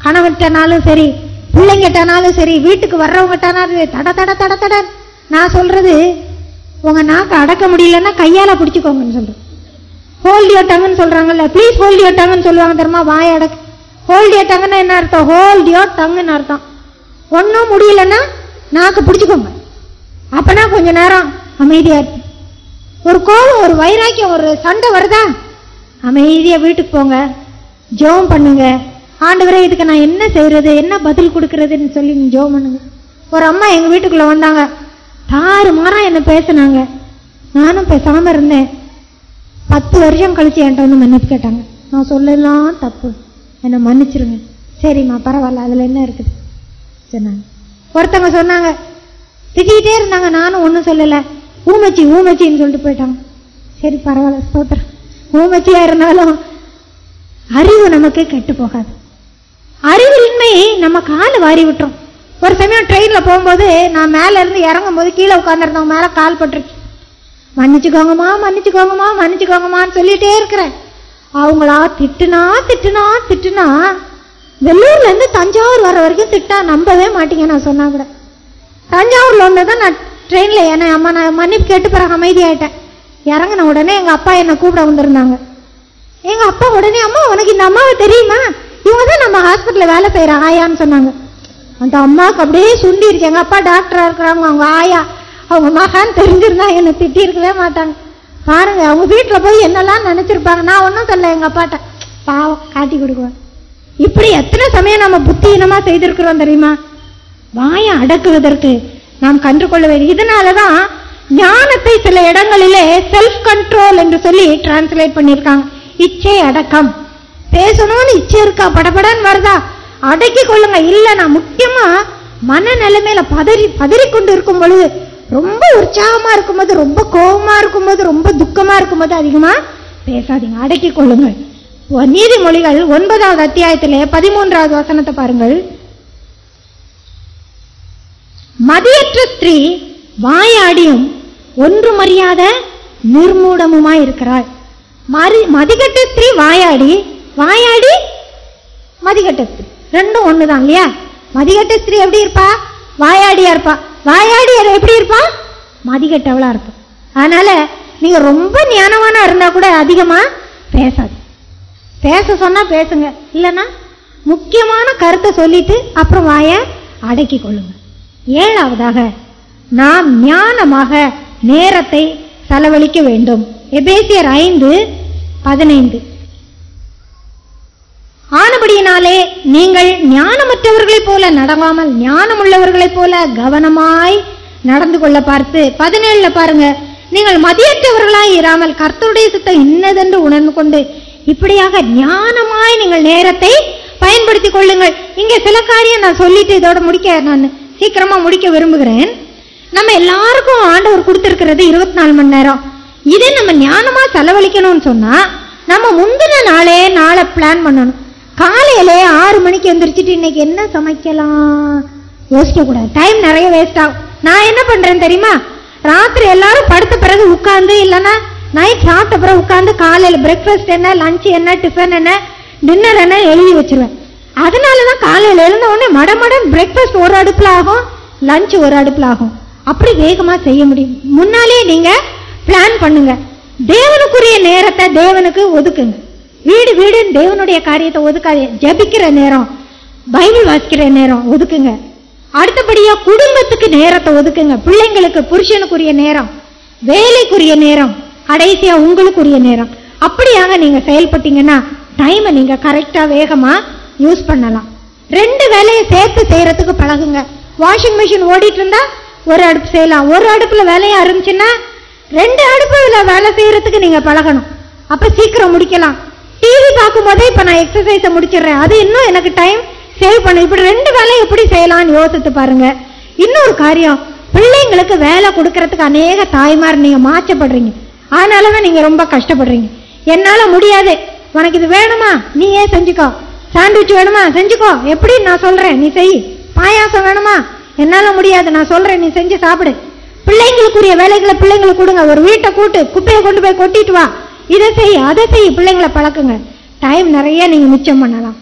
கணவன்ட்டனாலும் சரி பிள்ளைங்கிட்டனாலும் சரி வீட்டுக்கு வர்றவங்கட்டானாலும் தட தட தட தட. நான் சொல்றது உங்க நாக்கு அடக்க முடியலன்னா கையால பிடிச்சுக்கோங்கன்னு சொல்றேன். ஹோல்ட் யோர் டங்குன்னு சொல்றாங்கல்ல ப்ளீஸ் ஹோல்ட் யோர் டங்குன்னு சொல்லுவாங்க தெரியுமா? வாய் அடக்கு. ஹோல்ட் யோர் டங்குன்னு என்ன அர்த்தம்? ஹோல்ட் யோர் டங்குன்னு அர்த்தம். ஒன்றும் முடியலன்னா நாக்கு பிடிச்சுக்கோங்க. அப்பனா கொஞ்ச நேரம் அமைதியா இருக்கு ஒரு கோபம் ஒரு வைராக்கியம் ஒரு சண்டை வருதா? அமைதியா வீட்டுக்கு போங்க. ஜெபம் பண்ணுங்க. ஆண்டவரே இதுக்கு நான் என்ன செய்யறது என்ன பதில் கொடுக்கறதுன்னு சொல்லி ஜோம் ஜெபம் பண்ணுங்க. ஒரு அம்மா எங்க வீட்டுக்குள்ள வந்தாங்க. தாறு மாறா என்ன பேசினாங்க. நானும் பேசாம இருந்தேன். பத்து வருஷம் கழிச்சு என்கிட்ட வந்து மன்னிப்பு கேட்டாங்க. நான் சொல்லலாம் தப்பு. என்னை மன்னிச்சிருங்க. சரிம்மா பரவாயில்ல. அதுல என்ன இருக்குது? சொன்னாங்க. ஒருத்தவங்க சொன்னாங்க திட்டிகிட்டே இருந்தாங்க. நானும் ஒன்றும் சொல்லலை. ஊமச்சி ஊமச்சின்னு சொல்லிட்டு போயிட்டாங்க. சரி பரவாயில்ல ஸ்தோத்திரம் ஊமச்சியா இருந்தாலும் அறிவு நமக்கு கெட்டு போகாது. அறிவின்மை நம்ம காலை வாரி விட்டுரும். ஒரு சமயம் ட்ரெயினில் போகும்போது நான் மேலே இருந்து இறங்கும் போது கீழே உட்காந்துருந்தவங்க மேலே கால் பட்டுருச்சு. மன்னிச்சுக்கோங்கம்மா மன்னிச்சுக்கோங்கம்மா மன்னிச்சுக்கோங்கம்மான்னு சொல்லிகிட்டே இருக்கிறேன். அவங்களா திட்டுனா திட்டுனா திட்டுனா வெள்ளூர்லேருந்து தஞ்சாவூர் வர வரைக்கும் திட்டா நம்பவே மாட்டீங்க நான் சொன்னா கூட. தஞ்சாவூரில் வந்து தான் நான் ட்ரெயினில் என்ன அம்மா நான் மன்னிப்பு கேட்டு பிறகு அமைதியாயிட்டேன். இறங்கின உடனே எங்கள் அப்பா என்னை கூப்பிட வந்திருந்தாங்க. எங்கள் அப்பா உடனே அம்மா உனக்கு இந்த அம்மாவை தெரியுமா? இவங்க தான் நம்ம ஹாஸ்பிட்டலில் வேலை செய்யற ஆயான்னு சொன்னாங்க. அந்த அம்மாவுக்கு அப்படியே சுண்டிருச்சு எங்கள் அப்பா டாக்டரா இருக்கிறாங்க. அவங்க ஆயா அவங்க மகான் தெரிஞ்சிருந்தா என்னை திட்டி இருக்கவே மாட்டாங்க. பாருங்க அவங்க வீட்டுல போய் என்னெல்லாம் நினைச்சிருப்பாங்க. நான் ஒன்றும் சொல்ல எங்க அப்பாட்ட. பாவம் காட்டி கொடுக்குவேன். இப்படி எத்தனை சமயம் நம்ம புத்தியினமா செய்திருக்கிறோம் தெரியுமா? வாயை அடக்குவதற்கு நாம் கற்றுக்கொள்ள வேண்டும். இதனாலதான் ஞானத்தை சில இடங்களிலே செல்ஃப் கண்ட்ரோல் என்று சொல்லி டிரான்ஸ்லேட் பண்ணியிருக்காங்க. இச்சை அடக்கம். பேசணும்னு இச்சை இருக்கா? படபடன்னு வருதா? அடக்கி கொள்ளுங்க இல்ல நான் முக்கியமா மன நிலைமையில பதறி பதறி கொண்டு இருக்கும் பொழுது ரொம்ப உற்சாகமா இருக்கும்போது ரொம்ப கோபமா இருக்கும்போது ரொம்ப துக்கமா இருக்கும்போது அதிகமா பேசாதீங்க. அடக்கி கொள்ளுங்கள் நீதிமொழிகள் ஒன்பதாவது அத்தியாயத்திலே பதிமூன்றாவது வசனத்தை பாருங்கள். மதியற்ற ஸ்திரீ வாயாடியும் ஒன்றும் அறியாத நிர்மூடமுமாய் இருக்கிறாள். மதிகட்ட ஸ்திரீ வாயாடி வாயாடி மதிகட்ட ஸ்திரீ. ரெண்டும் ஒண்ணுதான் இல்லையா? மதிகட்ட ஸ்திரீ எப்படி இருப்பா? வாயாடியா இருப்பா. வாயாடி எப்படி இருப்பா? மதிகட்டவளா இருப்பா. அதனால நீங்க ரொம்ப ஞானவானா இருந்தா கூட அதிகமா பேசாது. பேச சொன்னா பேசுங்க. இல்லைன்னா முக்கியமான கருத்தை சொல்லிட்டு அப்புறம் வாய அடக்கி கொள்ளுங்க. ஏழாவதாக நாம் ஞானமாக நேரத்தை செலவழிக்க வேண்டும். எபேசியர் ஐந்து பதினைந்து. ஆனபடியினாலே நீங்கள் ஞானமற்றவர்களைப் போல நடவாமல் ஞானமுள்ளவர்களைப் போல கவனமாய் நடந்து கொள்ள பார்த்து பதினேழுல பாருங்க நீங்கள் மதியற்றவர்களாய் இராமல் கர்த்தருடைய சித்தம் இன்னதென்று உணர்ந்து கொண்டு இப்படியாக ஞானமாய் நீங்கள் நேரத்தை பயன்படுத்திக் கொள்ளுங்கள். இங்க சில காரியம் நான் சொல்லிட்டு இதோட முடிக்க நான் சீக்கிரமா முடிக்க விரும்புகிறேன். நம்ம எல்லாருக்கும் ஆண்டவர் கொடுத்திருக்கிறது இருபத்தி நாலு மணி நேரம். இதை நம்ம ஞானமா செலவழிக்கணும்னு சொன்னா நம்ம முந்தின நாளே நாளை பிளான் பண்ணணும். காலையில ஆறு மணிக்கு எந்திரிச்சிட்டு இன்னைக்கு என்ன சமைக்கலாம்? யோசிக்க கூடாது டைம் நிறைய வேஸ்ட் ஆகும் நான் என்ன பண்றேன் தெரியுமா? ராத்திரி எல்லாரும் படுத்த பிறகு உட்கார்ந்து இல்லைன்னா நைட் சாப்பிட்ட பிறகு உட்காந்து காலையில பிரேக்ஃபாஸ்ட் என்ன லஞ்ச் என்ன டிஃபன் என்ன டின்னர் என்ன எழுதி வச்சிருவேன். அதனாலதான் காலையில எழுந்த உடனே மடமடன் பிரேக்ஃபாஸ்ட் ஒரு அடுப்புல ஆகும் லஞ்ச் ஒரு அடுப்புல ஆகும். அப்படி வேகமா செய்ய முடியும். முன்னாலே நீங்க பிளான் பண்ணுங்க. தேவனுக்குரிய நேரத்தை தேவனுக்கு ஒதுக்குங்க. வீடு வீடுன்னு தேவனுடைய காரியத்தை ஒதுக்காது. ஜபிக்கிற நேரம் பைபிள் வாசிக்கிற நேரம் ஒதுக்குங்க. அடுத்தபடியா குடும்பத்துக்கு நேரத்தை ஒதுக்குங்க. பிள்ளைங்களுக்கு புருஷனுக்குரிய நேரம் வேலைக்குரிய நேரம் கடைசியா உங்களுக்குரிய நேரம். அப்படியாக நீங்க செயல்பட்டீங்கன்னா டைமை நீங்க கரெக்டா வேகமா யூஸ் பண்ணலாம். ரெண்டு வேலையை சேர்த்து செய்யறதுக்கு பழகுங்க. வாஷிங் மிஷின் ஓடிட்டு இருந்தா ஒரு அடுப்பு செய்யலாம். ஒரு அடுப்புல வேலையா இருந்துச்சுன்னா ரெண்டு அடுப்புல வேலை செய்யறதுக்கு நீங்க பழகணும். அப்ப சீக்கிரம் முடிக்கலாம். டிவி பார்க்கும் போதே இப்ப நான் எக்ஸசைஸை முடிச்சிடுறேன். அது இன்னும் எனக்கு டைம் சேவ் பண்ணு. இப்படி ரெண்டு வேலையும் எப்படி செய்யலாம்னு யோசித்து பாருங்க. இன்னொரு காரியம் பிள்ளைங்களுக்கு வேலை கொடுக்கறதுக்கு அநேக தாய்மார் நீங்க மாற்றப்படுறீங்க. அதனாலதான் நீங்க ரொம்ப கஷ்டப்படுறீங்க. என்னால முடியாது. உனக்கு இது வேணுமா? நீ ஏன் செஞ்சுக்கோ? சாண்ட்விச் வேணுமா? செஞ்சுக்கோ. எப்படி நான் சொல்றேன். நீ செய். பாயாசம் வேணுமா? என்னால முடியாது. நான் சொல்றேன். நீ செஞ்சு சாப்பிடு. பிள்ளைங்களுக்குரிய வேலைகளை பிள்ளைங்களுக்கு கொடுங்க. ஒரு வீட்டை கூட்டு குப்பையை கொண்டு போய் கொட்டிட்டு வா. இதை செய் அதை செய் பிள்ளைங்களை பழக்குங்க. டைம் நிறைய நீங்கள் மிச்சம் பண்ணலாம்.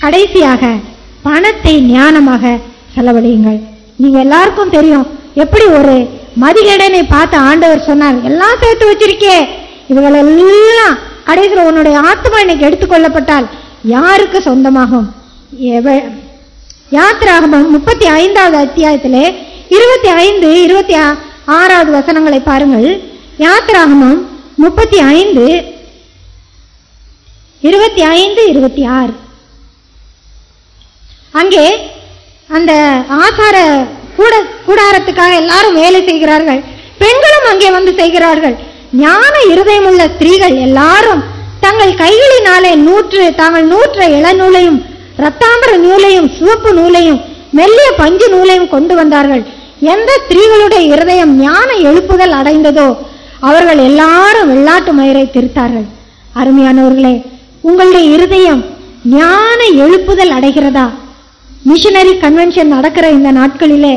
கடைசியாக பணத்தை ஞானமாக செலவழியுங்கள். நீங்கள் எல்லாருக்கும் தெரியும். எப்படி ஒரு மதிகடனை பார்த்து ஆண்டவர் சொன்னார் எல்லாம் சேர்த்து வச்சிருக்கே இவங்களெல்லாம் கடைசியில் உன்னுடைய ஆத்மா இன்னைக்கு எடுத்துக்கொள்ளப்பட்டால் யாருக்கு சொந்தமாகும்? எவ- யாத்திராகமம் முப்பத்தி ஐந்தாவது அத்தியாயத்திலே இருபத்தி ஐந்து இருபத்தி ஆ- ஆறாவது வசனங்களை பாருங்கள். யாத்திராகமம் முப்பத்தி ஐந்து இருபத்தி ஐந்து இருபத்தி ஆறு. அங்கே அந்த ஆசார கூட கூடாரத்துக்காக எல்லாரும் வேலை செய்கிறார்கள். பெண்களும் அங்கே வந்து செய்கிறார்கள். ஞான இருதயமுள்ள ஸ்திரீகள் எல்லாரும் தங்கள் கைகளினாலே நூற்று தாங்கள் நூற்ற இளநூலையும் ரத்தாம்பர நூலையும் சிவப்பு நூலையும் மெல்லிய பஞ்சு நூலையும் கொண்டு வந்தார்கள். எந்த ஸ்திரீகளுடைய இருதயம் ஞான எழுப்புதல் அடைந்ததோ அவர்கள் எல்லாரும் வெள்ளாட்டு மயிரை திருத்தார்கள். அருமையானவர்களே உங்களுடைய இருதயம் ஞான எழுப்புதல் அடைகிறதா? மிஷனரி கன்வென்ஷன் நடக்கிற இந்த நாட்களிலே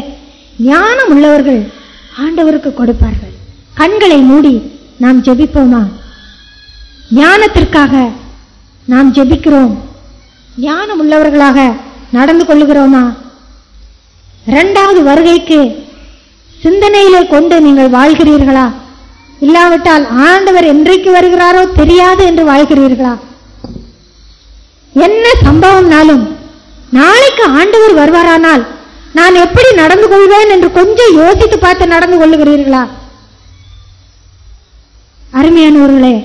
ஞானம் உள்ளவர்கள் ஆண்டவருக்கு கொடுப்பார்கள். கண்களை மூடி நாம் ஜெபிப்போமா? ஞானத்திற்காக நாம் ஜெபிக்கிறோம். ஞானம் உள்ளவர்களாக நடந்து கொள்ளுகிறோமா? இரண்டாவது வருகைக்கு சிந்தனையிலே கொண்டு நீங்கள் வாழ்கிறீர்களா? இல்லாவிட்டால் ஆண்டவர் என்றைக்கு வருகிறாரோ தெரியாது என்று வாழ்கிறீர்களா? என்ன சம்பவம்னாலும் நாளைக்கு ஆண்டவர் வருவாரானால் நான் எப்படி நடந்து கொள்வேன் என்று கொஞ்சம் யோசித்து பார்த்து நடந்து கொள்ளுகிறீர்களா? அருமையானவர்களே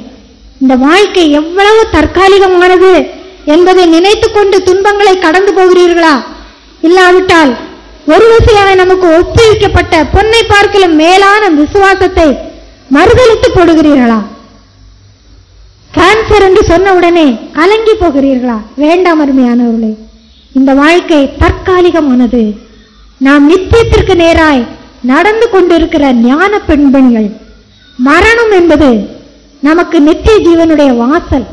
இந்த வாழ்க்கை எவ்வளவு தற்காலிகமானது என்பதை நினைத்துக் கொண்டு துன்பங்களை கடந்து போகிறீர்களா? இல்லாவிட்டால் ஒரு விசையாக நமக்கு ஒப்புவிக்கப்பட்ட பொன்னை பார்க்கலும் மேலான விசுவாசத்தை மறுதலித்து போடுகிறீர்களா? கேன்சர் என்று சொன்ன உடனே கலங்கி போகிறீர்களா? வேண்டாம் அருமையானவர்களே. இந்த வாழ்க்கை தற்காலிகமானது. நாம் நித்தியத்திற்கு நேராய் நடந்து கொண்டிருக்கிற ஞான பெண்பெண்கள் மரணம் என்பது நமக்கு நித்திய ஜீவனுடைய வாசல்.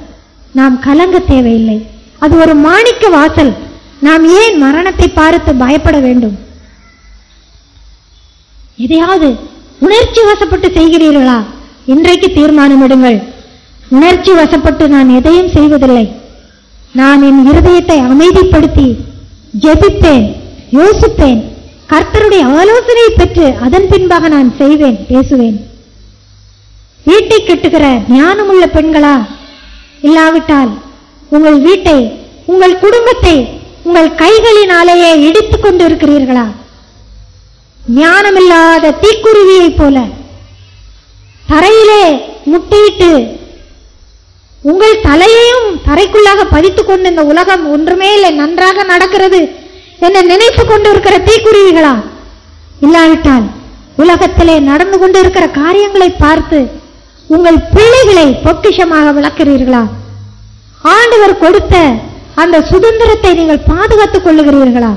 நாம் கலங்க தேவையில்லை. அது ஒரு மாணிக்க வாசல். நாம் ஏன் மரணத்தை பார்த்து பயப்பட வேண்டும்? எதையாவது உணர்ச்சி வசப்பட்டு செய்கிறீர்களா? இன்றைக்கு தீர்மானமிடுங்கள். உணர்ச்சி வசப்பட்டு நான் எதையும் செய்வதில்லை. நான் என் இருதயத்தை அமைதிப்படுத்தி ஜெபிப்பேன் யோசிப்பேன் கர்த்தருடைய ஆலோசனை பெற்று அதன் பின்பாக நான் செய்வேன் பேசுவேன். வீட்டை கெட்டுகிற ஞானமுள்ள பெண்களா? இல்லாவிட்டால் உங்கள் வீட்டை உங்கள் குடும்பத்தை உங்கள் கைகளினாலேயே இடித்துக் கொண்டு இருக்கிறீர்களா ஞானமில்லாத தீக்குருவியைப் போல தரையிலே முட்டையிட்டு உங்கள் தலையையும் தரைக்குள்ளாக பதித்துக் கொண்டு இந்த உலகம் ஒன்றுமே இல்லை நன்றாக நடக்கிறது என நினைத்து கொண்டு இருக்கிற தீக்குருவிகளா? இல்லாவிட்டால் உலகத்திலே நடந்து கொண்டு இருக்கிற காரியங்களை பார்த்து உங்கள் பிள்ளைகளை பொக்கிஷமாக விளக்கிறீர்களா? ஆண்டவர் கொடுத்த அந்த சுதந்திரத்தை நீங்கள் பாதுகாத்துக் கொள்ளுகிறீர்களா?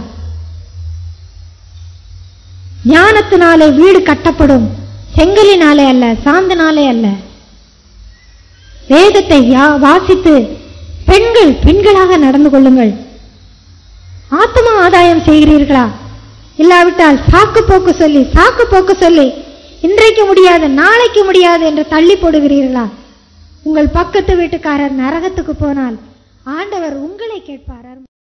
ஞானத்தினாலே வீடு கட்டப்படும். செங்கலினாலே அல்ல சாந்தினாலே அல்ல. வேதத்தை யா- வாசித்து பெண்கள் பெண்களாக நடந்து கொள்ளுங்கள். ஆத்மா ஆதாயம் செய்கிறீர்களா? இல்லாவிட்டால் சாக்கு போக்கு சொல்லி சாக்கு போக்கு சொல்லி இன்றைக்கு முடியாது நாளைக்கு முடியாது என்று தள்ளி போடுகிறீர்களா? உங்கள் பக்கத்து வீட்டுக்காரர் நரகத்துக்கு போனால் ஆண்டவர் உங்களை கேட்பாரர்